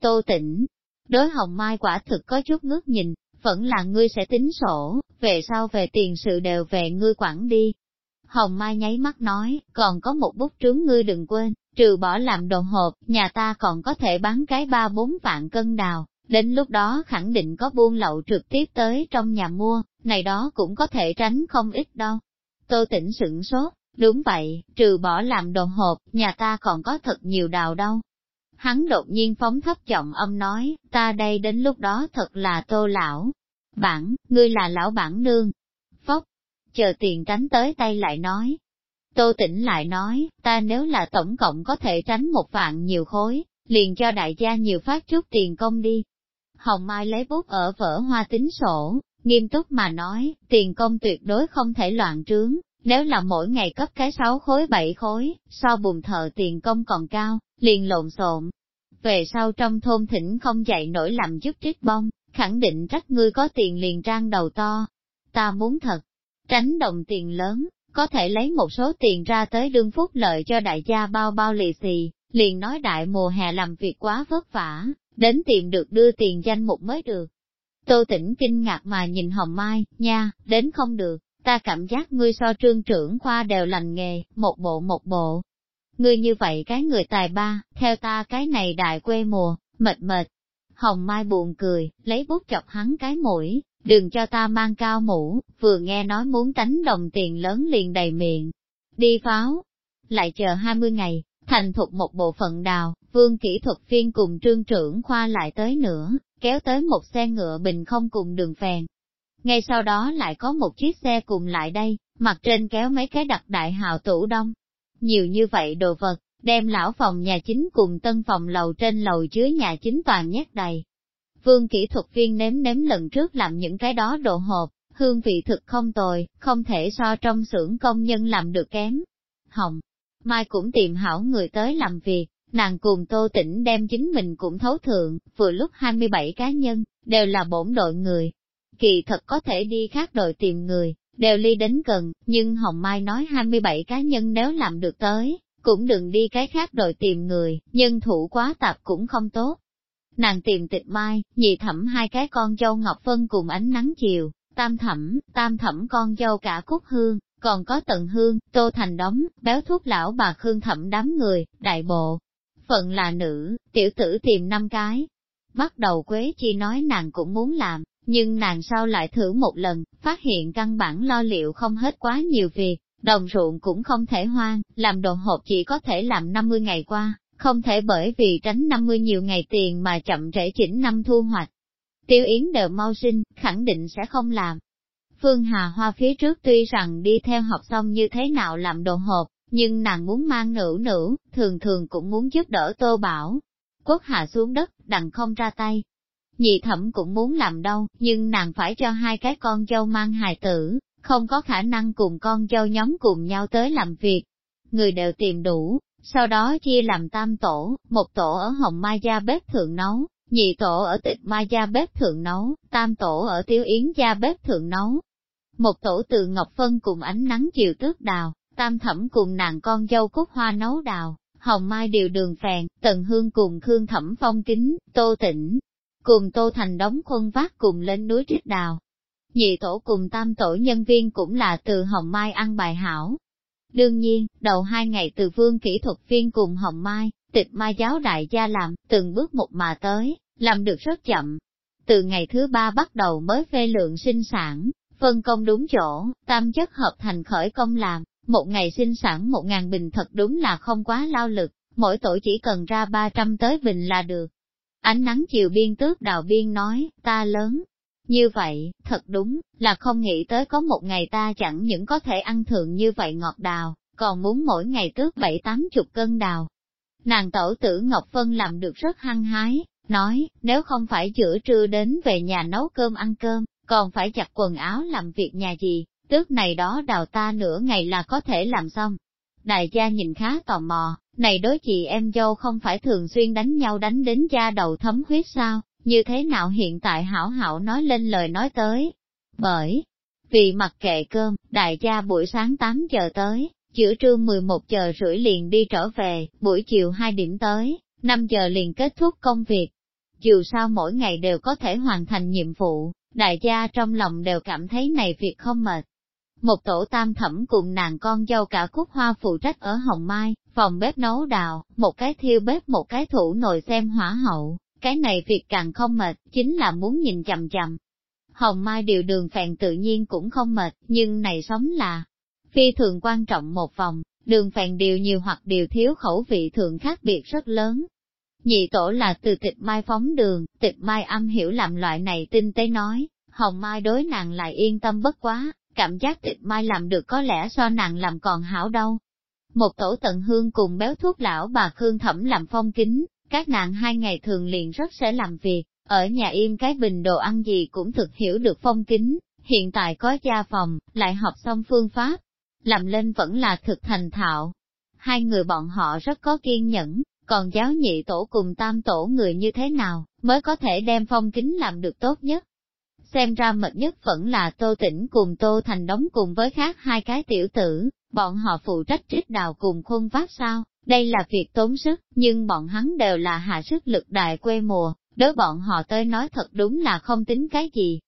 Tô tịnh, đối hồng mai quả thực có chút ngước nhìn, vẫn là ngươi sẽ tính sổ, về sau về tiền sự đều về ngươi quản đi. Hồng Mai nháy mắt nói, còn có một bút trướng ngươi đừng quên, trừ bỏ làm đồ hộp, nhà ta còn có thể bán cái ba bốn vạn cân đào, đến lúc đó khẳng định có buôn lậu trực tiếp tới trong nhà mua, này đó cũng có thể tránh không ít đâu. Tô tỉnh sửng sốt, đúng vậy, trừ bỏ làm đồ hộp, nhà ta còn có thật nhiều đào đâu. Hắn đột nhiên phóng thấp giọng âm nói, ta đây đến lúc đó thật là tô lão. Bản, ngươi là lão bản nương. Phóc, chờ tiền tránh tới tay lại nói, Tô tỉnh lại nói, ta nếu là tổng cộng có thể tránh một vạn nhiều khối, liền cho đại gia nhiều phát chút tiền công đi. Hồng Mai lấy bút ở vở hoa tính sổ, nghiêm túc mà nói, tiền công tuyệt đối không thể loạn trướng, nếu là mỗi ngày cấp cái 6 khối 7 khối, so bùn thợ tiền công còn cao, liền lộn xộn. Về sau trong thôn thỉnh không dạy nổi làm giúp trích bông, khẳng định trách ngươi có tiền liền trang đầu to. Ta muốn thật, tránh đồng tiền lớn, có thể lấy một số tiền ra tới đương phúc lợi cho đại gia bao bao lì xì, liền nói đại mùa hè làm việc quá vất vả, đến tìm được đưa tiền danh mục mới được. Tô tỉnh kinh ngạc mà nhìn Hồng Mai, nha, đến không được, ta cảm giác ngươi so trương trưởng khoa đều lành nghề, một bộ một bộ. Ngươi như vậy cái người tài ba, theo ta cái này đại quê mùa, mệt mệt. Hồng Mai buồn cười, lấy bút chọc hắn cái mũi, đừng cho ta mang cao mũ, vừa nghe nói muốn tánh đồng tiền lớn liền đầy miệng. Đi pháo, lại chờ 20 ngày, thành thục một bộ phận đào, vương kỹ thuật viên cùng trương trưởng khoa lại tới nữa, kéo tới một xe ngựa bình không cùng đường phèn. Ngay sau đó lại có một chiếc xe cùng lại đây, mặt trên kéo mấy cái đặc đại hào tủ đông. Nhiều như vậy đồ vật, đem lão phòng nhà chính cùng tân phòng lầu trên lầu chứa nhà chính toàn nhét đầy, Vương kỹ thuật viên nếm nếm lần trước làm những cái đó đồ hộp, hương vị thực không tồi, không thể so trong xưởng công nhân làm được kém. Hồng, Mai cũng tìm hảo người tới làm việc, Nàng cùng Tô Tĩnh đem chính mình cũng thấu thượng, vừa lúc 27 cá nhân, đều là bổn đội người. Kỳ thật có thể đi khác đội tìm người, đều ly đến gần, nhưng Hồng Mai nói 27 cá nhân nếu làm được tới, cũng đừng đi cái khác đội tìm người, nhân thủ quá tạp cũng không tốt. Nàng tìm tịch mai, nhị thẩm hai cái con dâu Ngọc Vân cùng ánh nắng chiều, tam thẩm, tam thẩm con dâu cả Cúc Hương, còn có Tận Hương, Tô Thành Đóng, béo thuốc lão bà Khương thẩm đám người, đại bộ. Phận là nữ, tiểu tử tìm năm cái. Bắt đầu Quế Chi nói nàng cũng muốn làm, nhưng nàng sau lại thử một lần, phát hiện căn bản lo liệu không hết quá nhiều việc, đồng ruộng cũng không thể hoang, làm đồ hộp chỉ có thể làm 50 ngày qua, không thể bởi vì tránh 50 nhiều ngày tiền mà chậm trễ chỉnh năm thu hoạch. Tiêu Yến đều mau sinh, khẳng định sẽ không làm. Phương Hà Hoa phía trước tuy rằng đi theo học xong như thế nào làm đồ hộp, nhưng nàng muốn mang nữ nữ, thường thường cũng muốn giúp đỡ Tô Bảo. Quốc hạ xuống đất, đặng không ra tay. Nhị thẩm cũng muốn làm đâu, nhưng nàng phải cho hai cái con dâu mang hài tử, không có khả năng cùng con dâu nhóm cùng nhau tới làm việc. Người đều tìm đủ, sau đó chia làm tam tổ, một tổ ở Hồng Mai Gia bếp thượng nấu, nhị tổ ở tịch Mai Gia bếp thượng nấu, tam tổ ở Tiêu Yến Gia bếp thượng nấu. Một tổ từ Ngọc Phân cùng ánh nắng chiều tước đào, tam thẩm cùng nàng con dâu cúc hoa nấu đào, Hồng Mai điều đường phèn, Tần Hương cùng Khương Thẩm phong kính, Tô Tĩnh, cùng Tô Thành đóng khuôn vác cùng lên núi trích đào. Nhị tổ cùng tam tổ nhân viên cũng là từ Hồng Mai ăn bài hảo, Đương nhiên, đầu hai ngày từ vương kỹ thuật viên cùng Hồng Mai, tịch mai giáo đại gia làm, từng bước một mà tới, làm được rất chậm. Từ ngày thứ ba bắt đầu mới phê lượng sinh sản, phân công đúng chỗ, tam chất hợp thành khởi công làm, một ngày sinh sản một ngàn bình thật đúng là không quá lao lực, mỗi tổ chỉ cần ra ba trăm tới bình là được. Ánh nắng chiều biên tước đào biên nói, ta lớn. Như vậy, thật đúng, là không nghĩ tới có một ngày ta chẳng những có thể ăn thường như vậy ngọt đào, còn muốn mỗi ngày tước bảy tám chục cân đào. Nàng tổ tử Ngọc Phân làm được rất hăng hái, nói, nếu không phải giữa trưa đến về nhà nấu cơm ăn cơm, còn phải chặt quần áo làm việc nhà gì, tước này đó đào ta nửa ngày là có thể làm xong. Đại gia nhìn khá tò mò, này đối chị em dâu không phải thường xuyên đánh nhau đánh đến da đầu thấm huyết sao, như thế nào hiện tại hảo hảo nói lên lời nói tới. Bởi, vì mặc kệ cơm, đại gia buổi sáng 8 giờ tới, giữa trưa 11 giờ rưỡi liền đi trở về, buổi chiều 2 điểm tới, 5 giờ liền kết thúc công việc. Dù sao mỗi ngày đều có thể hoàn thành nhiệm vụ, đại gia trong lòng đều cảm thấy này việc không mệt. Một tổ tam thẩm cùng nàng con dâu cả cúc hoa phụ trách ở Hồng Mai, phòng bếp nấu đào, một cái thiêu bếp một cái thủ nồi xem hỏa hậu, cái này việc càng không mệt, chính là muốn nhìn chậm chậm. Hồng Mai điều đường phèn tự nhiên cũng không mệt, nhưng này sống là phi thường quan trọng một vòng, đường phèn điều nhiều hoặc điều thiếu khẩu vị thường khác biệt rất lớn. Nhị tổ là từ tịch mai phóng đường, tịch mai âm hiểu làm loại này tinh tế nói, hồng mai đối nàng lại yên tâm bất quá, cảm giác tịch mai làm được có lẽ so nàng làm còn hảo đâu. Một tổ tận hương cùng béo thuốc lão bà Khương Thẩm làm phong kính, các nàng hai ngày thường liền rất sẽ làm việc, ở nhà im cái bình đồ ăn gì cũng thực hiểu được phong kính, hiện tại có gia phòng, lại học xong phương pháp, làm lên vẫn là thực thành thạo. Hai người bọn họ rất có kiên nhẫn, còn giáo nhị tổ cùng tam tổ người như thế nào, mới có thể đem phong kính làm được tốt nhất. Xem ra mệt nhất vẫn là Tô Tĩnh cùng Tô Thành đóng cùng với khác hai cái tiểu tử, bọn họ phụ trách trích đào cùng khuôn vác sao, đây là việc tốn sức, nhưng bọn hắn đều là hạ sức lực đại quê mùa, đối bọn họ tới nói thật đúng là không tính cái gì.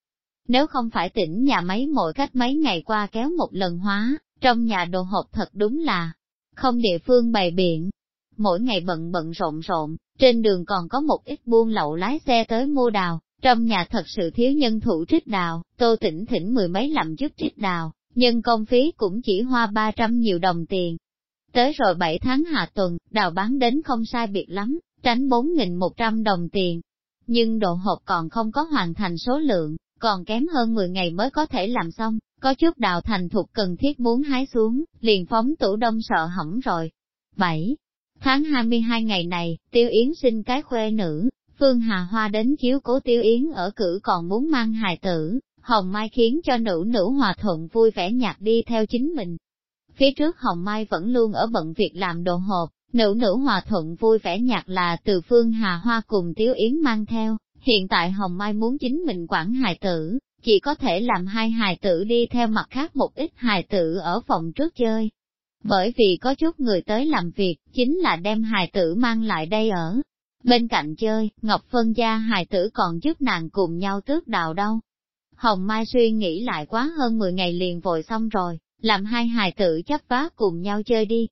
Nếu không phải tỉnh nhà máy mỗi cách mấy ngày qua kéo một lần hóa, trong nhà đồ hộp thật đúng là không địa phương bày biện. Mỗi ngày bận bận rộn rộn, trên đường còn có một ít buôn lậu lái xe tới mua đào, trong nhà thật sự thiếu nhân thủ trích đào, tô tỉnh thỉnh mười mấy làm giúp trích đào, nhân công phí cũng chỉ hoa 300 nhiều đồng tiền. Tới rồi 7 tháng hạ tuần, đào bán đến không sai biệt lắm, tránh 4.100 đồng tiền. Nhưng độ hộp còn không có hoàn thành số lượng, còn kém hơn 10 ngày mới có thể làm xong, có chút đào thành thục cần thiết muốn hái xuống, liền phóng tủ đông sợ hỏng rồi. 7. Tháng 22 ngày này, Tiêu Yến sinh cái khuê nữ, Phương Hà Hoa đến chiếu cố Tiêu Yến ở cử còn muốn mang hài tử, Hồng Mai khiến cho nữ nữ hòa thuận vui vẻ nhạt đi theo chính mình. Phía trước Hồng Mai vẫn luôn ở bận việc làm đồ hộp, Nữ nữ hòa thuận vui vẻ nhạt là từ phương Hà Hoa cùng Tiếu Yến mang theo, hiện tại Hồng Mai muốn chính mình quản hài tử, chỉ có thể làm hai hài tử đi theo mặt khác một ít hài tử ở phòng trước chơi. Bởi vì có chút người tới làm việc, chính là đem hài tử mang lại đây ở. Bên cạnh chơi, Ngọc Phân gia hài tử còn giúp nàng cùng nhau tước đào đâu. Hồng Mai suy nghĩ lại quá hơn 10 ngày liền vội xong rồi, làm hai hài tử chấp vá cùng nhau chơi đi.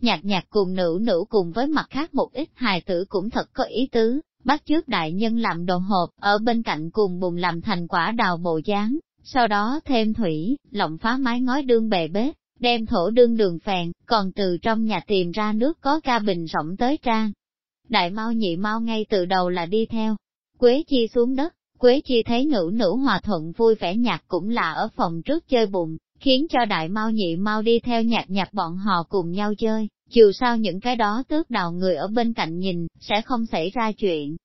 Nhạc nhạc cùng nữ nữ cùng với mặt khác một ít hài tử cũng thật có ý tứ, bắt trước đại nhân làm đồ hộp, ở bên cạnh cùng bùng làm thành quả đào bộ dáng, sau đó thêm thủy, lộng phá mái ngói đương bề bếp, đem thổ đương đường phèn, còn từ trong nhà tìm ra nước có ca bình rộng tới trang. Đại mau nhị mau ngay từ đầu là đi theo, Quế Chi xuống đất, Quế Chi thấy nữ nữ hòa thuận vui vẻ nhạc cũng là ở phòng trước chơi bụng, khiến cho đại mau nhị mau đi theo nhạc nhạc bọn họ cùng nhau chơi, dù sao những cái đó tước đào người ở bên cạnh nhìn, sẽ không xảy ra chuyện.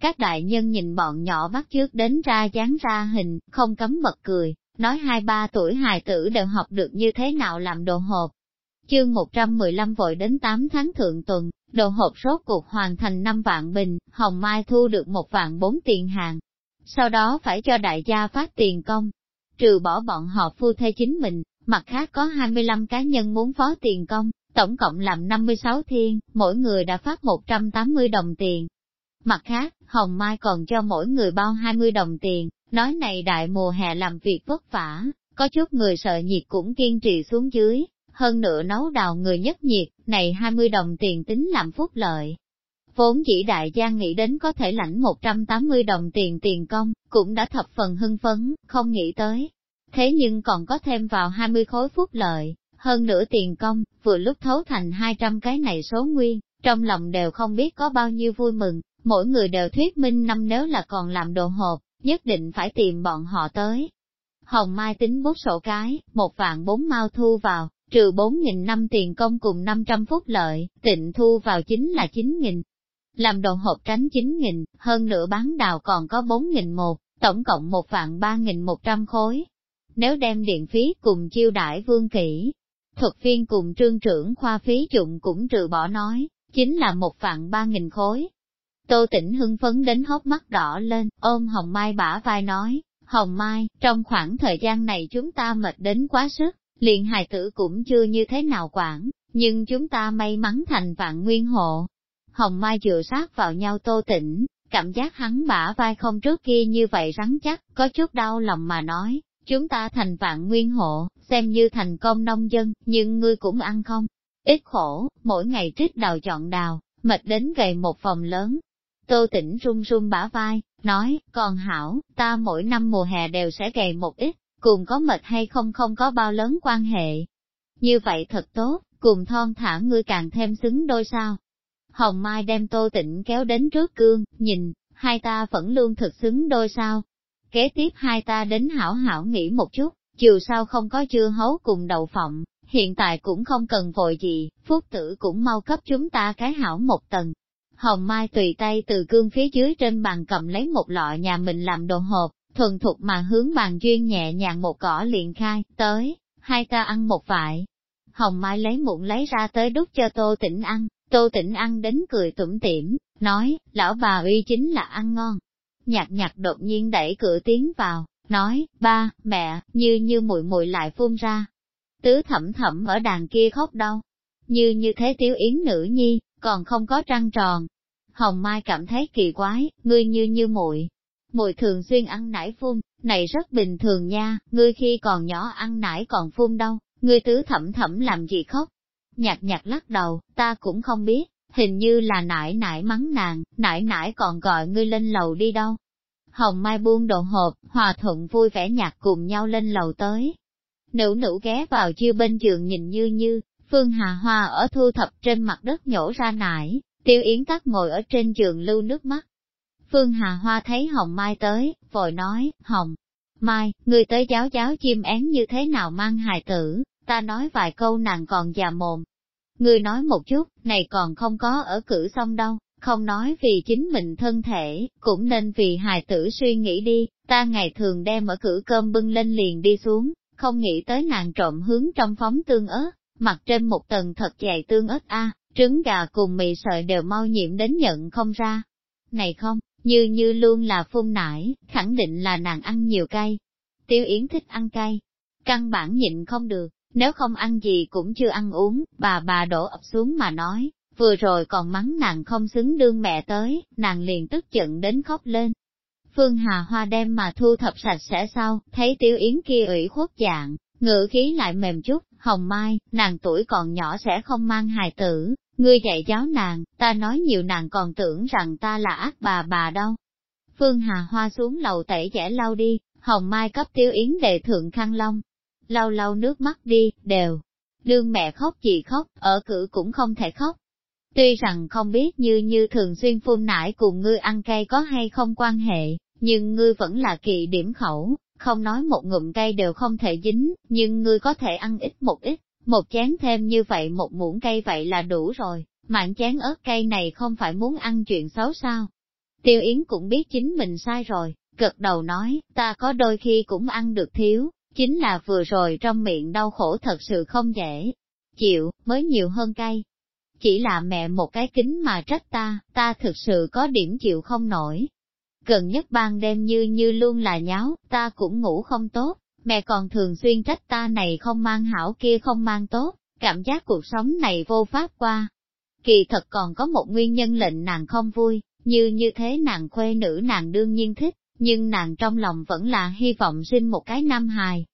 Các đại nhân nhìn bọn nhỏ bắt trước đến ra dáng ra hình, không cấm bật cười, nói hai ba tuổi hài tử đều học được như thế nào làm đồ hộp. Chương 115 vội đến 8 tháng thượng tuần, đồ hộp rốt cuộc hoàn thành 5 vạn bình, Hồng Mai thu được một vạn bốn tiền hàng. Sau đó phải cho đại gia phát tiền công. Trừ bỏ bọn họ phu thê chính mình, mặt khác có 25 cá nhân muốn phó tiền công, tổng cộng làm 56 thiên, mỗi người đã phát 180 đồng tiền. Mặt khác, Hồng Mai còn cho mỗi người bao 20 đồng tiền, nói này đại mùa hè làm việc vất vả, có chút người sợ nhiệt cũng kiên trì xuống dưới, hơn nữa nấu đào người nhất nhiệt, này 20 đồng tiền tính làm phúc lợi. Vốn chỉ đại gia nghĩ đến có thể lãnh 180 đồng tiền tiền công, cũng đã thập phần hưng phấn, không nghĩ tới. Thế nhưng còn có thêm vào 20 khối phúc lợi, hơn nữa tiền công, vừa lúc thấu thành 200 cái này số nguyên, trong lòng đều không biết có bao nhiêu vui mừng, mỗi người đều thuyết minh năm nếu là còn làm đồ hộp, nhất định phải tìm bọn họ tới. Hồng Mai tính bút sổ cái, một vạn bốn mau thu vào, trừ bốn nghìn năm tiền công cùng 500 phút lợi, tịnh thu vào chính là chín nghìn. Làm đồ hộp tránh chín nghìn, hơn nữa bán đào còn có bốn nghìn một, tổng cộng một vạn ba nghìn một trăm khối. Nếu đem điện phí cùng chiêu đãi vương kỹ, thuật viên cùng trương trưởng khoa phí dụng cũng trừ bỏ nói, chính là một vạn ba nghìn khối. Tô tỉnh hưng phấn đến hốc mắt đỏ lên, ôm Hồng Mai bả vai nói, Hồng Mai, trong khoảng thời gian này chúng ta mệt đến quá sức, liền hài tử cũng chưa như thế nào quản, nhưng chúng ta may mắn thành vạn nguyên hộ. Hồng Mai dựa sát vào nhau tô tỉnh, cảm giác hắn bả vai không trước kia như vậy rắn chắc, có chút đau lòng mà nói, chúng ta thành vạn nguyên hộ, xem như thành công nông dân, nhưng ngươi cũng ăn không. Ít khổ, mỗi ngày trích đào chọn đào, mệt đến gầy một phòng lớn. Tô tỉnh run run bả vai, nói, còn hảo, ta mỗi năm mùa hè đều sẽ gầy một ít, cùng có mệt hay không không có bao lớn quan hệ. Như vậy thật tốt, cùng thon thả ngươi càng thêm xứng đôi sao. Hồng Mai đem tô tịnh kéo đến trước cương, nhìn, hai ta vẫn luôn thực xứng đôi sao. Kế tiếp hai ta đến hảo hảo nghĩ một chút, chiều sau không có chưa hấu cùng đầu phộng, hiện tại cũng không cần vội gì, phúc tử cũng mau cấp chúng ta cái hảo một tầng. Hồng Mai tùy tay từ cương phía dưới trên bàn cầm lấy một lọ nhà mình làm đồ hộp, thuần thục mà hướng bàn duyên nhẹ nhàng một cỏ liền khai, tới, hai ta ăn một vại. Hồng Mai lấy muỗng lấy ra tới đút cho Tô Tĩnh ăn, Tô Tĩnh ăn đến cười tủm tỉm, nói, lão bà uy chính là ăn ngon. Nhạc nhạc đột nhiên đẩy cửa tiến vào, nói, ba, mẹ, như như muội muội lại phun ra. Tứ thẩm thẩm ở đàn kia khóc đâu. Như như thế tiếu yến nữ nhi, còn không có trăng tròn. Hồng Mai cảm thấy kỳ quái, ngươi như như muội Mùi thường xuyên ăn nải phun, này rất bình thường nha, ngươi khi còn nhỏ ăn nải còn phun đâu, ngươi tứ thẩm thẩm làm gì khóc. Nhạc nhạc lắc đầu, ta cũng không biết, hình như là nải nải mắng nàng, nải nải còn gọi ngươi lên lầu đi đâu. Hồng Mai buông đồ hộp, hòa thuận vui vẻ nhạc cùng nhau lên lầu tới. Nữ nữ ghé vào chiêu bên giường nhìn như như, Phương Hà Hoa ở thu thập trên mặt đất nhổ ra nải, tiêu yến Tắc ngồi ở trên giường lưu nước mắt. Phương Hà Hoa thấy Hồng Mai tới, vội nói, Hồng, Mai, người tới giáo giáo chim én như thế nào mang hài tử, ta nói vài câu nàng còn già mồm. Người nói một chút, này còn không có ở cử xong đâu, không nói vì chính mình thân thể, cũng nên vì hài tử suy nghĩ đi, ta ngày thường đem ở cử cơm bưng lên liền đi xuống, không nghĩ tới nàng trộm hướng trong phóng tương ớt, mặt trên một tầng thật dày tương ớt a, trứng gà cùng mì sợi đều mau nhiễm đến nhận không ra. Này không, như như luôn là phun nải, khẳng định là nàng ăn nhiều cay. Tiêu Yến thích ăn cay, căn bản nhịn không được, nếu không ăn gì cũng chưa ăn uống, bà bà đổ ập xuống mà nói, vừa rồi còn mắng nàng không xứng đương mẹ tới, nàng liền tức giận đến khóc lên. Phương Hà Hoa đem mà thu thập sạch sẽ sau, thấy Tiêu Yến kia ủy khuất dạng, ngữ khí lại mềm chút, hồng mai, nàng tuổi còn nhỏ sẽ không mang hài tử, ngươi dạy giáo nàng, ta nói nhiều nàng còn tưởng rằng ta là ác bà bà đâu. Phương Hà Hoa xuống lầu tẩy trẻ lau đi, hồng mai cấp Tiêu Yến đệ thượng khăn long, lau lau nước mắt đi, đều. Đương mẹ khóc chị khóc, ở cử cũng không thể khóc, Tuy rằng không biết như như thường xuyên phun nải cùng ngươi ăn cay có hay không quan hệ, nhưng ngươi vẫn là kỳ điểm khẩu, không nói một ngụm cay đều không thể dính, nhưng ngươi có thể ăn ít một ít, một chén thêm như vậy một muỗng cay vậy là đủ rồi, mạng chén ớt cay này không phải muốn ăn chuyện xấu sao. Tiêu Yến cũng biết chính mình sai rồi, gật đầu nói, ta có đôi khi cũng ăn được thiếu, chính là vừa rồi trong miệng đau khổ thật sự không dễ chịu, mới nhiều hơn cay, chỉ là mẹ một cái kính mà trách ta, ta thực sự có điểm chịu không nổi. Gần nhất ban đêm như như luôn là nháo, ta cũng ngủ không tốt, mẹ còn thường xuyên trách ta này không mang hảo kia không mang tốt, cảm giác cuộc sống này vô pháp qua. Kỳ thật còn có một nguyên nhân lệnh nàng không vui, như như thế nàng khuê nữ nàng đương nhiên thích, nhưng nàng trong lòng vẫn là hy vọng sinh một cái nam hài.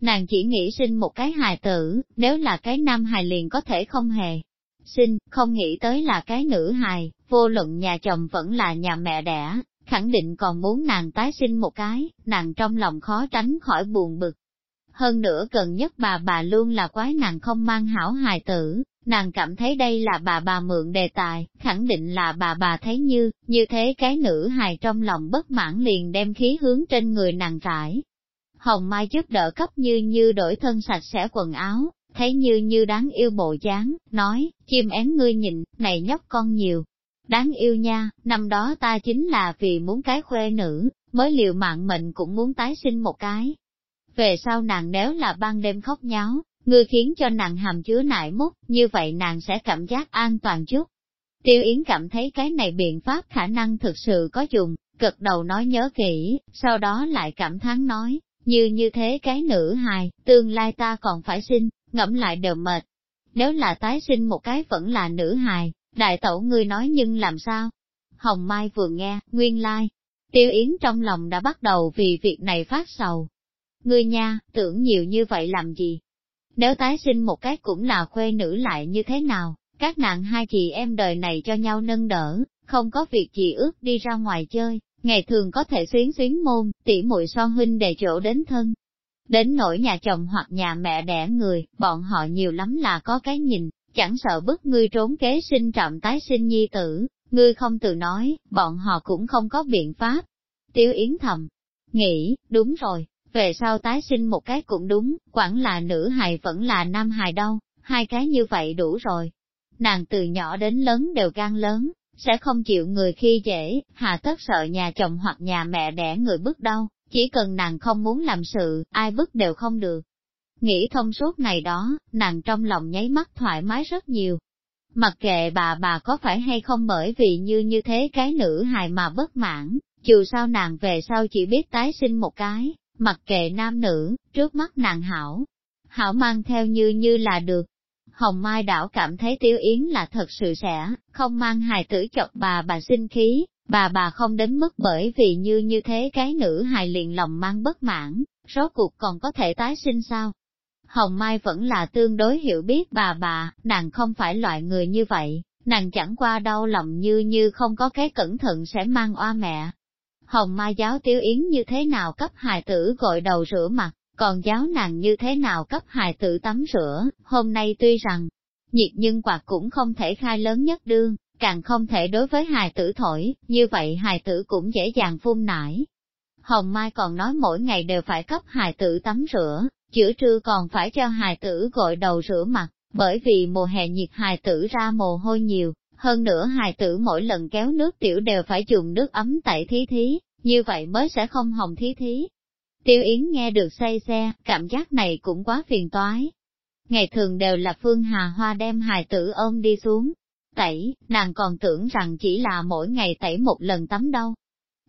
Nàng chỉ nghĩ sinh một cái hài tử, nếu là cái nam hài liền có thể không hề, sinh, không nghĩ tới là cái nữ hài, vô luận nhà chồng vẫn là nhà mẹ đẻ, khẳng định còn muốn nàng tái sinh một cái, nàng trong lòng khó tránh khỏi buồn bực. Hơn nữa gần nhất bà bà luôn là quái nàng không mang hảo hài tử, nàng cảm thấy đây là bà bà mượn đề tài, khẳng định là bà bà thấy như, như thế cái nữ hài trong lòng bất mãn liền đem khí hướng trên người nàng rải. Hồng Mai giúp đỡ cấp như như đổi thân sạch sẽ quần áo, thấy như như đáng yêu bộ dáng, nói, chim én ngươi nhìn, này nhóc con nhiều. Đáng yêu nha, năm đó ta chính là vì muốn cái khuê nữ, mới liều mạng mình cũng muốn tái sinh một cái. Về sau nàng nếu là ban đêm khóc nháo, ngươi khiến cho nàng hàm chứa nại mút, như vậy nàng sẽ cảm giác an toàn chút. Tiêu Yến cảm thấy cái này biện pháp khả năng thực sự có dùng, cực đầu nói nhớ kỹ, sau đó lại cảm thán nói, như như thế cái nữ hài, tương lai ta còn phải sinh, ngẫm lại đều mệt. Nếu là tái sinh một cái vẫn là nữ hài, đại tẩu ngươi nói nhưng làm sao? Hồng Mai vừa nghe, nguyên lai, like. tiêu yến trong lòng đã bắt đầu vì việc này phát sầu. Ngươi nha, tưởng nhiều như vậy làm gì? Nếu tái sinh một cái cũng là khuê nữ lại như thế nào, các nạn hai chị em đời này cho nhau nâng đỡ, không có việc gì ước đi ra ngoài chơi, ngày thường có thể xuyến xuyến môn, tỉ muội son huynh để chỗ đến thân, Đến nỗi nhà chồng hoặc nhà mẹ đẻ người, bọn họ nhiều lắm là có cái nhìn, chẳng sợ bức ngươi trốn kế sinh trạm tái sinh nhi tử, ngươi không từ nói, bọn họ cũng không có biện pháp. Tiêu Yến thầm, nghĩ, đúng rồi, về sau tái sinh một cái cũng đúng, quản là nữ hài vẫn là nam hài đâu, hai cái như vậy đủ rồi. Nàng từ nhỏ đến lớn đều gan lớn, sẽ không chịu người khi dễ, hà tất sợ nhà chồng hoặc nhà mẹ đẻ người bức đâu. Chỉ cần nàng không muốn làm sự, ai bức đều không được. Nghĩ thông suốt này đó, nàng trong lòng nháy mắt thoải mái rất nhiều. Mặc kệ bà bà có phải hay không bởi vì như như thế cái nữ hài mà bất mãn, dù sao nàng về sau chỉ biết tái sinh một cái, mặc kệ nam nữ, trước mắt nàng hảo. Hảo mang theo như như là được. Hồng Mai đảo cảm thấy Tiêu Yến là thật sự sẽ, không mang hài tử chọc bà bà sinh khí, Bà bà không đến mức bởi vì như như thế cái nữ hài liền lòng mang bất mãn, rốt cuộc còn có thể tái sinh sao? Hồng Mai vẫn là tương đối hiểu biết bà bà, nàng không phải loại người như vậy, nàng chẳng qua đau lòng như như không có cái cẩn thận sẽ mang oa mẹ. Hồng Mai giáo Tiếu Yến như thế nào cấp hài tử gội đầu rửa mặt, còn giáo nàng như thế nào cấp hài tử tắm rửa, hôm nay tuy rằng, nhiệt nhưng quạt cũng không thể khai lớn nhất đương, càng không thể đối với hài tử thổi, như vậy hài tử cũng dễ dàng phun nải. Hồng Mai còn nói mỗi ngày đều phải cấp hài tử tắm rửa, chữa trưa còn phải cho hài tử gội đầu rửa mặt, bởi vì mùa hè nhiệt hài tử ra mồ hôi nhiều, hơn nữa hài tử mỗi lần kéo nước tiểu đều phải dùng nước ấm tẩy thí thí, như vậy mới sẽ không hồng thí thí. Tiêu Yến nghe được say xe, cảm giác này cũng quá phiền toái. Ngày thường đều là Phương Hà Hoa đem hài tử ôm đi xuống, tẩy, nàng còn tưởng rằng chỉ là mỗi ngày tẩy một lần tắm đâu.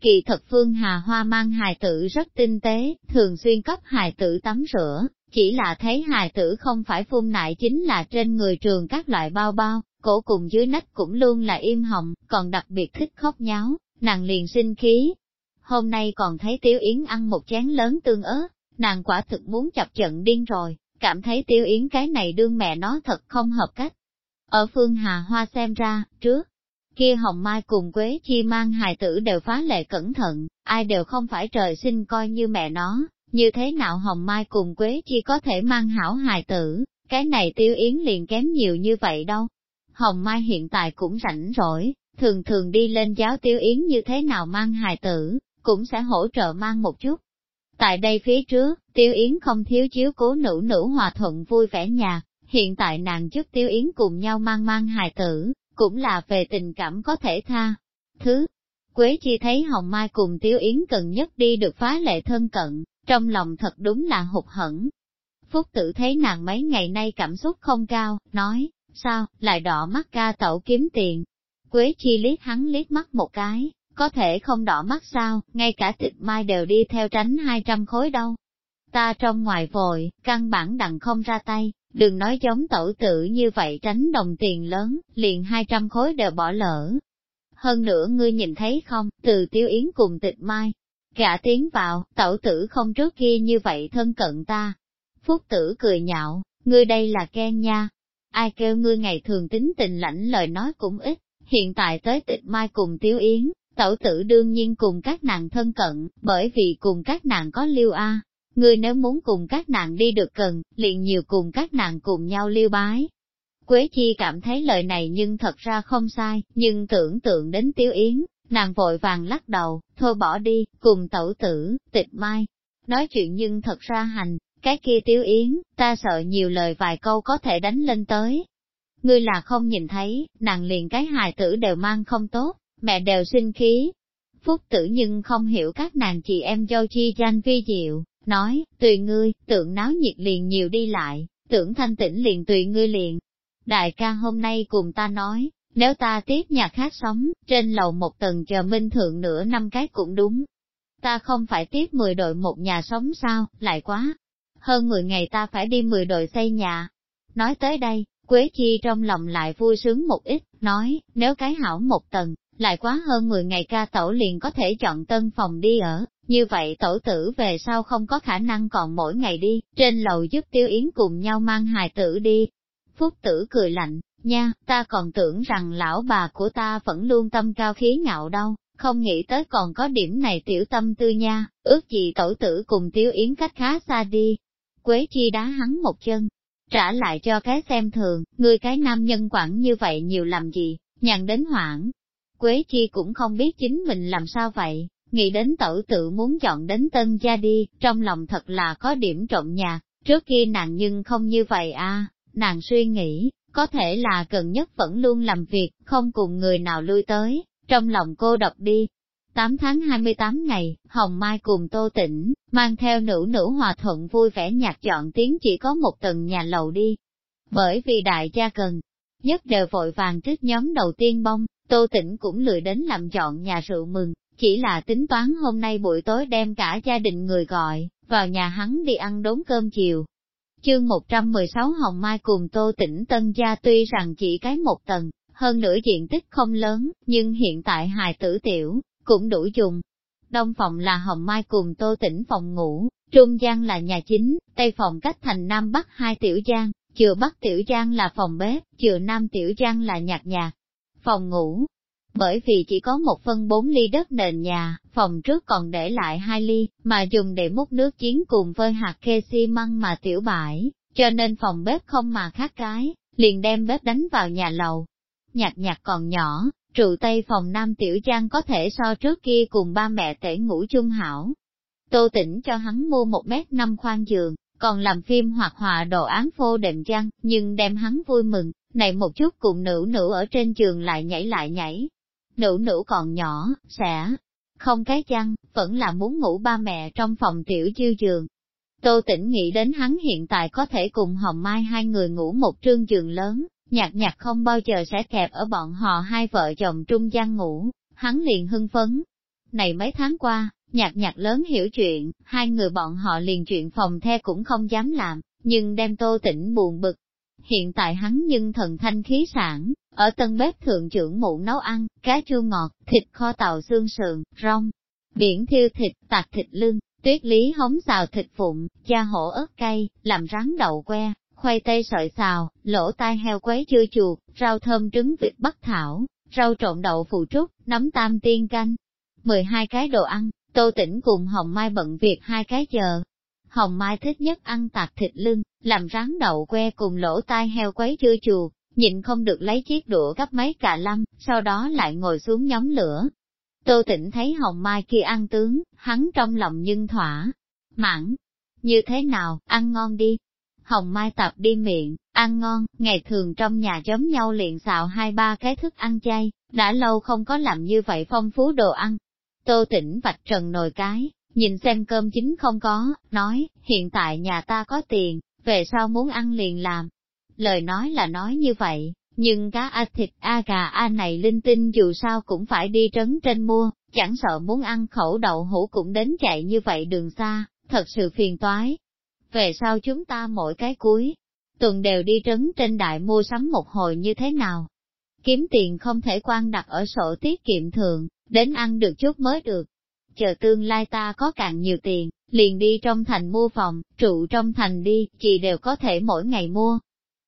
Kỳ thật Phương Hà Hoa mang hài tử rất tinh tế, thường xuyên cấp hài tử tắm rửa, chỉ là thấy hài tử không phải phun nại chính là trên người trường các loại bao bao, cổ cùng dưới nách cũng luôn là im họng, còn đặc biệt thích khóc nháo, nàng liền sinh khí. Hôm nay còn thấy Tiêu Yến ăn một chén lớn tương ớt, nàng quả thực muốn chập trận điên rồi, cảm thấy Tiêu Yến cái này đương mẹ nó thật không hợp cách. Ở phương Hà Hoa xem ra, trước, kia Hồng Mai cùng Quế Chi mang hài tử đều phá lệ cẩn thận, ai đều không phải trời sinh coi như mẹ nó, như thế nào Hồng Mai cùng Quế Chi có thể mang hảo hài tử, cái này Tiêu Yến liền kém nhiều như vậy đâu. Hồng Mai hiện tại cũng rảnh rỗi, thường thường đi lên giáo Tiêu Yến như thế nào mang hài tử, cũng sẽ hỗ trợ mang một chút. Tại đây phía trước, Tiêu Yến không thiếu chiếu cố nữ nữ hòa thuận vui vẻ nhà, hiện tại nàng giúp Tiêu Yến cùng nhau mang mang hài tử, cũng là về tình cảm có thể tha. Thứ, Quế Chi thấy Hồng Mai cùng Tiêu Yến cần nhất đi được phá lệ thân cận, trong lòng thật đúng là hụt hẫng. Phúc tử thấy nàng mấy ngày nay cảm xúc không cao, nói, sao, lại đỏ mắt ca tẩu kiếm tiền. Quế Chi liếc hắn liếc mắt một cái, có thể không đỏ mắt sao, ngay cả tịch mai đều đi theo tránh 200 khối đâu. Ta trong ngoài vội, căn bản đặng không ra tay, đừng nói giống tẩu tử như vậy tránh đồng tiền lớn, liền 200 khối đều bỏ lỡ. Hơn nữa ngươi nhìn thấy không, từ tiêu yến cùng tịch mai, gã tiến vào, tẩu tử không trước kia như vậy thân cận ta. Phúc tử cười nhạo, ngươi đây là khen nha. Ai kêu ngươi ngày thường tính tình lãnh lời nói cũng ít, hiện tại tới tịch mai cùng tiêu yến, Tẩu tử đương nhiên cùng các nàng thân cận, bởi vì cùng các nàng có lưu A. Ngươi nếu muốn cùng các nàng đi được cần, liền nhiều cùng các nàng cùng nhau lưu bái. Quế Chi cảm thấy lời này nhưng thật ra không sai, nhưng tưởng tượng đến Tiếu Yến, nàng vội vàng lắc đầu, thôi bỏ đi, cùng tẩu tử, tịch mai. Nói chuyện nhưng thật ra hành, cái kia Tiếu Yến, ta sợ nhiều lời vài câu có thể đánh lên tới. Ngươi là không nhìn thấy, nàng liền cái hài tử đều mang không tốt, mẹ đều sinh khí. Phúc tử nhưng không hiểu các nàng chị em dâu chi danh vi diệu, nói, tùy ngươi, tưởng náo nhiệt liền nhiều đi lại, tưởng thanh tĩnh liền tùy ngươi liền. Đại ca hôm nay cùng ta nói, nếu ta tiếp nhà khác sống, trên lầu một tầng chờ minh thượng nửa năm cái cũng đúng. Ta không phải tiếp 10 đội một nhà sống sao, lại quá. Hơn 10 ngày ta phải đi 10 đội xây nhà. Nói tới đây, Quế Chi trong lòng lại vui sướng một ít, nói, nếu cái hảo một tầng, lại quá hơn 10 ngày ca tẩu liền có thể chọn tân phòng đi ở, như vậy tổ tử về sau không có khả năng còn mỗi ngày đi, trên lầu giúp tiêu yến cùng nhau mang hài tử đi. Phúc tử cười lạnh, nha, ta còn tưởng rằng lão bà của ta vẫn luôn tâm cao khí ngạo đâu, không nghĩ tới còn có điểm này tiểu tâm tư nha, ước gì tổ tử cùng tiêu yến cách khá xa đi. Quế chi đá hắn một chân, trả lại cho cái xem thường, người cái nam nhân quản như vậy nhiều làm gì, nhằn đến hoảng, Quế Chi cũng không biết chính mình làm sao vậy, nghĩ đến tẩu tự muốn chọn đến tân gia đi, trong lòng thật là có điểm trộm nhà, trước khi nàng nhưng không như vậy à, nàng suy nghĩ, có thể là gần nhất vẫn luôn làm việc, không cùng người nào lui tới, trong lòng cô độc đi. 8 tháng 28 ngày, Hồng Mai cùng Tô Tĩnh, mang theo nữ nữ hòa thuận vui vẻ nhạc chọn tiếng chỉ có một tầng nhà lầu đi. Bởi vì đại gia cần, nhất đều vội vàng trước nhóm đầu tiên bông, Tô Tĩnh cũng lười đến làm chọn nhà rượu mừng, chỉ là tính toán hôm nay buổi tối đem cả gia đình người gọi, vào nhà hắn đi ăn đốn cơm chiều. Chương 116 Hồng Mai cùng Tô Tĩnh Tân Gia tuy rằng chỉ cái một tầng, hơn nửa diện tích không lớn, nhưng hiện tại hài tử tiểu, cũng đủ dùng. Đông phòng là Hồng Mai cùng Tô Tĩnh phòng ngủ, trung gian là nhà chính, tây phòng cách thành Nam Bắc hai tiểu gian, chừa Bắc tiểu gian là phòng bếp, chừa Nam tiểu gian là nhạc nhạc, phòng ngủ. Bởi vì chỉ có một phân bốn ly đất nền nhà, phòng trước còn để lại hai ly, mà dùng để múc nước chiến cùng với hạt kê xi măng mà tiểu bãi, cho nên phòng bếp không mà khác cái, liền đem bếp đánh vào nhà lầu. Nhạc nhạc còn nhỏ, trụ tây phòng nam tiểu trang có thể so trước kia cùng ba mẹ tể ngủ chung hảo. Tô tỉnh cho hắn mua một mét năm khoan giường, còn làm phim hoặc họa đồ án phô đệm trang, nhưng đem hắn vui mừng, này một chút cùng nữ nữ ở trên giường lại nhảy lại nhảy. Nữ nữ còn nhỏ, sẽ không cái chăn, vẫn là muốn ngủ ba mẹ trong phòng tiểu chiêu giường. Tô tỉnh nghĩ đến hắn hiện tại có thể cùng Hồng Mai hai người ngủ một trương giường lớn, nhạc nhạc không bao giờ sẽ kẹp ở bọn họ hai vợ chồng trung gian ngủ, hắn liền hưng phấn. Này mấy tháng qua, nhạc nhạc lớn hiểu chuyện, hai người bọn họ liền chuyện phòng the cũng không dám làm, nhưng đem tô tỉnh buồn bực. Hiện tại hắn nhưng thần thanh khí sản, ở tân bếp thượng trưởng mụ nấu ăn, cá chua ngọt, thịt kho tàu xương sườn, rong, biển thiêu thịt, tạc thịt lưng, tuyết lý hống xào thịt phụng, cha hổ ớt cay, làm rắn đậu que, khoai tây sợi xào, lỗ tai heo quấy chưa chuột, rau thơm trứng vịt bắc thảo, rau trộn đậu phụ trúc, nấm tam tiên canh. 12 cái đồ ăn, Tô Tĩnh cùng Hồng Mai bận việc hai cái giờ. Hồng Mai thích nhất ăn tạc thịt lưng, làm rán đậu que cùng lỗ tai heo quấy chưa chuột, nhịn không được lấy chiếc đũa gấp mấy cà lăm. sau đó lại ngồi xuống nhóm lửa. Tô Tĩnh thấy Hồng Mai kia ăn tướng, hắn trong lòng nhưng thỏa, mãn. Như thế nào, ăn ngon đi, Hồng Mai tập đi miệng, ăn ngon, ngày thường trong nhà giống nhau liền xào hai ba cái thức ăn chay, đã lâu không có làm như vậy phong phú đồ ăn. Tô tỉnh vạch trần nồi cái, nhìn xem cơm chính không có, nói, hiện tại nhà ta có tiền, về sau muốn ăn liền làm. Lời nói là nói như vậy, nhưng cá a thịt a gà a này linh tinh dù sao cũng phải đi trấn trên mua, chẳng sợ muốn ăn khẩu đậu hũ cũng đến chạy như vậy đường xa, thật sự phiền toái về sau chúng ta mỗi cái cuối, tuần đều đi trấn trên đại mua sắm một hồi như thế nào. Kiếm tiền không thể quan đặt ở sổ tiết kiệm thường, đến ăn được chút mới được. Chờ tương lai ta có càng nhiều tiền, liền đi trong thành mua phòng, trụ trong thành đi, chị đều có thể mỗi ngày mua.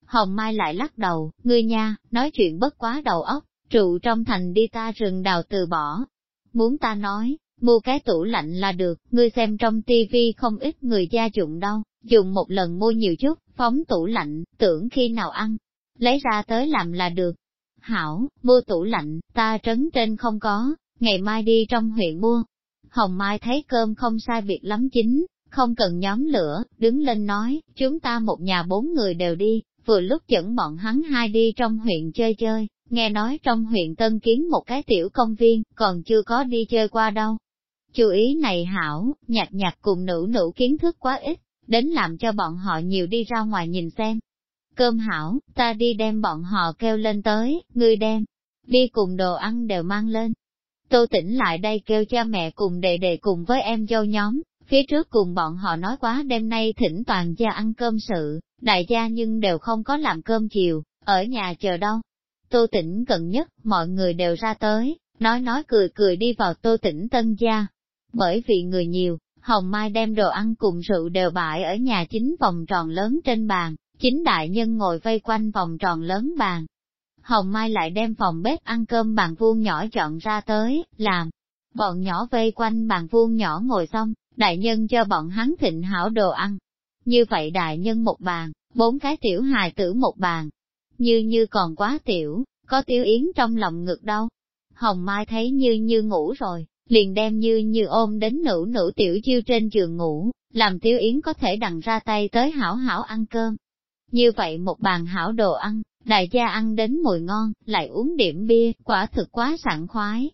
Hồng Mai lại lắc đầu, ngươi nha, nói chuyện bất quá đầu óc, trụ trong thành đi ta rừng đào từ bỏ. Muốn ta nói, mua cái tủ lạnh là được, ngươi xem trong tivi không ít người gia dụng đâu, dùng một lần mua nhiều chút, phóng tủ lạnh, tưởng khi nào ăn, lấy ra tới làm là được. Hảo, mua tủ lạnh, ta trấn trên không có, ngày mai đi trong huyện mua. Hồng Mai thấy cơm không sai biệt lắm chính, không cần nhóm lửa, đứng lên nói, chúng ta một nhà bốn người đều đi, vừa lúc dẫn bọn hắn hai đi trong huyện chơi chơi, nghe nói trong huyện Tân Kiến một cái tiểu công viên, còn chưa có đi chơi qua đâu. Chú ý này hảo, nhạc nhạc cùng nữ nữ kiến thức quá ít, đến làm cho bọn họ nhiều đi ra ngoài nhìn xem. Cơm hảo, ta đi đem bọn họ kêu lên tới, ngươi đem, đi cùng đồ ăn đều mang lên. Tô tỉnh lại đây kêu cha mẹ cùng đệ đệ cùng với em dâu nhóm, phía trước cùng bọn họ nói quá đêm nay thỉnh toàn gia ăn cơm sự, đại gia nhưng đều không có làm cơm chiều, ở nhà chờ đâu. Tô tỉnh gần nhất, mọi người đều ra tới, nói nói cười cười đi vào tô tỉnh tân gia. Bởi vì người nhiều, Hồng Mai đem đồ ăn cùng rượu đều bại ở nhà chính vòng tròn lớn trên bàn, chính đại nhân ngồi vây quanh vòng tròn lớn bàn. Hồng Mai lại đem phòng bếp ăn cơm bàn vuông nhỏ chọn ra tới, làm. Bọn nhỏ vây quanh bàn vuông nhỏ ngồi xong, đại nhân cho bọn hắn thịnh hảo đồ ăn. Như vậy đại nhân một bàn, bốn cái tiểu hài tử một bàn. Như như còn quá tiểu, có Tiểu yến trong lòng ngực đâu. Hồng Mai thấy như như ngủ rồi, liền đem như như ôm đến nữ nữ tiểu chiêu trên giường ngủ, làm Tiểu yến có thể đằng ra tay tới hảo hảo ăn cơm. Như vậy một bàn hảo đồ ăn, đại gia ăn đến mùi ngon, lại uống điểm bia, quả thực quá sảng khoái.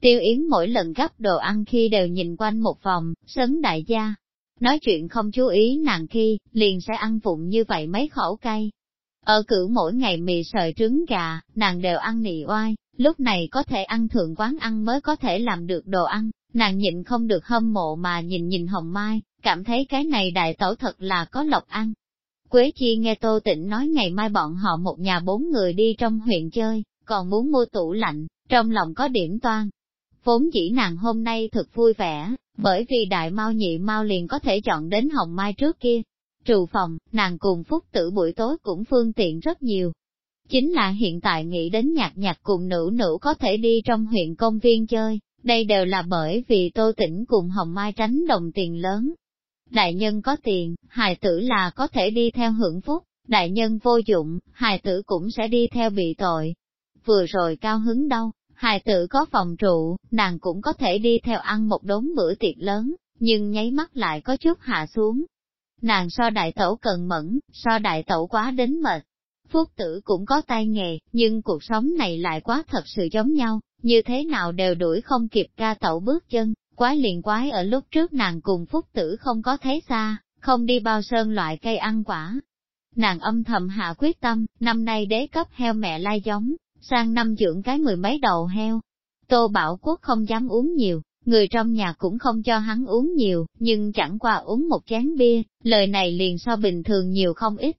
Tiêu Yến mỗi lần gấp đồ ăn khi đều nhìn quanh một vòng, sấn đại gia. Nói chuyện không chú ý nàng khi, liền sẽ ăn vụng như vậy mấy khẩu cay. Ở cử mỗi ngày mì sợi trứng gà, nàng đều ăn nị oai, lúc này có thể ăn thượng quán ăn mới có thể làm được đồ ăn, nàng nhịn không được hâm mộ mà nhìn nhìn hồng mai, cảm thấy cái này đại tẩu thật là có lộc ăn. Quế Chi nghe Tô Tịnh nói ngày mai bọn họ một nhà bốn người đi trong huyện chơi, còn muốn mua tủ lạnh, trong lòng có điểm toan. Vốn dĩ nàng hôm nay thật vui vẻ, bởi vì đại mau nhị mau liền có thể chọn đến hồng mai trước kia. Trù phòng, nàng cùng phúc tử buổi tối cũng phương tiện rất nhiều, Chính là hiện tại nghĩ đến nhạc nhạc cùng nữ nữ có thể đi trong huyện công viên chơi, đây đều là bởi vì Tô Tĩnh cùng Hồng Mai tránh đồng tiền lớn. Đại nhân có tiền, hài tử là có thể đi theo hưởng phúc, đại nhân vô dụng, hài tử cũng sẽ đi theo bị tội. Vừa rồi cao hứng đâu, hài tử có phòng trụ, nàng cũng có thể đi theo ăn một đống bữa tiệc lớn, nhưng nháy mắt lại có chút hạ xuống. Nàng so đại tẩu cần mẫn, so đại tẩu quá đến mệt, Phúc tử cũng có tay nghề, nhưng cuộc sống này lại quá thật sự giống nhau, như thế nào đều đuổi không kịp ca tẩu bước chân, quái liền quái ở lúc trước nàng cùng Phúc tử không có thấy xa, không đi bao sơn loại cây ăn quả. Nàng âm thầm hạ quyết tâm, năm nay đế cấp heo mẹ lai giống, sang năm dưỡng cái mười mấy đầu heo. Tô Bảo Quốc không dám uống nhiều, người trong nhà cũng không cho hắn uống nhiều, nhưng chẳng qua uống một chén bia, lời này liền so bình thường nhiều không ít.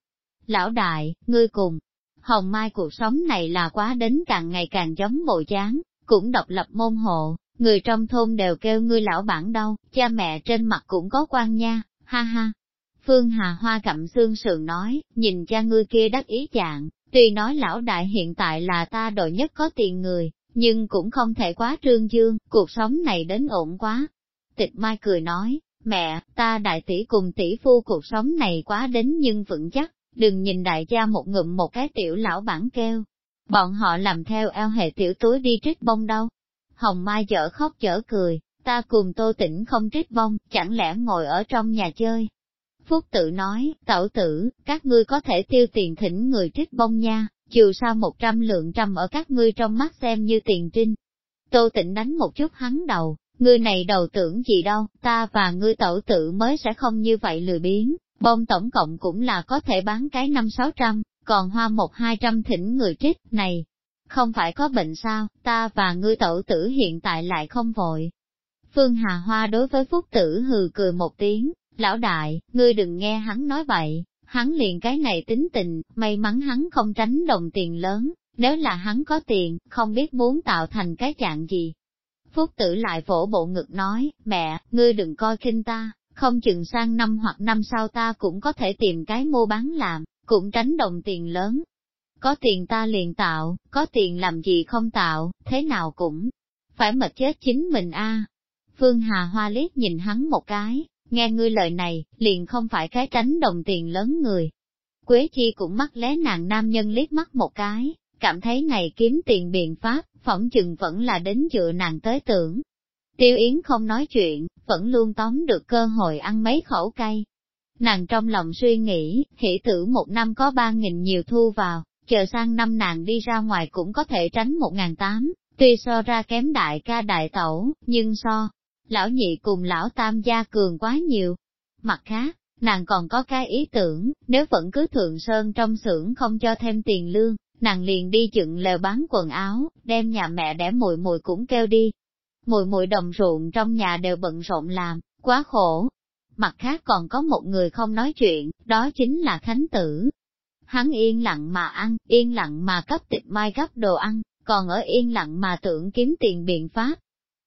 Lão đại, ngươi cùng, hồng mai cuộc sống này là quá đến càng ngày càng giống bộ dáng, cũng độc lập môn hộ, người trong thôn đều kêu ngươi lão bản đâu, cha mẹ trên mặt cũng có quan nha, ha ha. Phương Hà Hoa cặm xương sườn nói, nhìn cha ngươi kia đắc ý dạng, tuy nói lão đại hiện tại là ta đội nhất có tiền người, nhưng cũng không thể quá trương dương, cuộc sống này đến ổn quá. Tịch Mai cười nói, mẹ, ta đại tỷ cùng tỷ phu cuộc sống này quá đến nhưng vững chắc, đừng nhìn đại gia một ngụm một cái tiểu lão bản kêu. Bọn họ làm theo eo hệ tiểu túi đi trích bông đâu. Hồng Mai dở khóc dở cười, ta cùng tô tĩnh không trích bông, chẳng lẽ ngồi ở trong nhà chơi. Phúc tự nói, tẩu tử, các ngươi có thể tiêu tiền thỉnh người trích bông nha, dù sao một trăm lượng trăm ở các ngươi trong mắt xem như tiền trinh. Tô Tĩnh đánh một chút hắn đầu, ngươi này đầu tưởng gì đâu, ta và ngươi tẩu tử mới sẽ không như vậy lười biếng, bông tổng cộng cũng là có thể bán cái năm sáu trăm, còn hoa một hai trăm thỉnh người trích, này, không phải có bệnh sao, ta và ngươi tẩu tử hiện tại lại không vội. Phương Hà Hoa đối với Phúc Tử hừ cười một tiếng, lão đại, ngươi đừng nghe hắn nói vậy, hắn liền cái này tính tình, may mắn hắn không tránh đồng tiền lớn, nếu là hắn có tiền, không biết muốn tạo thành cái dạng gì. Phúc tử lại vỗ bộ ngực nói, mẹ, ngươi đừng coi kinh ta, không chừng sang năm hoặc năm sau ta cũng có thể tìm cái mua bán làm, cũng tránh đồng tiền lớn. Có tiền ta liền tạo, có tiền làm gì không tạo, thế nào cũng phải mệt chết chính mình a. Phương Hà Hoa liếc nhìn hắn một cái, nghe ngươi lời này, liền không phải cái tránh đồng tiền lớn người. Quế Chi cũng mắt lé nàng nam nhân liếc mắt một cái, cảm thấy này kiếm tiền biện pháp, phỏng chừng vẫn là đến dựa nàng tới tưởng. Tiêu Yến không nói chuyện, vẫn luôn tóm được cơ hội ăn mấy khẩu cay. Nàng trong lòng suy nghĩ, hỷ tử một năm có ba nghìn nhiều thu vào, chờ sang năm nàng đi ra ngoài cũng có thể tránh một ngàn tám, tuy so ra kém đại ca đại tẩu, nhưng so, lão nhị cùng lão tam gia cường quá nhiều. Mặt khác, nàng còn có cái ý tưởng, nếu vẫn cứ thượng sơn trong xưởng không cho thêm tiền lương, nàng liền đi dựng lều bán quần áo, đem nhà mẹ đẻ mùi mùi cũng kêu đi. Mùi mùi đồng ruộng trong nhà đều bận rộn làm, quá khổ. Mặt khác còn có một người không nói chuyện, đó chính là Khánh Tử. Hắn yên lặng mà ăn, yên lặng mà cấp tịch mai gấp đồ ăn, còn ở yên lặng mà tưởng kiếm tiền biện pháp,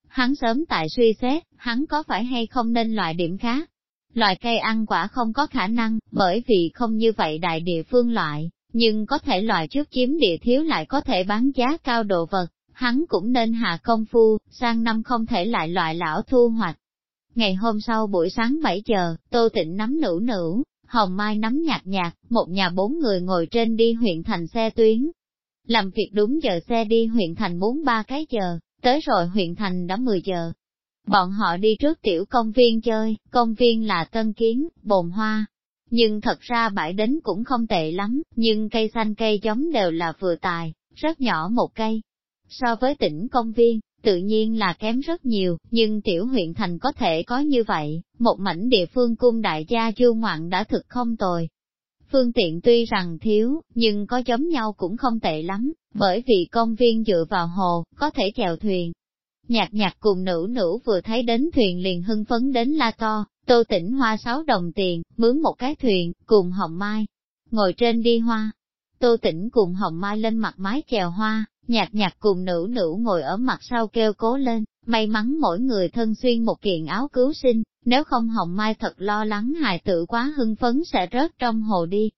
Hắn sớm tại suy xét, hắn có phải hay không nên loại điểm khác. Loại cây ăn quả không có khả năng, bởi vì không như vậy đại địa phương loại, nhưng có thể loại trước chiếm địa thiếu lại có thể bán giá cao đồ vật, hắn cũng nên hạ công phu, sang năm không thể lại loại lão thu hoạch. Ngày hôm sau buổi sáng 7 giờ, Tô Tịnh nắm nữ nữ, Hồng Mai nắm nhạt nhạt, một nhà bốn người ngồi trên đi huyện thành xe tuyến. Làm việc đúng giờ xe đi huyện thành muốn ba cái giờ, Tới rồi huyện thành đã 10 giờ. Bọn họ đi trước tiểu công viên chơi, công viên là tân kiến, bồn hoa. Nhưng thật ra bãi đến cũng không tệ lắm, nhưng cây xanh cây giống đều là vừa tài, rất nhỏ một cây. So với tỉnh công viên, tự nhiên là kém rất nhiều, nhưng tiểu huyện thành có thể có như vậy, một mảnh địa phương cung đại gia chu ngoạn đã thực không tồi. Phương tiện tuy rằng thiếu, nhưng có giống nhau cũng không tệ lắm, bởi vì công viên dựa vào hồ, có thể chèo thuyền. Nhạc nhạc cùng nữ nữ vừa thấy đến thuyền liền hưng phấn đến la to, tô tỉnh hoa sáu đồng tiền, mướn một cái thuyền, cùng hồng mai, ngồi trên đi hoa. Tô Tĩnh cùng hồng mai lên mặt mái chèo hoa, nhạc nhạc cùng nữ nữ ngồi ở mặt sau kêu cố lên, may mắn mỗi người thân xuyên một kiện áo cứu sinh, nếu không hồng mai thật lo lắng hài tử quá hưng phấn sẽ rớt trong hồ đi,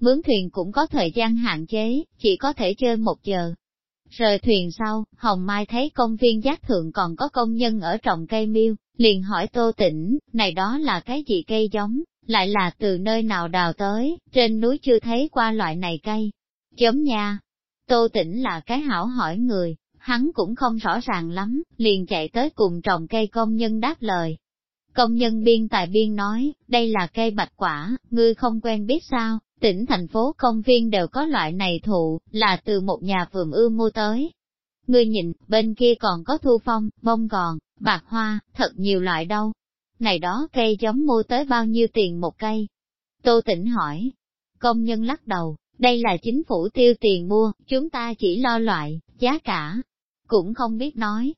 Mướn thuyền cũng có thời gian hạn chế, chỉ có thể chơi một giờ. Rời thuyền sau, Hồng Mai thấy công viên giác thượng còn có công nhân ở trồng cây miêu, liền hỏi Tô Tĩnh, này đó là cái gì cây giống, lại là từ nơi nào đào tới, trên núi chưa thấy qua loại này cây. chớm nha. Tô Tĩnh là cái hảo hỏi người, hắn cũng không rõ ràng lắm, liền chạy tới cùng trồng cây công nhân đáp lời. Công nhân biên tài biên nói, đây là cây bạch quả, ngươi không quen biết sao, Tỉnh thành phố công viên đều có loại này thụ, là từ một nhà vườn ưa mua tới. Ngươi nhìn, bên kia còn có thu phong, bông gòn, bạc hoa, thật nhiều loại đâu. Này đó cây giống mua tới bao nhiêu tiền một cây? Tô tỉnh hỏi. Công nhân lắc đầu, đây là chính phủ tiêu tiền mua, chúng ta chỉ lo loại, giá cả, cũng không biết nói.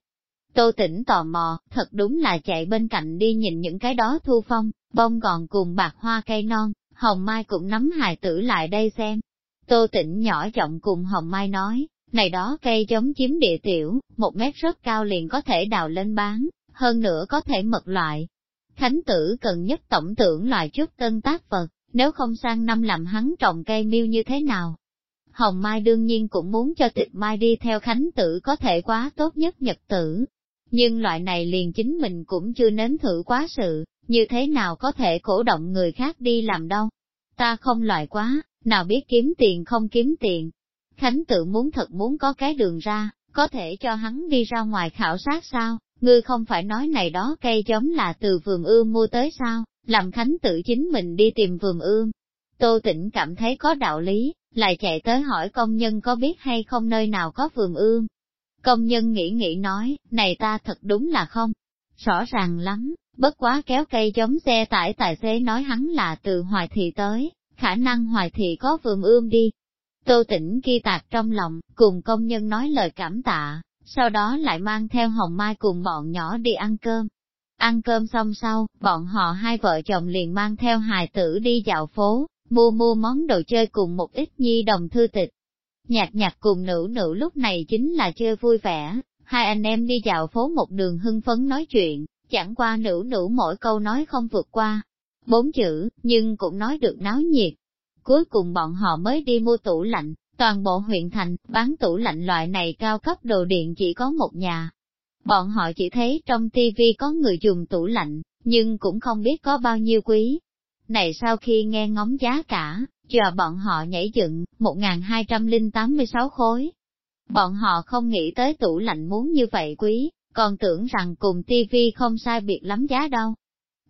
Tô tỉnh tò mò, thật đúng là chạy bên cạnh đi nhìn những cái đó thu phong, bông gòn cùng bạc hoa cây non, Hồng Mai cũng nắm hài tử lại đây xem. Tô tỉnh nhỏ giọng cùng Hồng Mai nói, này đó cây giống chiếm địa tiểu, một mét rất cao liền có thể đào lên bán, hơn nữa có thể mật loại. Thánh tử cần nhất tổng tưởng loại chút tân tác vật, nếu không sang năm làm hắn trồng cây miêu như thế nào. Hồng Mai đương nhiên cũng muốn cho tịch Mai đi theo Khánh tử có thể quá tốt nhất nhật tử. Nhưng loại này liền chính mình cũng chưa nếm thử quá sự, như thế nào có thể cổ động người khác đi làm đâu. Ta không loại quá, nào biết kiếm tiền không kiếm tiền. Khánh tự muốn thật muốn có cái đường ra, có thể cho hắn đi ra ngoài khảo sát sao, ngươi không phải nói này đó cây giống là từ vườn ươm mua tới sao, làm Khánh tự chính mình đi tìm vườn ươm. Tô Tĩnh cảm thấy có đạo lý, lại chạy tới hỏi công nhân có biết hay không nơi nào có vườn ươm. Công nhân nghĩ nghĩ nói, này ta thật đúng là không, rõ ràng lắm, bất quá kéo cây giống xe tải tài xế nói hắn là từ Hoài Thị tới, khả năng Hoài Thị có vườn ươm đi. Tô tĩnh ghi tạc trong lòng, cùng công nhân nói lời cảm tạ, sau đó lại mang theo Hồng Mai cùng bọn nhỏ đi ăn cơm. Ăn cơm xong sau, bọn họ hai vợ chồng liền mang theo hài tử đi dạo phố, mua mua món đồ chơi cùng một ít nhi đồng thư tịch. Nhạc nhạc cùng nữ nữ lúc này chính là chơi vui vẻ, hai anh em đi dạo phố một đường hưng phấn nói chuyện, chẳng qua nữ nữ mỗi câu nói không vượt qua. Bốn chữ, nhưng cũng nói được náo nhiệt. Cuối cùng bọn họ mới đi mua tủ lạnh, toàn bộ huyện thành, bán tủ lạnh loại này cao cấp đồ điện chỉ có một nhà. Bọn họ chỉ thấy trong tivi có người dùng tủ lạnh, nhưng cũng không biết có bao nhiêu quý. Này sau khi nghe ngóng giá cả, chờ bọn họ nhảy dựng, 1.286 khối. Bọn họ không nghĩ tới tủ lạnh muốn như vậy quý, còn tưởng rằng cùng tivi không sai biệt lắm giá đâu.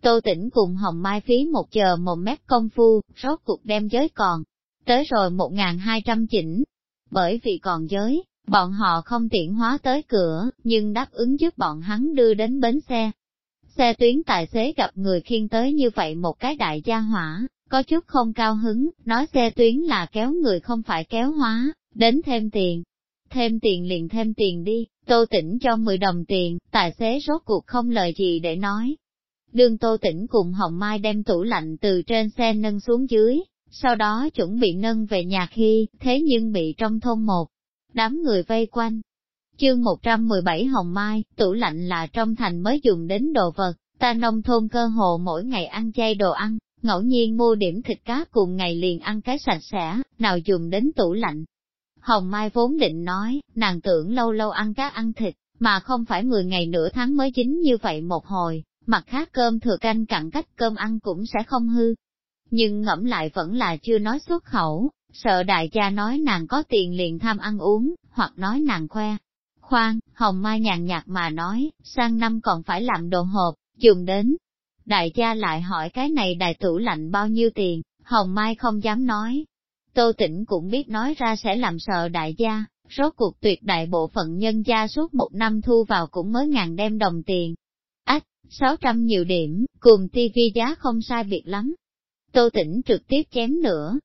Tô tỉnh cùng Hồng Mai phí một giờ một mét công phu, rốt cuộc đem giới còn, tới rồi một ngàn hai trăm chỉnh. Bởi vì còn giới, bọn họ không tiện hóa tới cửa, nhưng đáp ứng giúp bọn hắn đưa đến bến xe. Xe tuyến tài xế gặp người khiêng tới như vậy một cái đại gia hỏa, có chút không cao hứng, nói xe tuyến là kéo người không phải kéo hóa, đến thêm tiền. Thêm tiền liền thêm tiền đi, Tô Tĩnh cho 10 đồng tiền, tài xế rốt cuộc không lời gì để nói. Đường Tô Tĩnh cùng Hồng Mai đem tủ lạnh từ trên xe nâng xuống dưới, sau đó chuẩn bị nâng về nhà khi, thế nhưng bị trong thôn một, đám người vây quanh. Chương 117 Hồng Mai, tủ lạnh là trong thành mới dùng đến đồ vật, ta nông thôn cơ hồ mỗi ngày ăn chay đồ ăn, ngẫu nhiên mua điểm thịt cá cùng ngày liền ăn cái sạch sẽ, nào dùng đến tủ lạnh. Hồng Mai vốn định nói, nàng tưởng lâu lâu ăn cá ăn thịt, mà không phải 10 ngày nửa tháng mới chín như vậy một hồi, mặt khác cơm thừa canh cặn cách cơm ăn cũng sẽ không hư. Nhưng ngẫm lại vẫn là chưa nói xuất khẩu, sợ đại cha nói nàng có tiền liền tham ăn uống, hoặc nói nàng khoe. Khoan, Hồng Mai nhàn nhạt mà nói, sang năm còn phải làm đồ hộp, dùng đến. Đại cha lại hỏi cái này đại tủ lạnh bao nhiêu tiền, Hồng Mai không dám nói, Tô Tĩnh cũng biết nói ra sẽ làm sợ đại gia, rốt cuộc tuyệt đại bộ phận nhân gia suốt một năm thu vào cũng mới ngàn đem đồng tiền. Ách, 600 nhiều điểm, cùng tivi giá không sai biệt lắm. Tô Tĩnh trực tiếp chém nữa.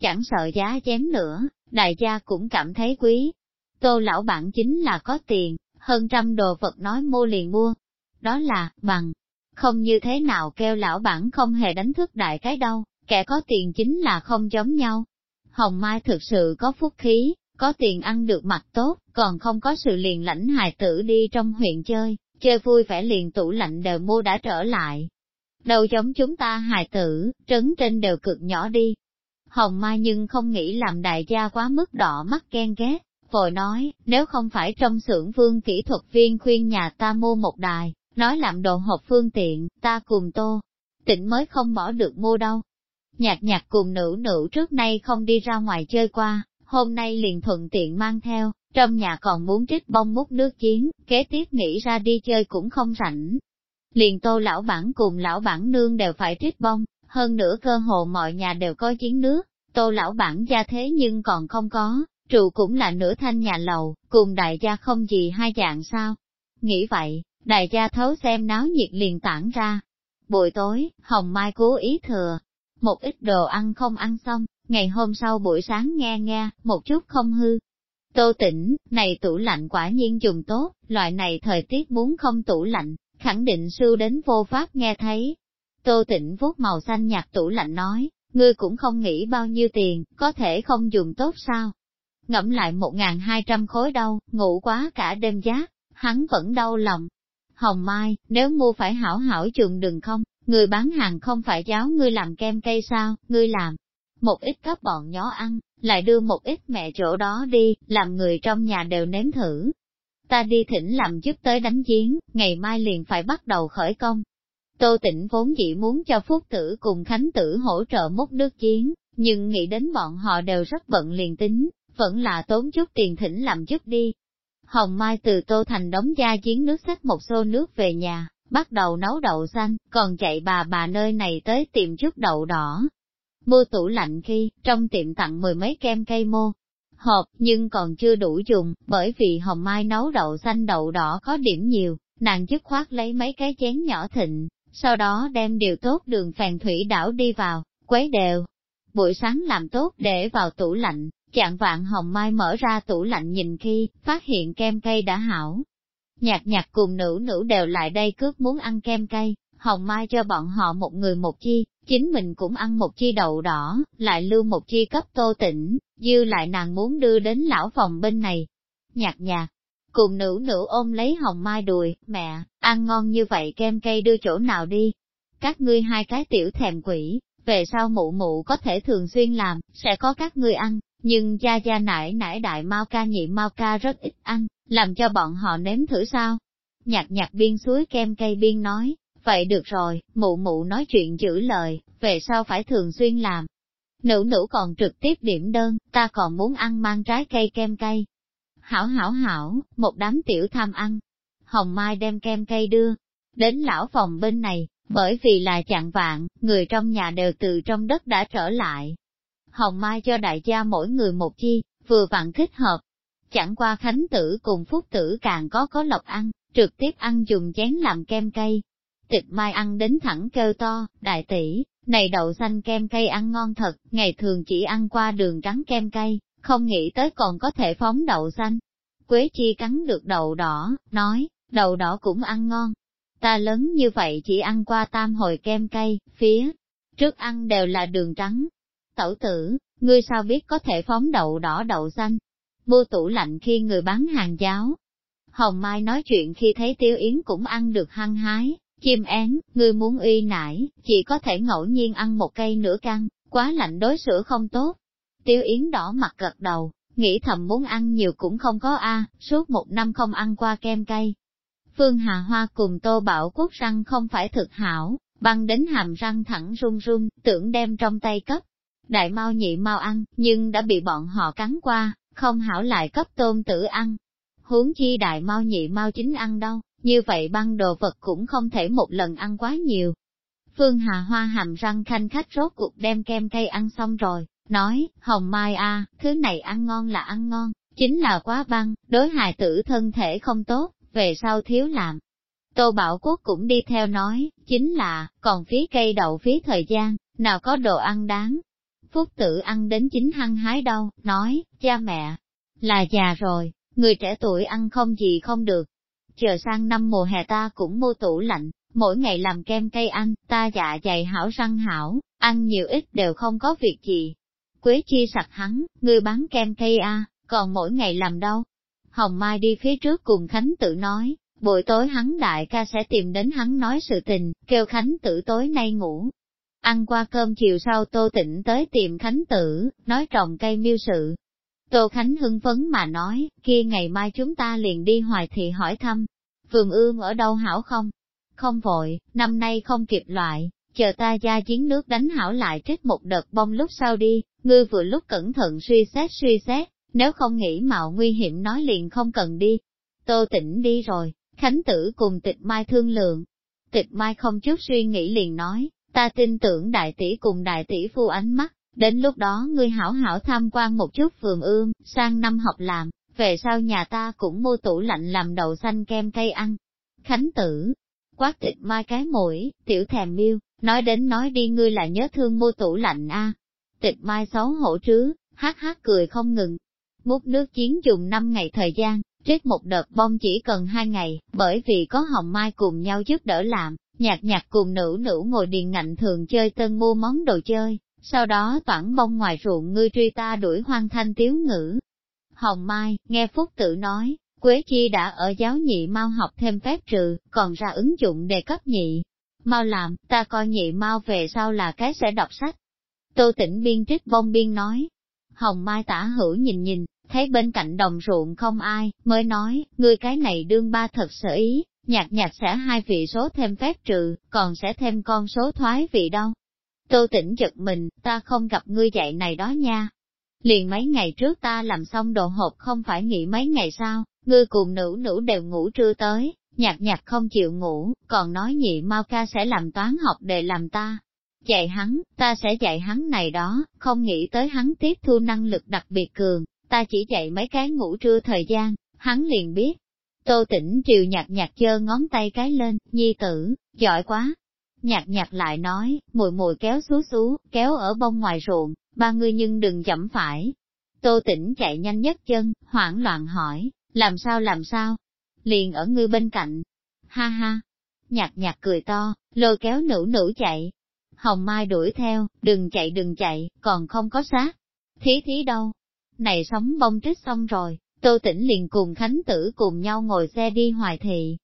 Chẳng sợ giá chém nữa, đại gia cũng cảm thấy quý. Tô lão bản chính là có tiền, hơn trăm đồ vật nói mua liền mua. Đó là, bằng, không như thế nào kêu lão bản không hề đánh thức đại cái đâu, kẻ có tiền chính là không giống nhau. Hồng Mai thực sự có phúc khí, có tiền ăn được mặt tốt, còn không có sự liền lãnh hài tử đi trong huyện chơi, chơi vui vẻ liền tủ lạnh đều mua đã trở lại. Đầu giống chúng ta hài tử, trấn trên đều cực nhỏ đi. Hồng Mai nhưng không nghĩ làm đại gia quá mức đỏ mắt ghen ghét, vội nói, nếu không phải trong xưởng vương kỹ thuật viên khuyên nhà ta mua một đài, nói làm đồ hộp phương tiện, ta cùng tô, tỉnh mới không bỏ được mua đâu. Nhạc nhạc cùng nữ nữ trước nay không đi ra ngoài chơi qua, hôm nay liền thuận tiện mang theo, trong nhà còn muốn trích bông mút nước chiến, kế tiếp nghĩ ra đi chơi cũng không rảnh. Liền tô lão bản cùng lão bản nương đều phải trích bông, hơn nữa cơ hồ mọi nhà đều có chiến nước, tô lão bản gia thế nhưng còn không có, trụ cũng là nửa thanh nhà lầu, cùng đại gia không gì hai dạng sao. Nghĩ vậy, đại gia thấu xem náo nhiệt liền tản ra. Buổi tối, Hồng Mai cố ý thừa, một ít đồ ăn không ăn xong, Ngày hôm sau buổi sáng nghe nghe, một chút không hư. Tô tỉnh, này tủ lạnh quả nhiên dùng tốt, loại này thời tiết muốn không tủ lạnh, khẳng định sưu đến vô pháp nghe thấy. Tô tịnh vuốt màu xanh nhạt tủ lạnh nói, ngươi cũng không nghĩ bao nhiêu tiền, có thể không dùng tốt sao? Ngẫm lại một ngàn hai trăm khối đâu, ngủ quá cả đêm giá, hắn vẫn đau lòng. Hồng Mai, nếu mua phải hảo hảo trường đừng không, người bán hàng không phải giáo ngươi làm kem cây sao, ngươi làm. Một ít cấp bọn nhỏ ăn, lại đưa một ít mẹ chỗ đó đi, làm người trong nhà đều nếm thử. Ta đi thỉnh làm giúp tới đánh chiến, ngày mai liền phải bắt đầu khởi công. Tô Tịnh vốn chỉ muốn cho Phúc Tử cùng Khánh Tử hỗ trợ múc nước chiến, nhưng nghĩ đến bọn họ đều rất bận liền tính, vẫn là tốn chút tiền thỉnh làm giúp đi. Hồng Mai từ Tô Thành đóng gia chiến nước xách một xô nước về nhà, bắt đầu nấu đậu xanh, còn chạy bà bà nơi này tới tìm chút đậu đỏ. Mua tủ lạnh khi, trong tiệm tặng mười mấy kem cây mô, hộp, nhưng còn chưa đủ dùng, bởi vì Hồng Mai nấu đậu xanh đậu đỏ có điểm nhiều, nàng dứt khoát lấy mấy cái chén nhỏ thịnh, sau đó đem điều tốt đường phèn thủy đảo đi vào, quấy đều. Buổi sáng làm tốt để vào tủ lạnh, chạng vạn hồng mai mở ra tủ lạnh nhìn khi, phát hiện kem cây đã hảo. Nhạc nhạc cùng nữ nữ đều lại đây cướp muốn ăn kem cây, hồng mai cho bọn họ một người một chi, chính mình cũng ăn một chi đậu đỏ, lại lưu một chi cấp tô tỉnh, dư lại nàng muốn đưa đến lão phòng bên này. Nhạc nhạc, cùng nữ nữ ôm lấy hồng mai đùi, mẹ, ăn ngon như vậy kem cây đưa chỗ nào đi. Các ngươi hai cái tiểu thèm quỷ, về sau mụ mụ có thể thường xuyên làm, sẽ có các ngươi ăn, nhưng cha cha nải nải đại mau ca nhị mau ca rất ít ăn, làm cho bọn họ nếm thử sao. Nhạc nhạc biên suối kem cây biên nói, vậy được rồi, mụ mụ nói chuyện giữ lời, về sau phải thường xuyên làm. Nữ nữ còn trực tiếp điểm đơn, ta còn muốn ăn mang trái cây kem cây. Hảo hảo hảo, một đám tiểu tham ăn. Hồng Mai đem kem cây đưa, đến lão phòng bên này, bởi vì là chặn vạn, người trong nhà đều từ trong đất đã trở lại, hồng mai cho đại gia mỗi người một chi, vừa vặn thích hợp. Chẳng qua khánh tử cùng phúc tử càng có có lộc ăn, trực tiếp ăn dùng chén làm kem cây. Tịch mai ăn đến thẳng kêu to, đại tỷ, này đậu xanh kem cây ăn ngon thật, ngày thường chỉ ăn qua đường trắng kem cây, không nghĩ tới còn có thể phóng đậu xanh. Quế chi cắn được đậu đỏ, nói, đậu đỏ cũng ăn ngon. Ta lớn như vậy chỉ ăn qua tam hồi kem cây, phía trước ăn đều là đường trắng, Tẩu tử, ngươi sao biết có thể phóng đậu đỏ đậu xanh? Mua tủ lạnh khi người bán hàng giáo. Hồng Mai nói chuyện khi thấy Tiêu Yến cũng ăn được hăng hái, chim én, ngươi muốn uy nải, chỉ có thể ngẫu nhiên ăn một cây nửa căng quá lạnh đối sữa không tốt. Tiêu Yến đỏ mặt gật đầu, nghĩ thầm muốn ăn nhiều cũng không có a, suốt một năm không ăn qua kem cây. Phương Hà Hoa cùng Tô Bảo Quốc răng không phải thực hảo, băng đến hàm răng thẳng run run, tưởng đem trong tay cấp. Đại mau nhị mau ăn, nhưng đã bị bọn họ cắn qua, không hảo lại cấp tôm tử ăn. Huống chi đại mau nhị mau chính ăn đâu, như vậy băng đồ vật cũng không thể một lần ăn quá nhiều. Phương Hà Hoa hàm răng khanh khách rốt cuộc đem kem cây ăn xong rồi, nói, Hồng Mai a, thứ này ăn ngon là ăn ngon, chính là quá băng, đối hài tử thân thể không tốt, về sau thiếu làm. Tô Bảo Quốc cũng đi theo nói, chính là, còn phí cây đậu phí thời gian, nào có đồ ăn đáng, Phúc tử ăn đến chính hăng hái đâu, nói, cha mẹ, là già rồi, người trẻ tuổi ăn không gì không được. Chờ sang năm mùa hè ta cũng mua tủ lạnh, mỗi ngày làm kem cây ăn, ta dạ dày hảo răng hảo, ăn nhiều ít đều không có việc gì. Quế chi sặc hắn, ngươi bán kem cây a, còn mỗi ngày làm đâu. Hồng Mai đi phía trước cùng Khánh tự nói, buổi tối hắn đại ca sẽ tìm đến hắn nói sự tình, kêu Khánh tử tối nay ngủ, Ăn qua cơm chiều sau Tô tỉnh tới tìm Khánh Tử, nói trồng cây miêu sự. Tô Khánh hưng phấn mà nói, kia ngày mai chúng ta liền đi hoài thị hỏi thăm. Vườn ương ở đâu hảo không? Không vội, năm nay không kịp loại, chờ ta ra chiến nước đánh hảo lại trích một đợt bông lúc sau đi, ngươi vừa lúc cẩn thận suy xét suy xét, nếu không nghĩ mạo nguy hiểm nói liền không cần đi. Tô tỉnh đi rồi, Khánh Tử cùng tịch mai thương lượng. Tịch mai không chút suy nghĩ liền nói, Ta tin tưởng đại tỷ cùng đại tỷ phu ánh mắt, đến lúc đó ngươi hảo hảo tham quan một chút vườn ươm, sang năm học làm, về sau nhà ta cũng mua tủ lạnh làm đậu xanh kem cây ăn. Khánh tử, quát thịt mai cái mũi, tiểu thèm miêu, nói đến nói đi ngươi là nhớ thương mua tủ lạnh a. tịch mai xấu hổ trứ, hát hát cười không ngừng. Múc nước chiến dùng 5 ngày thời gian, trích một đợt bông chỉ cần 2 ngày, bởi vì có hồng mai cùng nhau giúp đỡ làm, nhạc nhạc cùng nữ nữ ngồi điền ngạnh thường chơi tân mua món đồ chơi, sau đó toản bông ngoài ruộng ngươi truy ta đuổi hoang thanh tiếu ngữ. Hồng Mai, nghe Phúc tự nói, Quế Chi đã ở giáo nhị mau học thêm phép trừ, còn ra ứng dụng đề cấp nhị. Mau làm, ta coi nhị mau về sau là cái sẽ đọc sách. Tô tỉnh biên trích bông biên nói. Hồng Mai tả hữu nhìn nhìn, thấy bên cạnh đồng ruộng không ai, mới nói, ngươi cái này đương ba thật sở ý, nhạc nhạc sẽ hai vị số thêm phép trừ, còn sẽ thêm con số thoái vị đâu. Tô tỉnh giật mình, ta không gặp ngươi dạy này đó nha. Liền mấy ngày trước ta làm xong đồ hộp không phải nghỉ mấy ngày sao, ngươi cùng nữ nữ đều ngủ trưa tới, nhạc nhạc không chịu ngủ, còn nói nhị mau ca sẽ làm toán học để làm ta. Dạy hắn, ta sẽ dạy hắn này đó, không nghĩ tới hắn tiếp thu năng lực đặc biệt cường, ta chỉ dạy mấy cái ngủ trưa thời gian, hắn liền biết. Tô tỉnh triều nhạc nhạc chơ ngón tay cái lên, nhi tử, giỏi quá, Nhạc nhạc lại nói, mùi mùi kéo xú xú, kéo ở bông ngoài ruộng, ba người nhưng đừng chậm phải. Tô tỉnh chạy nhanh nhất chân, hoảng loạn hỏi, làm sao làm sao? Liền ở ngươi bên cạnh. Ha ha. Nhạc nhạc cười to, lôi kéo nữ nữ chạy. Hồng Mai đuổi theo, đừng chạy đừng chạy, còn không có xác. Thí thí đâu? Này sống bông trích xong rồi, Tô Tĩnh liền cùng Khánh Tử cùng nhau ngồi xe đi Hoài Thị.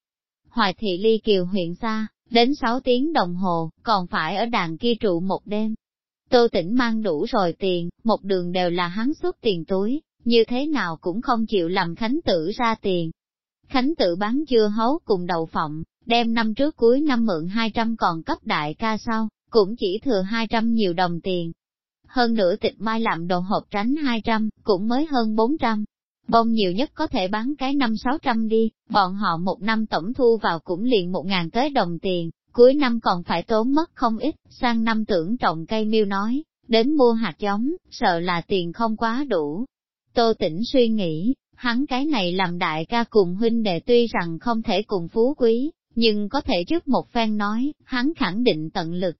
Hoài Thị ly kiều huyện xa, Đến 6 tiếng đồng hồ, còn phải ở đàn kia trụ một đêm. Tô tỉnh mang đủ rồi tiền, một đường đều là hắn xuất tiền túi, như thế nào cũng không chịu làm Khánh Tử ra tiền. Khánh Tử bán dưa hấu cùng đầu phộng, đem năm trước cuối năm mượn 200 còn cấp đại ca sau, cũng chỉ thừa 200 nhiều đồng tiền. Hơn nữa tịch mai làm đồ hộp tránh 200, cũng mới hơn 400. Bông nhiều nhất có thể bán cái năm sáu trăm đi, bọn họ một năm tổng thu vào cũng liền một ngàn tới đồng tiền, cuối năm còn phải tốn mất không ít, sang năm tưởng trồng cây miêu nói, đến mua hạt giống, sợ là tiền không quá đủ. Tô tỉnh suy nghĩ, hắn cái này làm đại ca cùng huynh đệ tuy rằng không thể cùng phú quý, nhưng có thể giúp một phen nói, hắn khẳng định tận lực.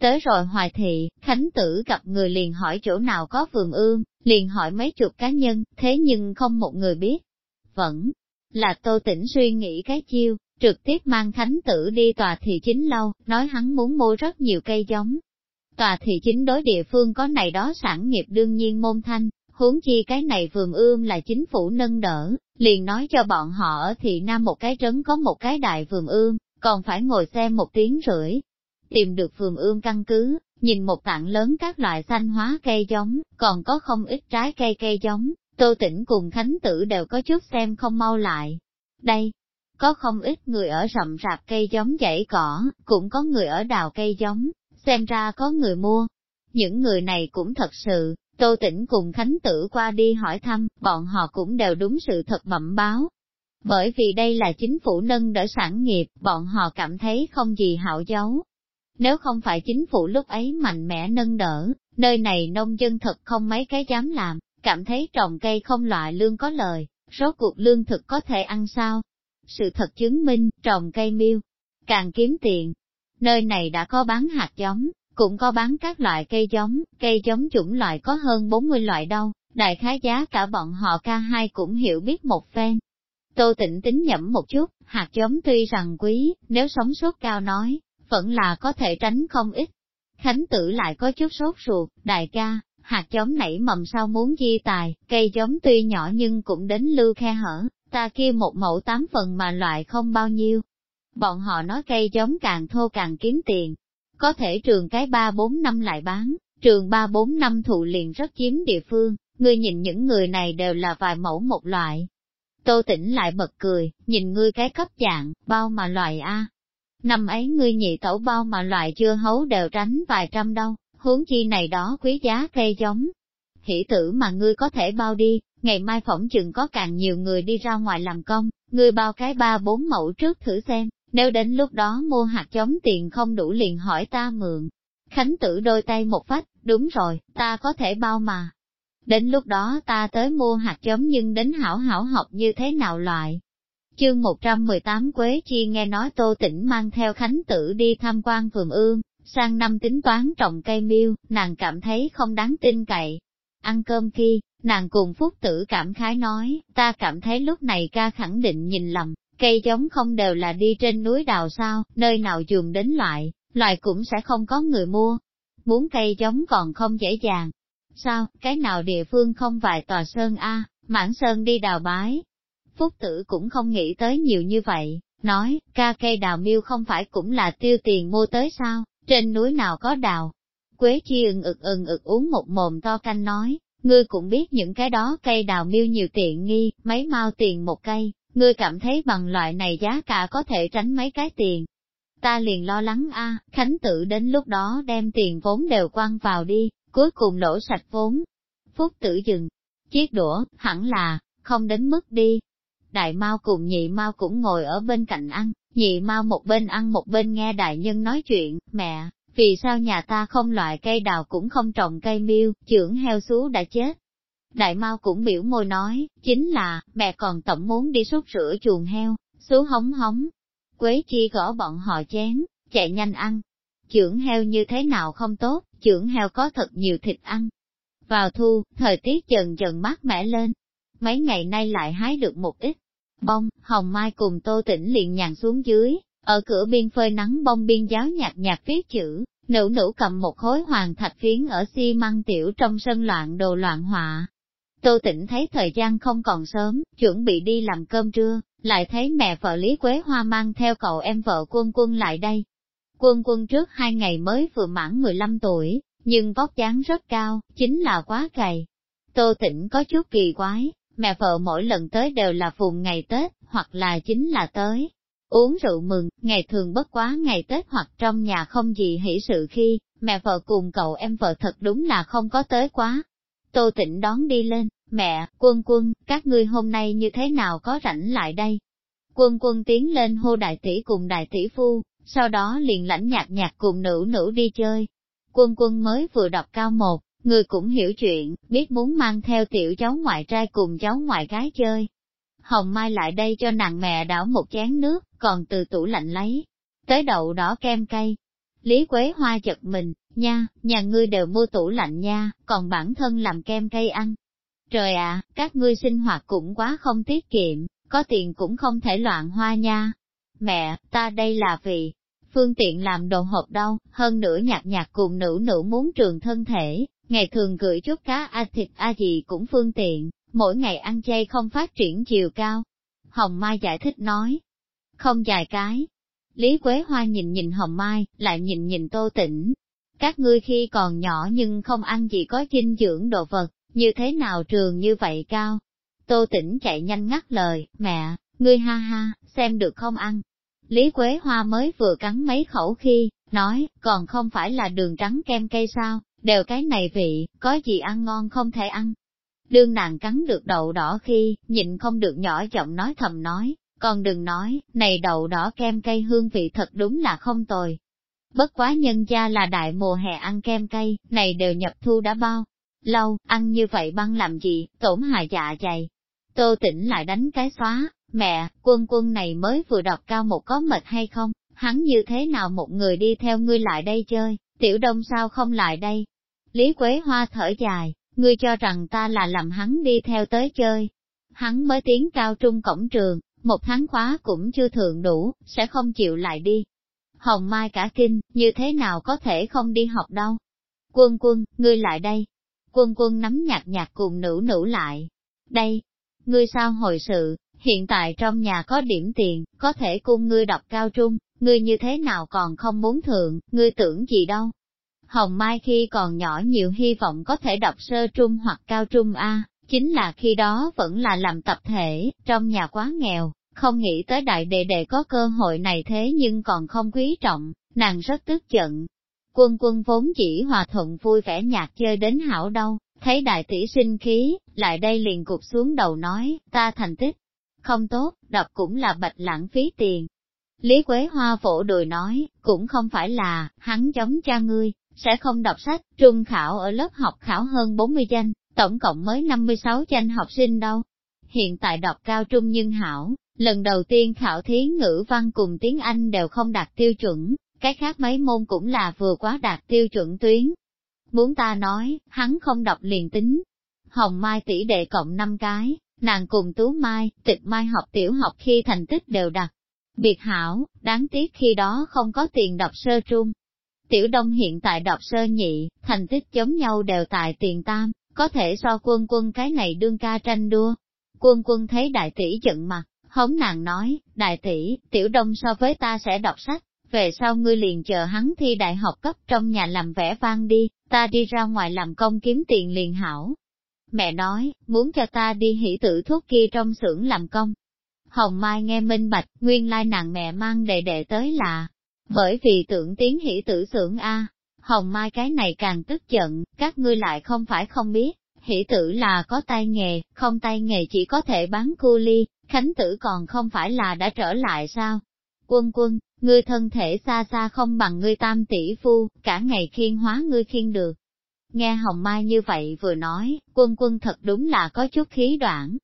Tới rồi hoài thị, Khánh Tử gặp người liền hỏi chỗ nào có vườn ương, liền hỏi mấy chục cá nhân, thế nhưng không một người biết. Vẫn là tô tỉnh suy nghĩ cái chiêu, trực tiếp mang Khánh Tử đi tòa thị chính lâu, nói hắn muốn mua rất nhiều cây giống. Tòa thị chính đối địa phương có này đó sản nghiệp đương nhiên môn thanh, huống chi cái này vườn ươm là chính phủ nâng đỡ, liền nói cho bọn họ ở thị nam một cái trấn có một cái đại vườn ươm, còn phải ngồi xe một tiếng rưỡi. Tìm được vườn ươm căn cứ, nhìn một tảng lớn các loại xanh hóa cây giống, còn có không ít trái cây cây giống, Tô Tĩnh cùng Khánh Tử đều có chút xem không mau lại. Đây, có không ít người ở rậm rạp cây giống dãy cỏ, cũng có người ở đào cây giống, xem ra có người mua. Những người này cũng thật sự, Tô Tĩnh cùng Khánh Tử qua đi hỏi thăm, bọn họ cũng đều đúng sự thật bẩm báo. Bởi vì đây là chính phủ nâng đỡ sản nghiệp, bọn họ cảm thấy không gì hạo giấu, nếu không phải chính phủ lúc ấy mạnh mẽ nâng đỡ, nơi này nông dân thật không mấy cái dám làm, cảm thấy trồng cây không loại lương có lời, số cuộc lương thực có thể ăn sao. Sự thật chứng minh, trồng cây miêu, càng kiếm tiền. Nơi này đã có bán hạt giống, cũng có bán các loại cây giống, cây giống chủng loại có hơn 40 loại đâu, đại khái giá cả bọn họ ca hai cũng hiểu biết một phen. Tô tịnh tính nhẩm một chút, hạt giống tuy rằng quý, nếu sống sốt cao nói, vẫn là có thể tránh không ít. Khánh tử lại có chút sốt ruột, đại ca, hạt giống nảy mầm sao muốn di tài, cây giống tuy nhỏ nhưng cũng đến lưu khe hở, ta kia một mẫu tám phần mà loại không bao nhiêu. Bọn họ nói cây giống càng thô càng kiếm tiền, có thể trường cái ba bốn năm lại bán, trường ba bốn năm thụ liền rất chiếm địa phương, ngươi nhìn những người này đều là vài mẫu một loại. Tô tỉnh lại bật cười, nhìn ngươi cái cấp dạng, bao mà loại A, Năm ấy ngươi nhị tẩu bao mà loại chưa hấu đều tránh vài trăm đâu, huống chi này đó quý giá cây giống. Hỷ tử mà ngươi có thể bao đi, ngày mai phỏng chừng có càng nhiều người đi ra ngoài làm công, ngươi bao cái ba bốn mẫu trước thử xem, nếu đến lúc đó mua hạt giống tiền không đủ liền hỏi ta mượn. Khánh tử đôi tay một phách, đúng rồi, ta có thể bao mà. Đến lúc đó ta tới mua hạt giống nhưng đến hảo hảo học như thế nào loại, Chương 118 Quế Chi nghe nói Tô Tĩnh mang theo Khánh Tử đi tham quan vườn ương, Sang năm tính toán trồng cây miêu, nàng cảm thấy không đáng tin cậy. Ăn cơm khi, nàng cùng Phúc Tử cảm khái nói, ta cảm thấy lúc này ca khẳng định nhìn lầm, cây giống không đều là đi trên núi đào sao, nơi nào dùng đến loại, loại cũng sẽ không có người mua. Muốn cây giống còn không dễ dàng. Sao, cái nào địa phương không vài tòa sơn A, mãn sơn đi đào bái. Phúc tử cũng không nghĩ tới nhiều như vậy, nói, ca cây đào miêu không phải cũng là tiêu tiền mua tới sao, trên núi nào có đào. Quế chi ừng ực ừng ực uống một mồm to canh nói, ngươi cũng biết những cái đó cây đào miêu nhiều tiện nghi, mấy mao tiền một cây, ngươi cảm thấy bằng loại này giá cả có thể tránh mấy cái tiền. Ta liền lo lắng a, Khánh tự đến lúc đó đem tiền vốn đều quăng vào đi, cuối cùng lỗ sạch vốn. Phúc tử dừng, chiếc đũa, hẳn là, không đến mức đi. Đại Mao cùng nhị Mao cũng ngồi ở bên cạnh ăn, nhị Mao một bên ăn một bên nghe đại nhân nói chuyện, mẹ, vì sao nhà ta không loại cây đào cũng không trồng cây miêu, trưởng heo xú đã chết. Đại Mao cũng biểu môi nói, chính là, mẹ còn tổng muốn đi xúc rửa chuồng heo, xú hóng hóng. Quế chi gõ bọn họ chén, chạy nhanh ăn. Trưởng heo như thế nào không tốt, trưởng heo có thật nhiều thịt ăn. Vào thu, thời tiết dần dần mát mẻ lên. Mấy ngày nay lại hái được một ít. Bông, hồng mai cùng tô tĩnh liền nhàn xuống dưới, ở cửa biên phơi nắng bông biên giáo nhạt nhạt viết chữ, nữ nữ cầm một khối hoàng thạch phiến ở xi măng tiểu trong sân loạn đồ loạn họa. Tô tĩnh thấy thời gian không còn sớm, chuẩn bị đi làm cơm trưa, lại thấy mẹ vợ Lý Quế Hoa mang theo cậu em vợ quân quân lại đây. Quân quân trước hai ngày mới vừa mãn 15 tuổi, nhưng vóc dáng rất cao, chính là quá gầy. Tô tĩnh có chút kỳ quái, mẹ vợ mỗi lần tới đều là vùng ngày Tết, hoặc là chính là tới, Uống rượu mừng, ngày thường bất quá ngày Tết hoặc trong nhà không gì hỷ sự khi, mẹ vợ cùng cậu em vợ thật đúng là không có tới quá. Tô tịnh đón đi lên, mẹ, quân quân, các ngươi hôm nay như thế nào có rảnh lại đây? Quân quân tiến lên hô đại tỷ cùng đại tỷ phu, sau đó liền lãnh nhạc nhạc cùng nữ nữ đi chơi. Quân quân mới vừa đọc cao một, người cũng hiểu chuyện, biết muốn mang theo tiểu cháu ngoại trai cùng cháu ngoại gái chơi, Hồng Mai lại đây cho nàng mẹ đảo một chén nước, còn từ tủ lạnh lấy. Tới đậu đỏ kem cây. Lý Quế Hoa chật mình, nha, nhà ngươi đều mua tủ lạnh nha, còn bản thân làm kem cây ăn. Trời ạ, các ngươi sinh hoạt cũng quá không tiết kiệm, có tiền cũng không thể loạn hoa nha. Mẹ, ta đây là vì, phương tiện làm đồ hộp đâu, hơn nữa nhạt nhạt cùng nữ nữ muốn trường thân thể, ngày thường gửi chút cá a thịt a gì cũng phương tiện, mỗi ngày ăn chay không phát triển chiều cao. Hồng Mai giải thích nói, không dài cái. Lý Quế Hoa nhìn nhìn Hồng Mai, lại nhìn nhìn Tô Tĩnh. Các ngươi khi còn nhỏ nhưng không ăn gì có dinh dưỡng đồ vật, như thế nào trường như vậy cao. Tô Tĩnh chạy nhanh ngắt lời, mẹ, ngươi ha ha, xem được không ăn. Lý Quế Hoa mới vừa cắn mấy khẩu khi, nói, còn không phải là đường trắng kem cây sao, đều cái này vị, có gì ăn ngon không thể ăn, Đương nàng cắn được đậu đỏ khi, nhịn không được nhỏ giọng nói thầm nói, còn đừng nói, này đậu đỏ kem cây hương vị thật đúng là không tồi. Bất quá nhân gia là đại mùa hè ăn kem cây, này đều nhập thu đã bao. Lâu, ăn như vậy băng làm gì, tổn hại dạ dày. Tô tỉnh lại đánh cái xóa, mẹ, quân quân này mới vừa đọc cao một có mệt hay không, hắn như thế nào một người đi theo ngươi lại đây chơi, tiểu đông sao không lại đây. Lý Quế Hoa thở dài, ngươi cho rằng ta là làm hắn đi theo tới chơi. Hắn mới tiến cao trung cổng trường, một tháng khóa cũng chưa thượng đủ, sẽ không chịu lại đi. Hồng Mai cả kinh, như thế nào có thể không đi học đâu. Quân quân, ngươi lại đây. Quân quân nắm nhạt nhạt cùng nữ nữ lại. Đây, ngươi sao hồi sự, hiện tại trong nhà có điểm tiền, có thể cung ngươi đọc cao trung, ngươi như thế nào còn không muốn thượng, ngươi tưởng gì đâu, Hồng Mai khi còn nhỏ nhiều hy vọng có thể đọc sơ trung hoặc cao trung A, chính là khi đó vẫn là làm tập thể, trong nhà quá nghèo, không nghĩ tới đại đệ đệ có cơ hội này thế nhưng còn không quý trọng, nàng rất tức giận. Quân quân vốn chỉ hòa thuận vui vẻ nhạc chơi đến hảo đâu, thấy đại tỷ sinh khí, lại đây liền cục xuống đầu nói, ta thành tích, không tốt, đọc cũng là bạch lãng phí tiền. Lý Quế Hoa vỗ đùi nói, cũng không phải là, hắn chống cha ngươi, sẽ không đọc sách, trung khảo ở lớp học khảo hơn 40 danh, tổng cộng mới 56 danh học sinh đâu. Hiện tại đọc cao trung nhưng hảo, lần đầu tiên khảo thí ngữ văn cùng tiếng Anh đều không đạt tiêu chuẩn, cái khác mấy môn cũng là vừa quá đạt tiêu chuẩn tuyến. Muốn ta nói, hắn không đọc liền tính. Hồng Mai tỷ đệ cộng 5 cái, nàng cùng Tú Mai, tịch Mai học tiểu học khi thành tích đều đạt. Biệt hảo, đáng tiếc khi đó không có tiền đọc sơ trung. Tiểu Đông hiện tại đọc sơ nhị, thành tích giống nhau đều tại tiền tam, có thể so quân quân cái này đương ca tranh đua. Quân quân thấy đại tỷ giận mặt, hống nàng nói, đại tỷ, tiểu đông so với ta sẽ đọc sách, về sau ngươi liền chờ hắn thi đại học cấp trong nhà làm vẽ vang đi, ta đi ra ngoài làm công kiếm tiền liền hảo. Mẹ nói, muốn cho ta đi hỷ tử thuốc kia trong xưởng làm công. Hồng Mai nghe minh bạch, nguyên lai nàng mẹ mang đệ đệ tới là, bởi vì tưởng tiến hỷ tử xưởng A. Hồng Mai cái này càng tức giận, các ngươi lại không phải không biết, hỷ tử là có tay nghề, không tay nghề chỉ có thể bán cu ly, khánh tử còn không phải là đã trở lại sao? Quân quân, ngươi thân thể xa xa không bằng ngươi tam tỷ phu, cả ngày khiên hóa ngươi khiên được. Nghe Hồng Mai như vậy vừa nói, quân quân thật đúng là có chút khí đoạn.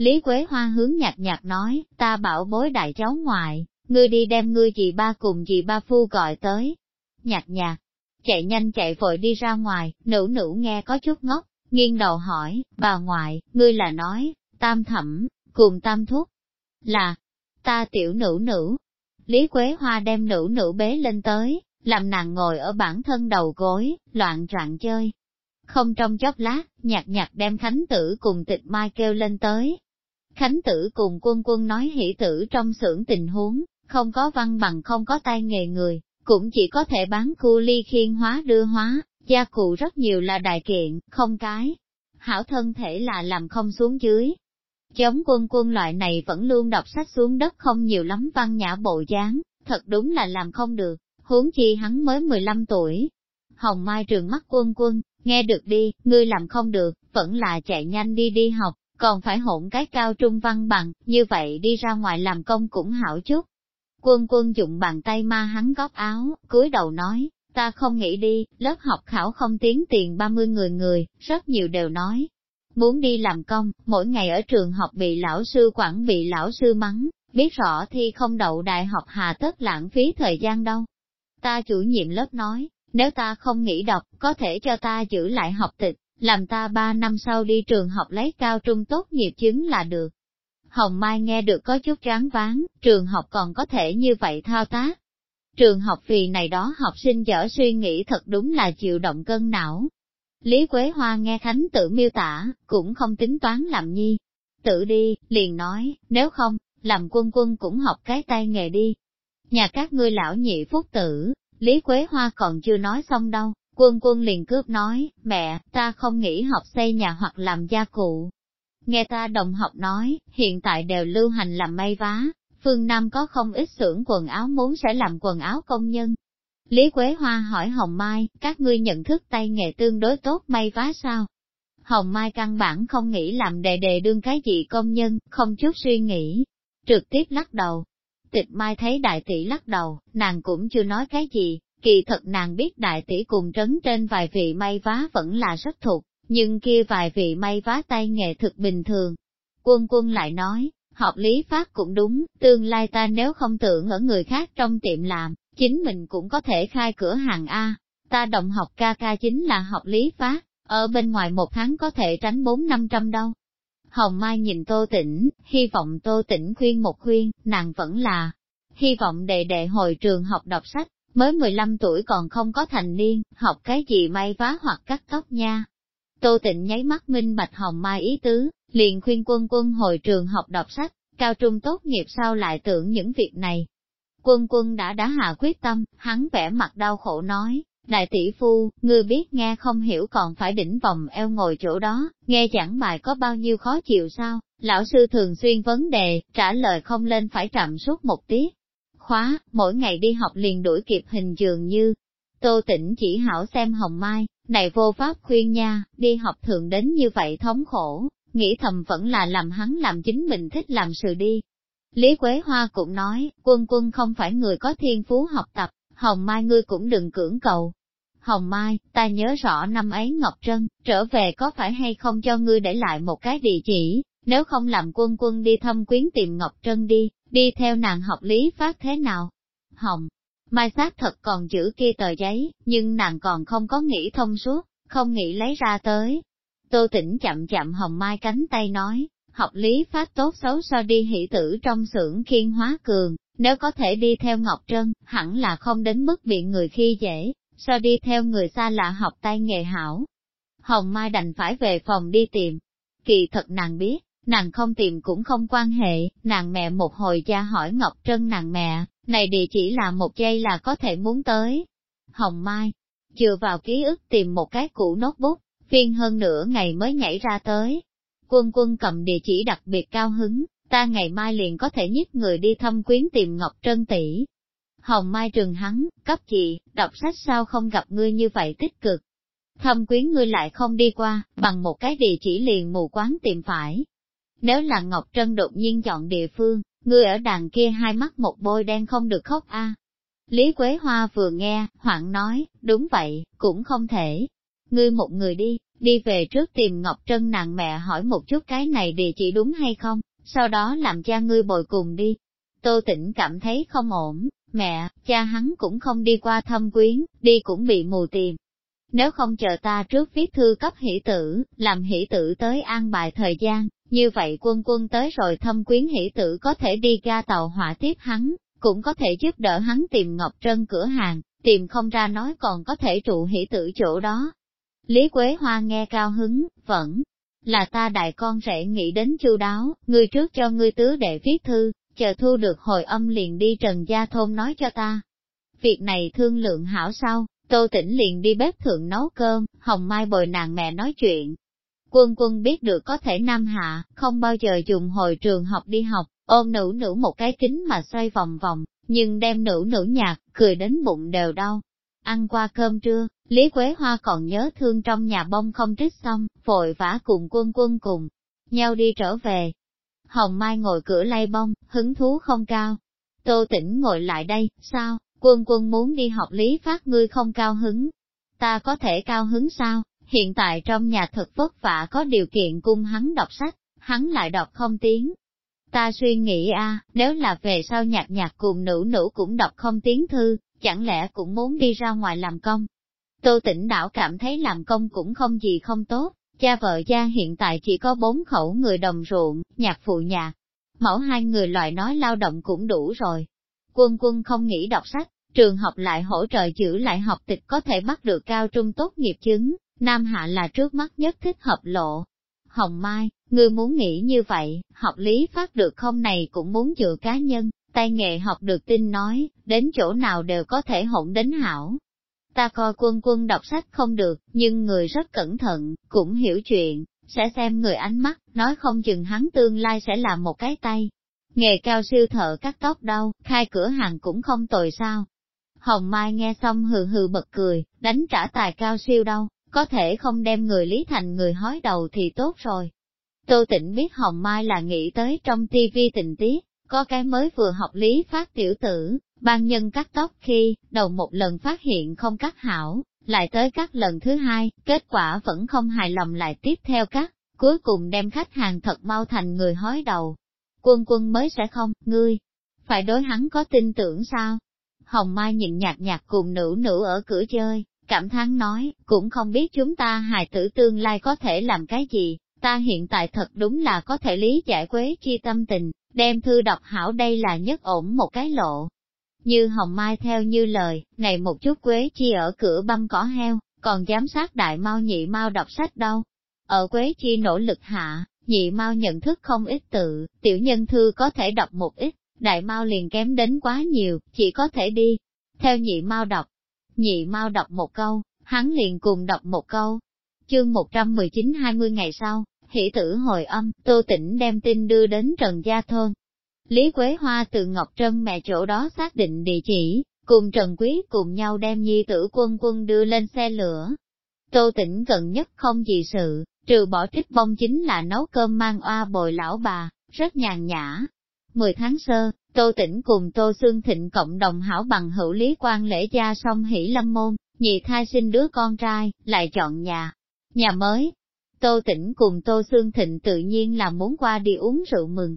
Lý Quế Hoa hướng nhạt nhạt nói, ta bảo bối đại cháu ngoại, ngươi đi đem ngươi dì ba cùng dì ba phu gọi tới. Nhạt nhạt, chạy nhanh chạy vội đi ra ngoài, nữ nữ nghe có chút ngốc, nghiêng đầu hỏi, bà ngoại, ngươi là nói, tam thẩm, cùng tam thúc, là, ta tiểu nữ nữ. Lý Quế Hoa đem nữ nữ bế lên tới, làm nàng ngồi ở bản thân đầu gối, loạn trạng chơi. Không trong chốc lát, nhạc nhạc đem Khánh Tử cùng tịch mai kêu lên tới. Khánh Tử cùng quân quân nói hỷ tử trong xưởng tình huống, không có văn bằng không có tay nghề người, cũng chỉ có thể bán cu ly khiên hóa đưa hóa, gia cụ rất nhiều là đại kiện, không cái. Hảo thân thể là làm không xuống dưới. Chống quân quân loại này vẫn luôn đọc sách xuống đất không nhiều lắm văn nhã bộ dáng, thật đúng là làm không được, huống chi hắn mới 15 tuổi. Hồng Mai trường mắt quân quân, nghe được đi, ngươi làm không được, vẫn là chạy nhanh đi đi học, còn phải hỗn cái cao trung văn bằng, như vậy đi ra ngoài làm công cũng hảo chút. Quân quân dụng bàn tay ma hắn góp áo, cúi đầu nói, ta không nghĩ đi, lớp học khảo không tiến tiền 30 người người, rất nhiều đều nói. Muốn đi làm công, mỗi ngày ở trường học bị lão sư quản bị lão sư mắng, biết rõ thi không đậu đại học hà tất lãng phí thời gian đâu. Ta chủ nhiệm lớp nói, nếu ta không nghĩ đọc, có thể cho ta giữ lại học tịch, làm ta ba năm sau đi trường học lấy cao trung tốt nghiệp chứng là được. Hồng Mai nghe được có chút ráng ván, trường học còn có thể như vậy thao tác. Trường học vì này đó học sinh dở suy nghĩ thật đúng là chịu động cân não. Lý Quế Hoa nghe Khánh tự miêu tả, cũng không tính toán làm nhi. Tự đi, liền nói, nếu không, làm quân quân cũng học cái tay nghề đi. Nhà các ngươi lão nhị phúc tử, Lý Quế Hoa còn chưa nói xong đâu, quân quân liền cướp nói, mẹ, ta không nghĩ học xây nhà hoặc làm gia cụ, Nghe ta đồng học nói, hiện tại đều lưu hành làm may vá, phương Nam có không ít xưởng quần áo muốn sẽ làm quần áo công nhân. Lý Quế Hoa hỏi Hồng Mai, các ngươi nhận thức tay nghề tương đối tốt may vá sao? Hồng Mai căn bản không nghĩ làm đề đề đương cái gì công nhân, không chút suy nghĩ, trực tiếp lắc đầu. Tịch Mai thấy đại tỷ lắc đầu, nàng cũng chưa nói cái gì, kỳ thật nàng biết đại tỷ cùng trấn trên vài vị may vá vẫn là rất thuộc, nhưng kia vài vị may vá tay nghề thực bình thường. Quân quân lại nói, học lý pháp cũng đúng, tương lai ta nếu không tưởng ở người khác trong tiệm làm, chính mình cũng có thể khai cửa hàng A. Ta đồng học ca ca chính là học lý pháp, ở bên ngoài một tháng có thể tránh bốn năm trăm đâu. Hồng Mai nhìn Tô Tĩnh, hy vọng Tô Tĩnh khuyên một khuyên, nàng vẫn là, hy vọng đệ đệ hồi trường học đọc sách, mới 15 tuổi còn không có thành niên, học cái gì may vá hoặc cắt tóc nha, Tô Tịnh nháy mắt minh bạch hồng mai ý tứ, liền khuyên quân quân hồi trường học đọc sách, cao trung tốt nghiệp sau lại tưởng những việc này. Quân quân đã đã hạ quyết tâm, hắn vẻ mặt đau khổ nói, đại tỷ phu, ngươi biết nghe không hiểu còn phải đỉnh vòng eo ngồi chỗ đó, nghe giảng bài có bao nhiêu khó chịu sao, lão sư thường xuyên vấn đề, trả lời không lên phải chậm suốt một tiết. Khóa, mỗi ngày đi học liền đuổi kịp hình dường như, Tô Tĩnh chỉ hảo xem hồng mai, này vô pháp khuyên nha, đi học thường đến như vậy thống khổ, nghĩ thầm vẫn là làm hắn làm chính mình thích làm sự đi. Lý Quế Hoa cũng nói, quân quân không phải người có thiên phú học tập, Hồng Mai ngươi cũng đừng cưỡng cầu. Hồng Mai, ta nhớ rõ năm ấy Ngọc Trân, trở về có phải hay không cho ngươi để lại một cái địa chỉ, nếu không làm quân quân đi thăm quyến tìm Ngọc Trân đi, đi theo nàng học lý phát thế nào? Hồng Mai xác thật còn giữ kia tờ giấy, nhưng nàng còn không có nghĩ thông suốt, không nghĩ lấy ra tới. Tô tỉnh chậm chậm hồng mai cánh tay nói, học lý phát tốt xấu so đi hỷ tử trong xưởng khiên hóa cường, nếu có thể đi theo Ngọc Trân, hẳn là không đến mức bị người khi dễ, so đi theo người xa lạ học tay nghề hảo. Hồng Mai đành phải về phòng đi tìm. Kỳ thật nàng biết, nàng không tìm cũng không quan hệ, nàng mẹ một hồi ra hỏi Ngọc Trân nàng mẹ, này địa chỉ là một giây là có thể muốn tới. Hồng Mai, chừa vào ký ức tìm một cái cũ notebook, phiên hơn nửa ngày mới nhảy ra tới. Quân quân cầm địa chỉ đặc biệt cao hứng, ta ngày mai liền có thể nhích người đi thăm quyến tìm Ngọc Trân tỷ. Hồng Mai trừng hắn, cấp chị, đọc sách sao không gặp ngươi như vậy tích cực. Thăm quyến ngươi lại không đi qua, bằng một cái địa chỉ liền mù quáng tìm phải. Nếu là Ngọc Trân đột nhiên chọn địa phương, ngươi ở đàn kia hai mắt một bôi đen không được khóc a. Lý Quế Hoa vừa nghe, hoảng nói, đúng vậy, cũng không thể. Ngươi một người đi, đi về trước tìm Ngọc Trân nàng mẹ hỏi một chút cái này địa chỉ đúng hay không, sau đó làm cha ngươi bồi cùng đi. Tô Tĩnh cảm thấy không ổn, mẹ, cha hắn cũng không đi qua thâm quyến, đi cũng bị mù tìm. Nếu không chờ ta trước viết thư cấp hỷ tử, làm hỷ tử tới an bài thời gian, như vậy quân quân tới rồi thâm quyến hỷ tử có thể đi ga tàu hỏa tiếp hắn, cũng có thể giúp đỡ hắn tìm Ngọc Trân cửa hàng, tìm không ra nói còn có thể trụ hỷ tử chỗ đó. Lý Quế Hoa nghe cao hứng, vẫn là ta đại con rể nghĩ đến chu đáo, ngươi trước cho ngươi tứ đệ viết thư, chờ thu được hồi âm liền đi Trần Gia Thôn nói cho ta. Việc này thương lượng hảo sao, Tô Tĩnh liền đi bếp thượng nấu cơm, Hồng Mai bồi nàng mẹ nói chuyện. Quân quân biết được có thể nam hạ, không bao giờ dùng hồi trường học đi học, ôm nữ nữ một cái kính mà xoay vòng vòng, nhưng đem nữ nữ nhạt, cười đến bụng đều đau. Ăn qua cơm trưa, Lý Quế Hoa còn nhớ thương trong nhà bông không trích xong, vội vã cùng quân quân cùng, nhau đi trở về. Hồng Mai ngồi cửa lay bông, hứng thú không cao. Tô tỉnh ngồi lại đây, sao, quân quân muốn đi học lý phát ngươi không cao hứng. Ta có thể cao hứng sao, hiện tại trong nhà thật vất vả có điều kiện cung hắn đọc sách, hắn lại đọc không tiếng. Ta suy nghĩ a, nếu là về sau nhạc nhạc cùng nữ nữ cũng đọc không tiếng thư, chẳng lẽ cũng muốn đi ra ngoài làm công. Tô tỉnh đảo cảm thấy làm công cũng không gì không tốt, cha vợ cha hiện tại chỉ có bốn khẩu người đồng ruộng, nhạc phụ nhạc. Mẫu hai người loại nói lao động cũng đủ rồi. Quân quân không nghĩ đọc sách, trường học lại hỗ trợ giữ lại học tịch có thể bắt được cao trung tốt nghiệp chứng, Nam Hạ là trước mắt nhất thích hợp lộ. Hồng Mai, ngươi muốn nghĩ như vậy, học lý phát được không này cũng muốn dựa cá nhân, tay nghệ học được tin nói, đến chỗ nào đều có thể hỗn đến hảo. Ta coi quân quân đọc sách không được, nhưng người rất cẩn thận, cũng hiểu chuyện, sẽ xem người ánh mắt, nói không chừng hắn tương lai sẽ làm một cái tay. Nghề cao siêu thợ cắt tóc đâu, khai cửa hàng cũng không tồi sao. Hồng Mai nghe xong hừ hừ bật cười, đánh trả tài cao siêu đâu, có thể không đem người lý thành người hói đầu thì tốt rồi. Tô Tịnh biết Hồng Mai là nghĩ tới trong tivi tình tiết, có cái mới vừa học lý phát tiểu tử, ban nhân cắt tóc khi, đầu một lần phát hiện không cắt hảo, lại tới cắt lần thứ hai, kết quả vẫn không hài lòng lại tiếp theo cắt, cuối cùng đem khách hàng thật mau thành người hói đầu. Quân quân mới sẽ không, ngươi, phải đối hắn có tin tưởng sao? Hồng Mai nhịn nhạt nhạt cùng nữ nữ ở cửa chơi, cảm thán nói, cũng không biết chúng ta hài tử tương lai có thể làm cái gì, ta hiện tại thật đúng là có thể lý giải quế chi tâm tình, đem thư đọc hảo đây là nhất ổn một cái lộ. Như Hồng Mai theo như lời, ngày một chút quế chi ở cửa băm cỏ heo, còn giám sát đại mau nhị mau đọc sách đâu. Ở quế chi nỗ lực hạ, nhị mau nhận thức không ít tự, tiểu nhân thư có thể đọc một ít, đại mau liền kém đến quá nhiều, chỉ có thể đi. Theo nhị mau đọc, nhị mau đọc một câu, hắn liền cùng đọc một câu. Chương 119-20 ngày sau, hỷ tử hồi âm, Tô Tĩnh đem tin đưa đến Trần Gia Thôn. Lý Quế Hoa từ Ngọc Trân mẹ chỗ đó xác định địa chỉ, cùng Trần Quý cùng nhau đem nhi tử quân quân đưa lên xe lửa. Tô Tĩnh gần nhất không gì sự, trừ bỏ thích bông chính là nấu cơm mang oa bồi lão bà, rất nhàn nhã. Mười tháng sơ, Tô Tĩnh cùng Tô Xương Thịnh cộng đồng hảo bằng hữu lý quan lễ gia song hỷ lâm môn, nhị thai sinh đứa con trai, lại chọn nhà, nhà mới, Tô Tĩnh cùng Tô xương Thịnh tự nhiên là muốn qua đi uống rượu mừng.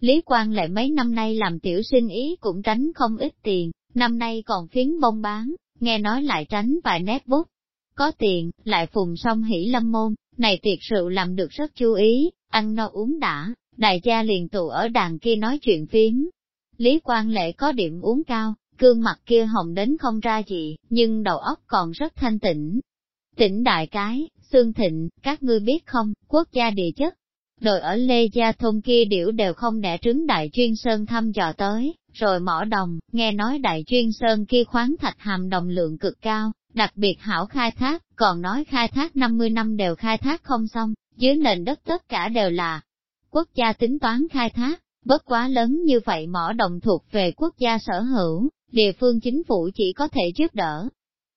Lý Quang lại mấy năm nay làm tiểu sinh ý cũng tránh không ít tiền, năm nay còn phiến bông bán, nghe nói lại tránh vài nét bút. Có tiền, lại phùng xong hỉ lâm môn, này tiệc rượu làm được rất chú ý, ăn no uống đã, đại gia liền tụ ở đàn kia nói chuyện phím. Lý Quang Lệ có điểm uống cao, cương mặt kia hồng đến không ra gì, nhưng đầu óc còn rất thanh tĩnh. Tỉnh đại cái, xương thịnh, các ngươi biết không, quốc gia địa chất, đội ở Lê Gia Thôn kia điểu đều không đẻ trứng đại chuyên sơn thăm dò tới, rồi mỏ đồng, nghe nói đại chuyên sơn kia khoáng thạch hàm đồng lượng cực cao, đặc biệt hảo khai thác, còn nói khai thác 50 năm đều khai thác không xong, dưới nền đất tất cả đều là quốc gia tính toán khai thác, bất quá lớn như vậy mỏ đồng thuộc về quốc gia sở hữu, địa phương chính phủ chỉ có thể giúp đỡ.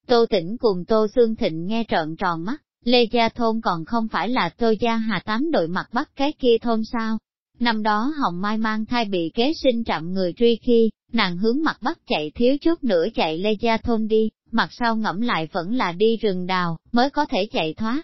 Tô tĩnh cùng Tô xương Thịnh nghe trợn tròn mắt, Lê Gia Thôn còn không phải là Tô Gia Hà Tám đội mặt bắt cái kia thôn sao. Năm đó Hồng Mai mang thai bị kế sinh trạm người truy khi, nàng hướng mặt bắc chạy thiếu chút nữa chạy Lê Gia Thôn đi, mặt sau ngẫm lại vẫn là đi rừng đào, mới có thể chạy thoát.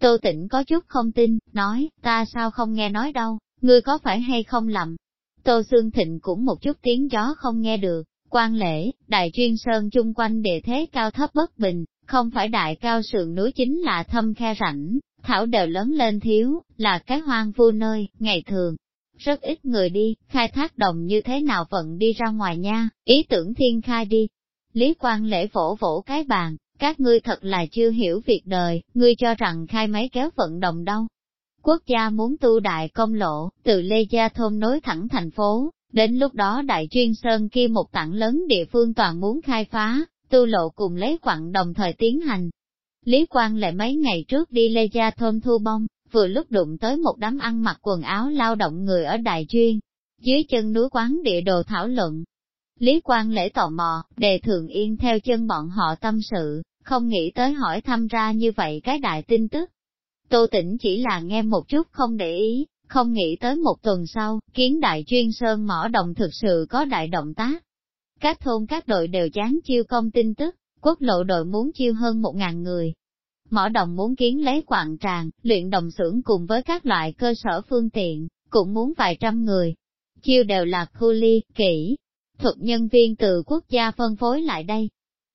Tô Tĩnh có chút không tin, nói, ta sao không nghe nói đâu, ngươi có phải hay không lầm. Tô Sương Thịnh cũng một chút tiếng gió không nghe được, quan lễ, đại chuyên sơn chung quanh địa thế cao thấp bất bình, không phải đại cao sườn núi chính là thâm khe rảnh, thảo đều lớn lên thiếu, là cái hoang vu nơi, ngày thường. Rất ít người đi, khai thác đồng như thế nào vận đi ra ngoài nha, ý tưởng thiên khai đi. Lý quan lễ vỗ vỗ cái bàn, các ngươi thật là chưa hiểu việc đời, ngươi cho rằng khai máy kéo vận động đâu. Quốc gia muốn tu đại công lộ, từ Lê Gia Thôn nối thẳng thành phố, đến lúc đó đại chuyên sơn kia một tảng lớn địa phương toàn muốn khai phá, tu lộ cùng lấy quặng đồng thời tiến hành. Lý Quang lại mấy ngày trước đi Lê Gia Thôn thu bông, vừa lúc đụng tới một đám ăn mặc quần áo lao động người ở Đại Chuyên, dưới chân núi quán địa đồ thảo luận. Lý Quang lễ tò mò, đề thường yên theo chân bọn họ tâm sự, không nghĩ tới hỏi thăm ra như vậy cái đại tin tức. Tô tỉnh chỉ là nghe một chút không để ý, không nghĩ tới một tuần sau, kiến đại chuyên sơn mỏ đồng thực sự có đại động tác. Các thôn các đội đều chán chiêu công tin tức, quốc lộ đội muốn chiêu hơn một ngàn người. Mỏ đồng muốn kiến lấy quạng tràng, luyện đồng xưởng cùng với các loại cơ sở phương tiện, cũng muốn vài trăm người. Chiêu đều là khu ly, kỹ, thuật nhân viên từ quốc gia phân phối lại đây.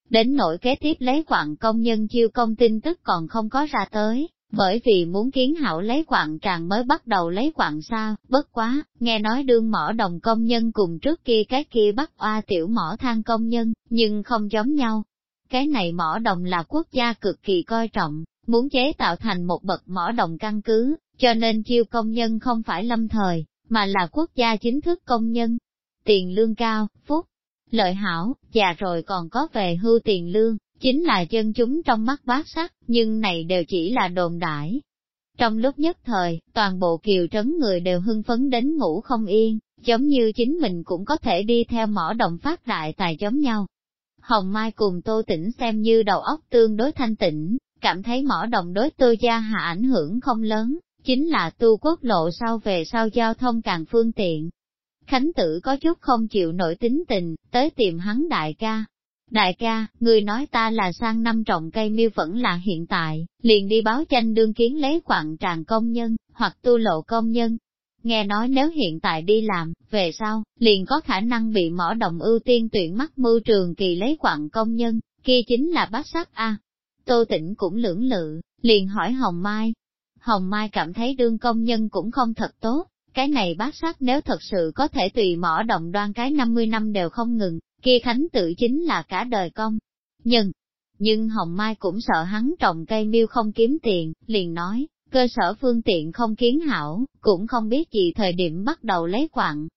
Đến nỗi kế tiếp lấy quặng công nhân chiêu công tin tức còn không có ra tới, bởi vì muốn kiến hảo lấy quặng tràng mới bắt đầu lấy quặng sao, bất quá, nghe nói đương mỏ đồng công nhân cùng trước kia cái kia bắt oa tiểu mỏ than công nhân, nhưng không giống nhau. Cái này mỏ đồng là quốc gia cực kỳ coi trọng, muốn chế tạo thành một bậc mỏ đồng căn cứ, cho nên chiêu công nhân không phải lâm thời, mà là quốc gia chính thức công nhân. Tiền lương cao, phúc, lợi hảo, già rồi còn có về hưu tiền lương, chính là dân chúng trong mắt bát sắc, nhưng này đều chỉ là đồn đãi. Trong lúc nhất thời, toàn bộ kiều trấn người đều hưng phấn đến ngủ không yên, giống như chính mình cũng có thể đi theo mỏ đồng phát đại tài giống nhau. Hồng Mai cùng Tô Tĩnh xem như đầu óc tương đối thanh tĩnh, cảm thấy mỏ đồng đối tô gia hạ ảnh hưởng không lớn, chính là tu quốc lộ sau về sau giao thông càng phương tiện. Khánh tử có chút không chịu nổi tính tình, tới tìm hắn đại ca, Đại ca, người nói ta là sang năm trồng cây miêu vẫn là hiện tại, liền đi báo tranh đương kiến lấy quặng tràng công nhân, hoặc tu lộ công nhân. Nghe nói nếu hiện tại đi làm, về sau, liền có khả năng bị mỏ đồng ưu tiên tuyển mắt mưu trường kỳ lấy quặng công nhân, kia chính là bác sắc A. Tô tỉnh cũng lưỡng lự, liền hỏi Hồng Mai. Hồng Mai cảm thấy đương công nhân cũng không thật tốt, cái này bát sắc nếu thật sự có thể tùy mỏ động đoan cái 50 năm đều không ngừng, kia khánh tự chính là cả đời công. Nhưng, nhưng Hồng Mai cũng sợ hắn trồng cây miêu không kiếm tiền, liền nói, cơ sở phương tiện không kiến hảo, cũng không biết gì thời điểm bắt đầu lấy quặng.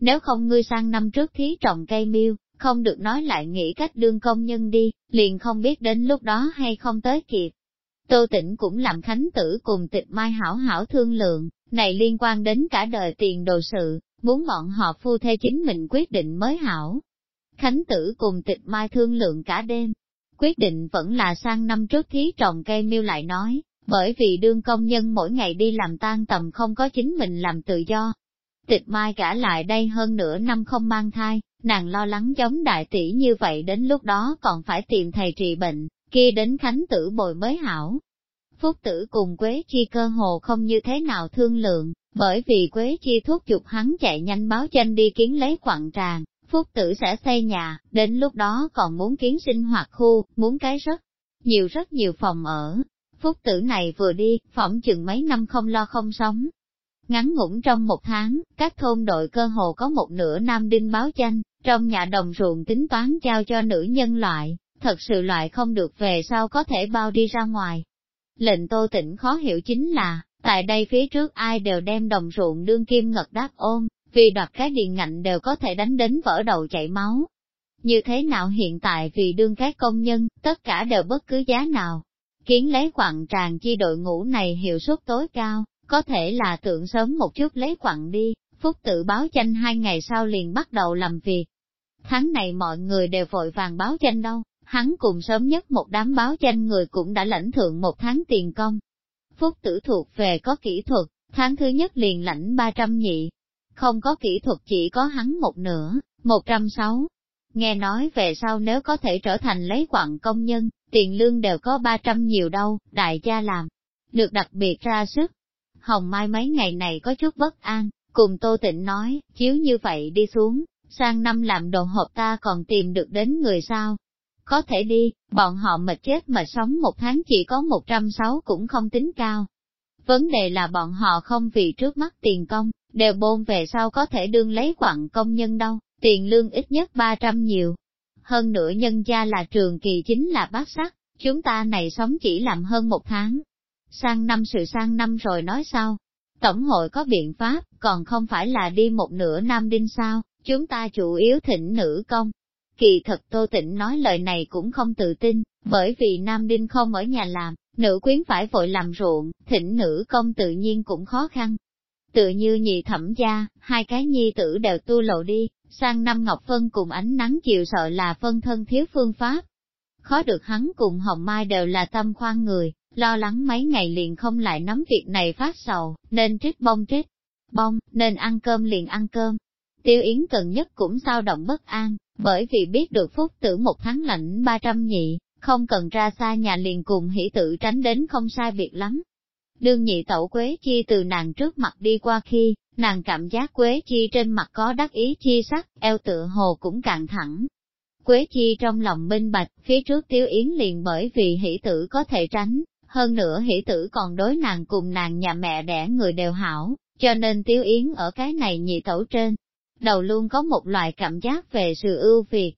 Nếu không ngươi sang năm trước thí trồng cây miêu, không được nói lại nghĩ cách đương công nhân đi, liền không biết đến lúc đó hay không tới kịp. Tô Tĩnh cũng làm khánh tử cùng tịch mai hảo hảo thương lượng, này liên quan đến cả đời tiền đồ sự, muốn bọn họ phu thê chính mình quyết định mới hảo. Khánh tử cùng tịch mai thương lượng cả đêm, quyết định vẫn là sang năm trước thí trồng cây miêu lại nói, bởi vì đương công nhân mỗi ngày đi làm tan tầm không có chính mình làm tự do. Tịch mai cả lại đây hơn nửa năm không mang thai, nàng lo lắng giống đại tỷ như vậy đến lúc đó còn phải tìm thầy trị bệnh, kia đến khánh tử bồi mới hảo. Phúc tử cùng Quế Chi cơ hồ không như thế nào thương lượng, bởi vì Quế Chi thuốc chụp hắn chạy nhanh báo tranh đi kiến lấy quặng tràng, Phúc tử sẽ xây nhà, đến lúc đó còn muốn kiến sinh hoạt khu, muốn cái rất nhiều rất nhiều phòng ở. Phúc tử này vừa đi, phỏng chừng mấy năm không lo không sống. Ngắn ngủn trong một tháng, các thôn đội cơ hồ có một nửa nam đinh báo danh, trong nhà đồng ruộng tính toán trao cho nữ nhân loại, thật sự loại không được về sau có thể bao đi ra ngoài. Lệnh tô tĩnh khó hiểu chính là, tại đây phía trước ai đều đem đồng ruộng đương kim ngật đáp ôm, vì đoạt cái điện ngạnh đều có thể đánh đến vỡ đầu chảy máu. Như thế nào hiện tại vì đương các công nhân, tất cả đều bất cứ giá nào. Kiến lấy quặng tràn chi đội ngũ này hiệu suất tối cao, có thể là tượng sớm một chút lấy quặng đi, phúc tự báo tranh hai ngày sau liền bắt đầu làm việc. Tháng này mọi người đều vội vàng báo tranh đâu, hắn cùng sớm nhất một đám báo tranh người cũng đã lãnh thượng một tháng tiền công. Phúc tử thuộc về có kỹ thuật, tháng thứ nhất liền lãnh 300 nhị, không có kỹ thuật chỉ có hắn một nửa, 106. Nghe nói về sau nếu có thể trở thành lấy quặng công nhân, tiền lương đều có 300 nhiều đâu, đại gia làm, được đặc biệt ra sức. Hồng Mai mấy ngày này có chút bất an, cùng Tô Tịnh nói, chiếu như vậy đi xuống, sang năm làm đồ hộp ta còn tìm được đến người sao, có thể đi, bọn họ mệt chết mà sống một tháng chỉ có 106 cũng không tính cao. Vấn đề là bọn họ không vì trước mắt tiền công, đều bôn về sau có thể đương lấy quặng công nhân đâu, tiền lương ít nhất 300 nhiều. Hơn nữa nhân gia là trường kỳ chính là bác sắc, chúng ta này sống chỉ làm hơn một tháng. Sang năm sự sang năm rồi nói sao? Tổng hội có biện pháp, còn không phải là đi một nửa nam đinh sao, chúng ta chủ yếu thỉnh nữ công, Kỳ thật Tô Tịnh nói lời này cũng không tự tin, bởi vì Nam Đinh không ở nhà làm, nữ quyến phải vội làm ruộng, thỉnh nữ công tự nhiên cũng khó khăn. Tự như nhị thẩm gia, hai cái nhi tử đều tu lộ đi, sang năm Ngọc Phân cùng ánh nắng chiều sợ là phân thân thiếu phương pháp. Khó được hắn cùng Hồng Mai đều là tâm khoan người, lo lắng mấy ngày liền không lại nắm việc này phát sầu, nên trích bông trích bông, nên ăn cơm liền ăn cơm. Tiêu Yến cần nhất cũng sao động bất an, bởi vì biết được phúc tử một tháng lạnh 300 nhị, không cần ra xa nhà liền cùng hỷ tự tránh đến không sai biệt lắm. Đương nhị tẩu Quế Chi từ nàng trước mặt đi qua khi, nàng cảm giác Quế Chi trên mặt có đắc ý chi sắc, eo tựa hồ cũng càng thẳng. Quế Chi trong lòng minh bạch, phía trước Tiếu Yến liền bởi vì hỷ tử có thể tránh, hơn nữa hỷ tử còn đối nàng cùng nàng nhà mẹ đẻ người đều hảo, cho nên Tiếu Yến ở cái này nhị tẩu trên, đầu luôn có một loại cảm giác về sự ưu việt.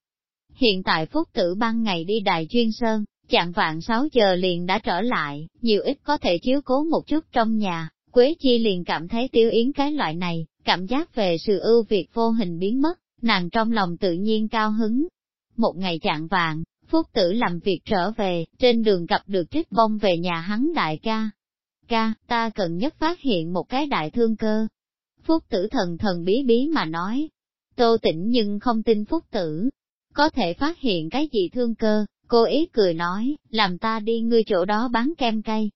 Hiện tại Phúc Tử ban ngày đi Đại Chuyên Sơn, chạng vạn 6 giờ liền đã trở lại, nhiều ít có thể chiếu cố một chút trong nhà, Quế Chi liền cảm thấy tiêu yến cái loại này, cảm giác về sự ưu việt vô hình biến mất, nàng trong lòng tự nhiên cao hứng. Một ngày chạng vạn, Phúc Tử làm việc trở về, trên đường gặp được trích bông về nhà hắn đại ca. Ca, ta cần nhất phát hiện một cái đại thương cơ, Phúc tử thần thần bí bí mà nói. Tô tĩnh nhưng không tin phúc tử. Có thể phát hiện cái gì thương cơ, cô ý cười nói, làm ta đi ngươi chỗ đó bán kem cây.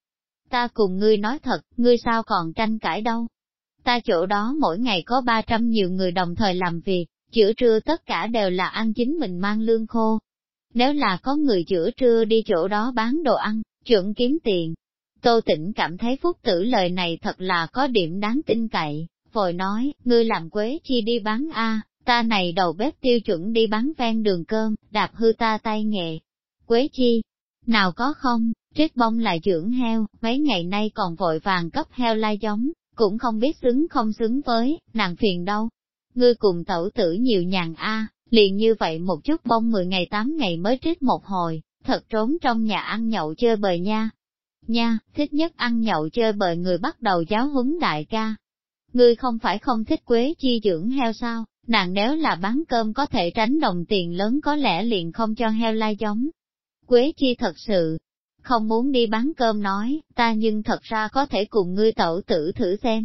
Ta cùng ngươi nói thật, ngươi sao còn tranh cãi đâu. Ta chỗ đó mỗi ngày có 300 nhiều người đồng thời làm việc, giữa trưa tất cả đều là ăn chính mình mang lương khô. Nếu là có người giữa trưa đi chỗ đó bán đồ ăn, chuẩn kiếm tiền. Tô Tĩnh cảm thấy phúc tử lời này thật là có điểm đáng tin cậy, vội nói, ngươi làm quế chi đi bán a, ta này đầu bếp tiêu chuẩn đi bán ven đường cơm, đạp hư ta tay nghề. Quế chi, nào có không, trích bông lại dưỡng heo, mấy ngày nay còn vội vàng cấp heo lai giống, cũng không biết xứng không xứng với, nàng phiền đâu. Ngươi cùng tẩu tử nhiều nhàn a, liền như vậy một chút bông 10 ngày 8 ngày mới trích một hồi, thật trốn trong nhà ăn nhậu chơi bời nha. Nha, thích nhất ăn nhậu chơi bời người bắt đầu giáo huấn đại ca, ngươi không phải không thích quế chi dưỡng heo sao, nàng nếu là bán cơm có thể tránh đồng tiền lớn có lẽ liền không cho heo lai giống. Quế chi thật sự, không muốn đi bán cơm nói, ta nhưng thật ra có thể cùng ngươi tẩu tử thử xem.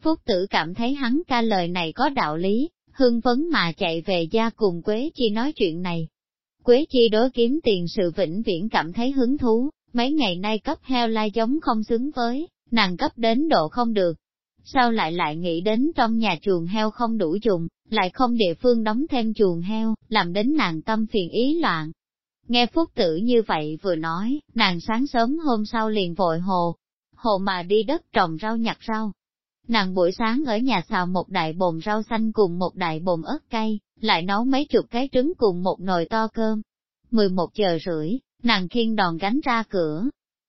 Phúc tử cảm thấy hắn ca lời này có đạo lý, hưng phấn mà chạy về gia cùng Quế Chi nói chuyện này. Quế Chi đối kiếm tiền sự vĩnh viễn cảm thấy hứng thú, mấy ngày nay cấp heo lai giống không xứng với, nàng cấp đến độ không được, sao lại lại nghĩ đến trong nhà chuồng heo không đủ dùng, lại không địa phương đóng thêm chuồng heo, làm đến nàng tâm phiền ý loạn. Nghe Phúc Tử như vậy vừa nói, nàng sáng sớm hôm sau liền vội hồ, hồ mà đi đất trồng rau nhặt rau. Nàng buổi sáng ở nhà xào một đại bồn rau xanh cùng một đại bồn ớt cay, lại nấu mấy chục cái trứng cùng một nồi to cơm. 11 giờ rưỡi, nàng khiên đòn gánh ra cửa.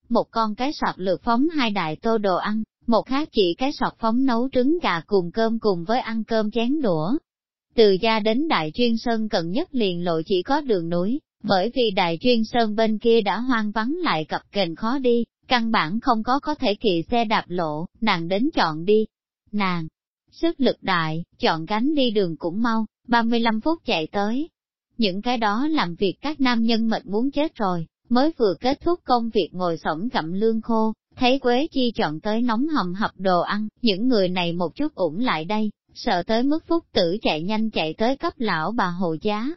Một con cái sọt lược phóng hai đại tô đồ ăn, một khác chỉ cái sọt phóng nấu trứng gà cùng cơm cùng với ăn cơm chén đũa. Từ gia đến Đại Chuyên Sơn cận nhất liền lộ chỉ có đường núi, bởi vì Đại Chuyên Sơn bên kia đã hoang vắng lại cập kềnh khó đi, căn bản không có có thể kỵ xe đạp lộ, nàng đến chọn đi. Nàng, sức lực đại, chọn gánh đi đường cũng mau, 35 phút chạy tới. Những cái đó làm việc các nam nhân mệt muốn chết rồi, mới vừa kết thúc công việc ngồi sổng gặm lương khô, thấy Quế Chi chọn tới nóng hầm hập đồ ăn, những người này một chút ủng lại đây, sợ tới mức phúc tử chạy nhanh chạy tới cấp lão bà hộ giá.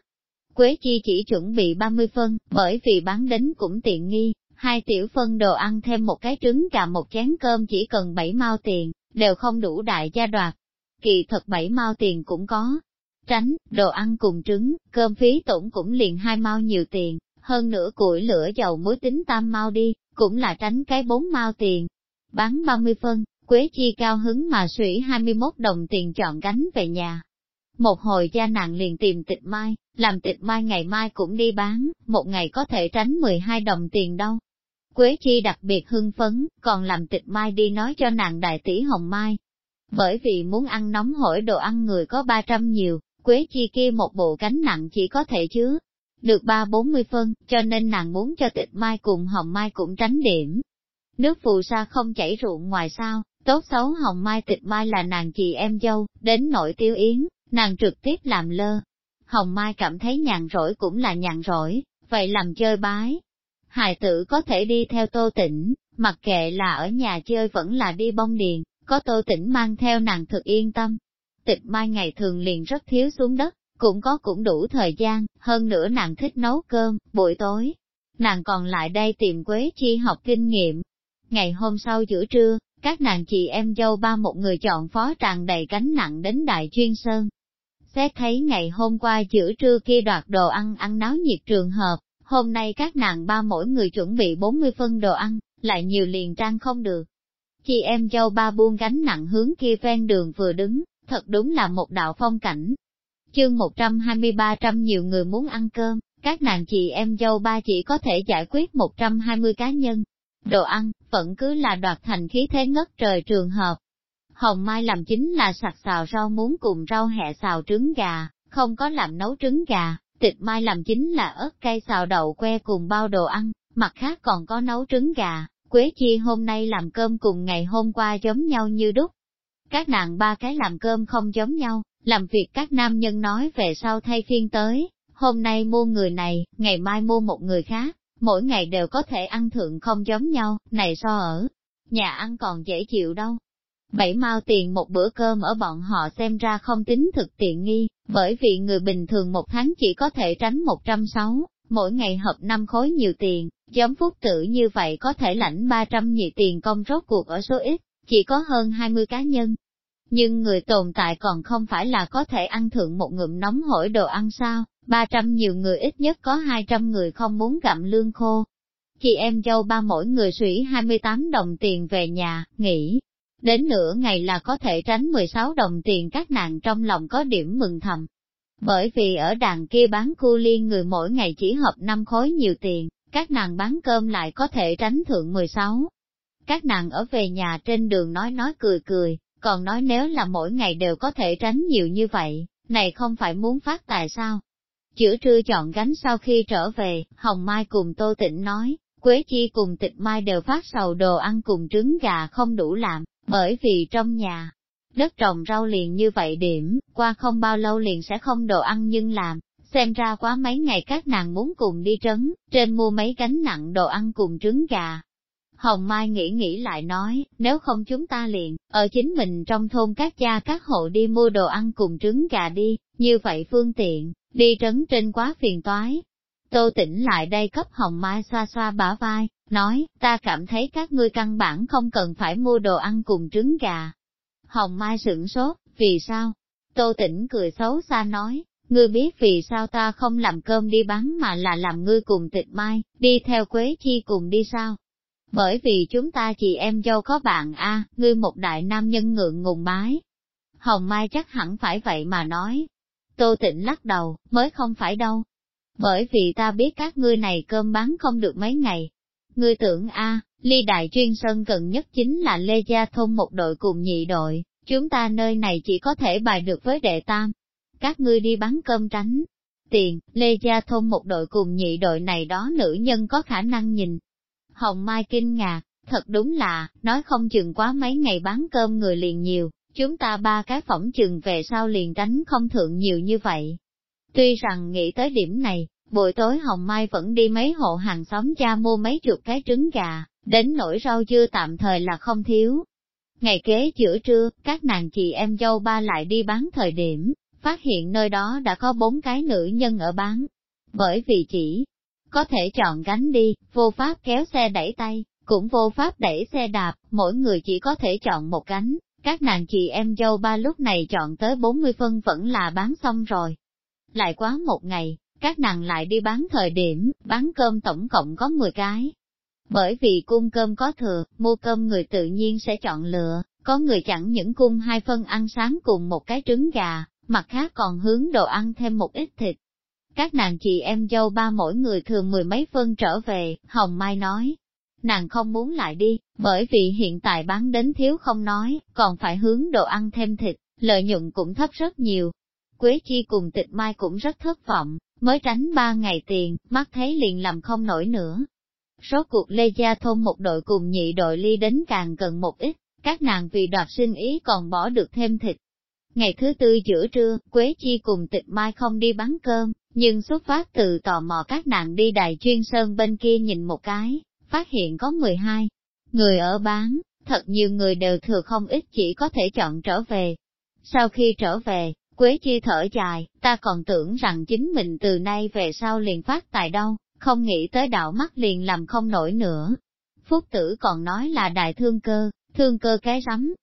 Quế Chi chỉ chuẩn bị 30 phân, bởi vì bán đến cũng tiện nghi, hai tiểu phân đồ ăn thêm một cái trứng gà một chén cơm chỉ cần 7 mao tiền, đều không đủ đại gia đoạt. Kỳ thật 7 mao tiền cũng có. Tránh, đồ ăn cùng trứng, cơm phí tổng cũng liền hai mao nhiều tiền, hơn nữa củi lửa dầu muối tính tam mao đi, cũng là tránh cái bốn mao tiền. Bán 30 phân, Quế Chi cao hứng mà sủy 21 đồng tiền chọn gánh về nhà. Một hồi gia nàng liền tìm tịch mai, làm tịch mai ngày mai cũng đi bán, một ngày có thể tránh 12 đồng tiền đâu. Quế Chi đặc biệt hưng phấn, còn làm tịch mai đi nói cho nàng đại tỷ Hồng Mai. Bởi vì muốn ăn nóng hổi đồ ăn người có 300 nhiều, Quế Chi kia một bộ cánh nặng chỉ có thể chứa được ba bốn mươi phân, cho nên nàng muốn cho tịch mai cùng hồng mai cũng tránh điểm. Nước phù sa không chảy ruộng ngoài sao, tốt xấu hồng mai tịch mai là nàng chị em dâu, đến nội tiêu yến, nàng trực tiếp làm lơ. Hồng mai cảm thấy nhàn rỗi cũng là nhàn rỗi, vậy làm chơi bái. Hài tử có thể đi theo tô tỉnh, mặc kệ là ở nhà chơi vẫn là đi bông điền, có tô tỉnh mang theo nàng thực yên tâm. Tịch mai ngày thường liền rất thiếu xuống đất, cũng có cũng đủ thời gian, hơn nữa nàng thích nấu cơm, buổi tối, nàng còn lại đây tìm Quế Chi học kinh nghiệm. Ngày hôm sau giữa trưa, các nàng chị em dâu ba một người chọn phó tràn đầy cánh nặng đến Đại Chuyên Sơn. Xét thấy ngày hôm qua giữa trưa kia đoạt đồ ăn ăn náo nhiệt trường hợp, hôm nay các nàng ba mỗi người chuẩn bị 40 phân đồ ăn, lại nhiều liền trang không được. Chị em dâu ba buông gánh nặng hướng kia ven đường vừa đứng, thật đúng là một đạo phong cảnh, Chương 123 trăm nhiều người muốn ăn cơm, các nàng chị em dâu ba chỉ có thể giải quyết 120 cá nhân. Đồ ăn, vẫn cứ là đoạt thành khí thế ngất trời trường hợp. Hồng Mai làm chính là sặc xào rau muống cùng rau hẹ xào trứng gà, không có làm nấu trứng gà, tịch Mai làm chính là ớt cây xào đậu que cùng bao đồ ăn, mặt khác còn có nấu trứng gà, Quế Chi hôm nay làm cơm cùng ngày hôm qua giống nhau như đúc. Các nàng ba cái làm cơm không giống nhau, làm việc các nam nhân nói về sau thay phiên tới, hôm nay mua người này, ngày mai mua một người khác, mỗi ngày đều có thể ăn thượng không giống nhau, này so ở, nhà ăn còn dễ chịu đâu. Bảy mao tiền một bữa cơm ở bọn họ xem ra không tính thực tiện nghi, bởi vì người bình thường một tháng chỉ có thể tránh 160, mỗi ngày hợp năm khối nhiều tiền, giống phúc tử như vậy có thể lãnh 300 nhị tiền công rốt cuộc ở số ít, chỉ có hơn 20 cá nhân, nhưng người tồn tại còn không phải là có thể ăn thượng một ngụm nóng hổi đồ ăn sao, 300 nhiều người ít nhất có 200 người không muốn gặm lương khô. Chị em dâu ba mỗi người sủy 28 đồng tiền về nhà, nghỉ. Đến nửa ngày là có thể tránh 16 đồng tiền các nàng trong lòng có điểm mừng thầm. Bởi vì ở đàn kia bán cu liên người mỗi ngày chỉ hợp 5 khối nhiều tiền, các nàng bán cơm lại có thể tránh thượng 16. Các nàng ở về nhà trên đường nói nói cười cười, còn nói nếu là mỗi ngày đều có thể tránh nhiều như vậy, này không phải muốn phát tài sao? Chữa trưa chọn gánh sau khi trở về, Hồng Mai cùng Tô Tịnh nói, Quế Chi cùng Tịch Mai đều phát sầu đồ ăn cùng trứng gà không đủ làm, bởi vì trong nhà, đất trồng rau liền như vậy điểm, qua không bao lâu liền sẽ không đồ ăn nhưng làm, xem ra quá mấy ngày các nàng muốn cùng đi trấn, trên mua mấy gánh nặng đồ ăn cùng trứng gà, Hồng Mai nghĩ nghĩ lại nói, nếu không chúng ta liền, ở chính mình trong thôn các cha các hộ đi mua đồ ăn cùng trứng gà đi, như vậy phương tiện, đi trấn trên quá phiền toái. Tô tỉnh lại đây cấp Hồng Mai xoa xoa bả vai, nói, ta cảm thấy các ngươi căn bản không cần phải mua đồ ăn cùng trứng gà. Hồng Mai sửng sốt, vì sao? Tô tỉnh cười xấu xa nói, ngươi biết vì sao ta không làm cơm đi bán mà là làm ngươi cùng tịch mai, đi theo Quế Chi cùng đi sao? Bởi vì chúng ta chị em dâu có bạn a, ngươi một đại nam nhân ngượng ngùng bái. Hồng Mai chắc hẳn phải vậy mà nói. Tô tịnh lắc đầu, mới không phải đâu. Bởi vì ta biết các ngươi này cơm bán không được mấy ngày. Ngươi tưởng a ly đại chuyên sơn gần nhất chính là Lê Gia Thôn một đội cùng nhị đội, chúng ta nơi này chỉ có thể bài được với đệ tam. Các ngươi đi bán cơm tránh. Tiền, Lê Gia Thôn một đội cùng nhị đội này đó nữ nhân có khả năng nhìn. Hồng Mai kinh ngạc, thật đúng là, nói không chừng quá mấy ngày bán cơm người liền nhiều, chúng ta ba cái phỏng chừng về sau liền tránh không thượng nhiều như vậy. Tuy rằng nghĩ tới điểm này, buổi tối Hồng Mai vẫn đi mấy hộ hàng xóm cha mua mấy chục cái trứng gà, đến nỗi rau dưa tạm thời là không thiếu. Ngày kế giữa trưa, các nàng chị em dâu ba lại đi bán thời điểm, phát hiện nơi đó đã có bốn cái nữ nhân ở bán. Bởi vì chỉ có thể chọn gánh đi, vô pháp kéo xe đẩy tay, cũng vô pháp đẩy xe đạp, mỗi người chỉ có thể chọn một gánh. Các nàng chị em dâu ba lúc này chọn tới 40 phân vẫn là bán xong rồi. Lại quá một ngày, các nàng lại đi bán thời điểm, bán cơm tổng cộng có 10 cái. Bởi vì cung cơm có thừa, mua cơm người tự nhiên sẽ chọn lựa, có người chẳng những cung hai phân ăn sáng cùng một cái trứng gà, mặt khác còn hướng đồ ăn thêm một ít thịt. Các nàng chị em dâu ba mỗi người thường mười mấy phân trở về, Hồng Mai nói. Nàng không muốn lại đi, bởi vì hiện tại bán đến thiếu không nói, còn phải hướng đồ ăn thêm thịt, lợi nhuận cũng thấp rất nhiều. Quế Chi cùng tịch mai cũng rất thất vọng, mới tránh ba ngày tiền, mắt thấy liền làm không nổi nữa. Số cuộc Lê Gia Thôn một đội cùng nhị đội ly đến càng gần một ít, các nàng vì đoạt sinh ý còn bỏ được thêm thịt. Ngày thứ tư giữa trưa, Quế Chi cùng tịch mai không đi bán cơm, nhưng xuất phát từ tò mò các nàng đi đài chuyên sơn bên kia nhìn một cái, phát hiện có 12 người ở bán, thật nhiều người đều thừa không ít chỉ có thể chọn trở về. Sau khi trở về, Quế Chi thở dài, ta còn tưởng rằng chính mình từ nay về sau liền phát tài đâu, không nghĩ tới đạo mắt liền làm không nổi nữa. Phúc tử còn nói là đại thương cơ, thương cơ cái rắm.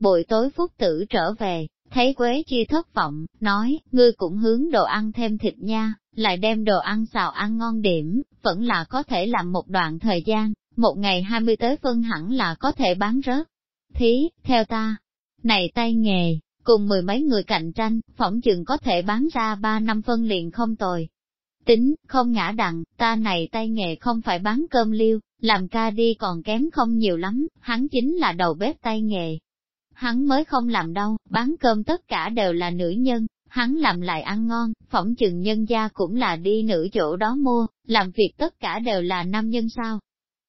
Buổi tối Phúc tử trở về, thấy Quế Chi thất vọng, nói, ngươi cũng hướng đồ ăn thêm thịt nha, lại đem đồ ăn xào ăn ngon điểm, vẫn là có thể làm một đoạn thời gian, một ngày hai mươi tới phân hẳn là có thể bán rớt. Thí, theo ta, này tay nghề, cùng mười mấy người cạnh tranh, phỏng chừng có thể bán ra ba năm phân liền không tồi. Tính, không ngã đặng, ta này tay nghề không phải bán cơm liêu, làm ca đi còn kém không nhiều lắm, hắn chính là đầu bếp tay nghề. Hắn mới không làm đâu, bán cơm tất cả đều là nữ nhân, hắn làm lại ăn ngon, phỏng chừng nhân gia cũng là đi nữ chỗ đó mua, làm việc tất cả đều là nam nhân sao.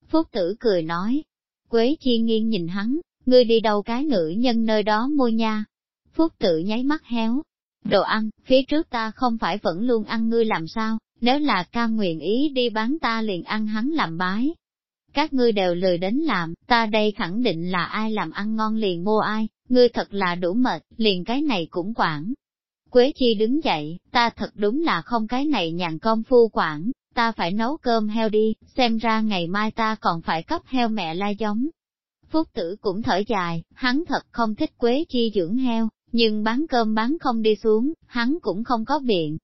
Phúc tử cười nói, Quế chi nghiêng nhìn hắn, ngươi đi đâu cái nữ nhân nơi đó mua nha. Phúc tử nháy mắt héo, đồ ăn, phía trước ta không phải vẫn luôn ăn ngươi làm sao, nếu là ca nguyện ý đi bán ta liền ăn hắn làm bái. Các ngươi đều lười đến làm, ta đây khẳng định là ai làm ăn ngon liền mua ai, ngươi thật là đủ mệt, liền cái này cũng quản. Quế Chi đứng dậy, ta thật đúng là không cái này nhàn công phu quản, ta phải nấu cơm heo đi, xem ra ngày mai ta còn phải cấp heo mẹ la giống. Phúc tử cũng thở dài, hắn thật không thích Quế Chi dưỡng heo, nhưng bán cơm bán không đi xuống, hắn cũng không có biện.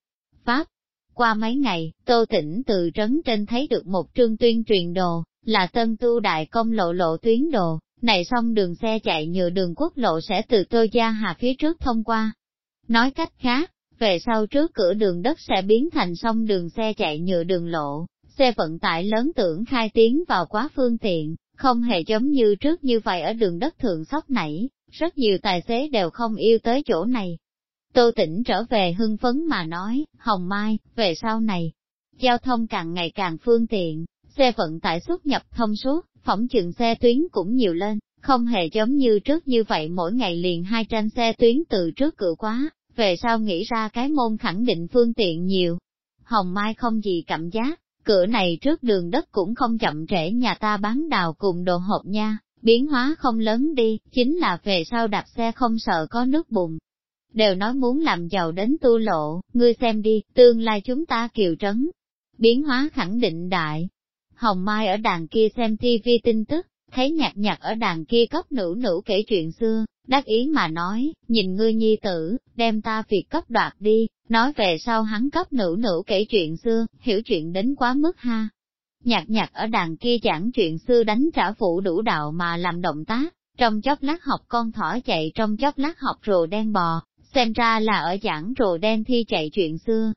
Pháp, qua mấy ngày, Tô Tĩnh từ trấn trên thấy được một trương tuyên truyền đồ, là tân tu đại công lộ lộ tuyến đồ, này xong đường xe chạy nhựa đường quốc lộ sẽ từ Tô Gia Hà phía trước thông qua. Nói cách khác, về sau trước cửa đường đất sẽ biến thành sông đường xe chạy nhựa đường lộ, xe vận tải lớn tưởng khai tiến vào quá phương tiện, không hề giống như trước như vậy ở đường đất thường sóc nảy, rất nhiều tài xế đều không yêu tới chỗ này. Tô tỉnh trở về hưng phấn mà nói, Hồng Mai, về sau này, giao thông càng ngày càng phương tiện, xe vận tải xuất nhập thông suốt, phỏng chừng xe tuyến cũng nhiều lên, không hề giống như trước như vậy mỗi ngày liền hai tranh xe tuyến từ trước cửa quá, về sau nghĩ ra cái môn khẳng định phương tiện nhiều. Hồng Mai không gì cảm giác, cửa này trước đường đất cũng không chậm trễ nhà ta bán đào cùng đồ hộp nha, biến hóa không lớn đi, chính là về sau đạp xe không sợ có nước bùn. Đều nói muốn làm giàu đến tu lộ, ngươi xem đi, tương lai chúng ta kiều trấn. Biến hóa khẳng định đại. Hồng Mai ở đàn kia xem TV tin tức, thấy nhạc nhạc ở đàn kia cấp nữ nữ kể chuyện xưa, đắc ý mà nói, nhìn ngươi nhi tử, đem ta việc cấp đoạt đi, nói về sau hắn cấp nữ nữ kể chuyện xưa, hiểu chuyện đến quá mức ha. Nhạc nhạc ở đàn kia giảng chuyện xưa đánh trả phụ đủ đạo mà làm động tác, trong chốc lát học con thỏ chạy trong chốc lát học rùa đen bò, xem ra là ở giảng rồ đen thi chạy chuyện xưa.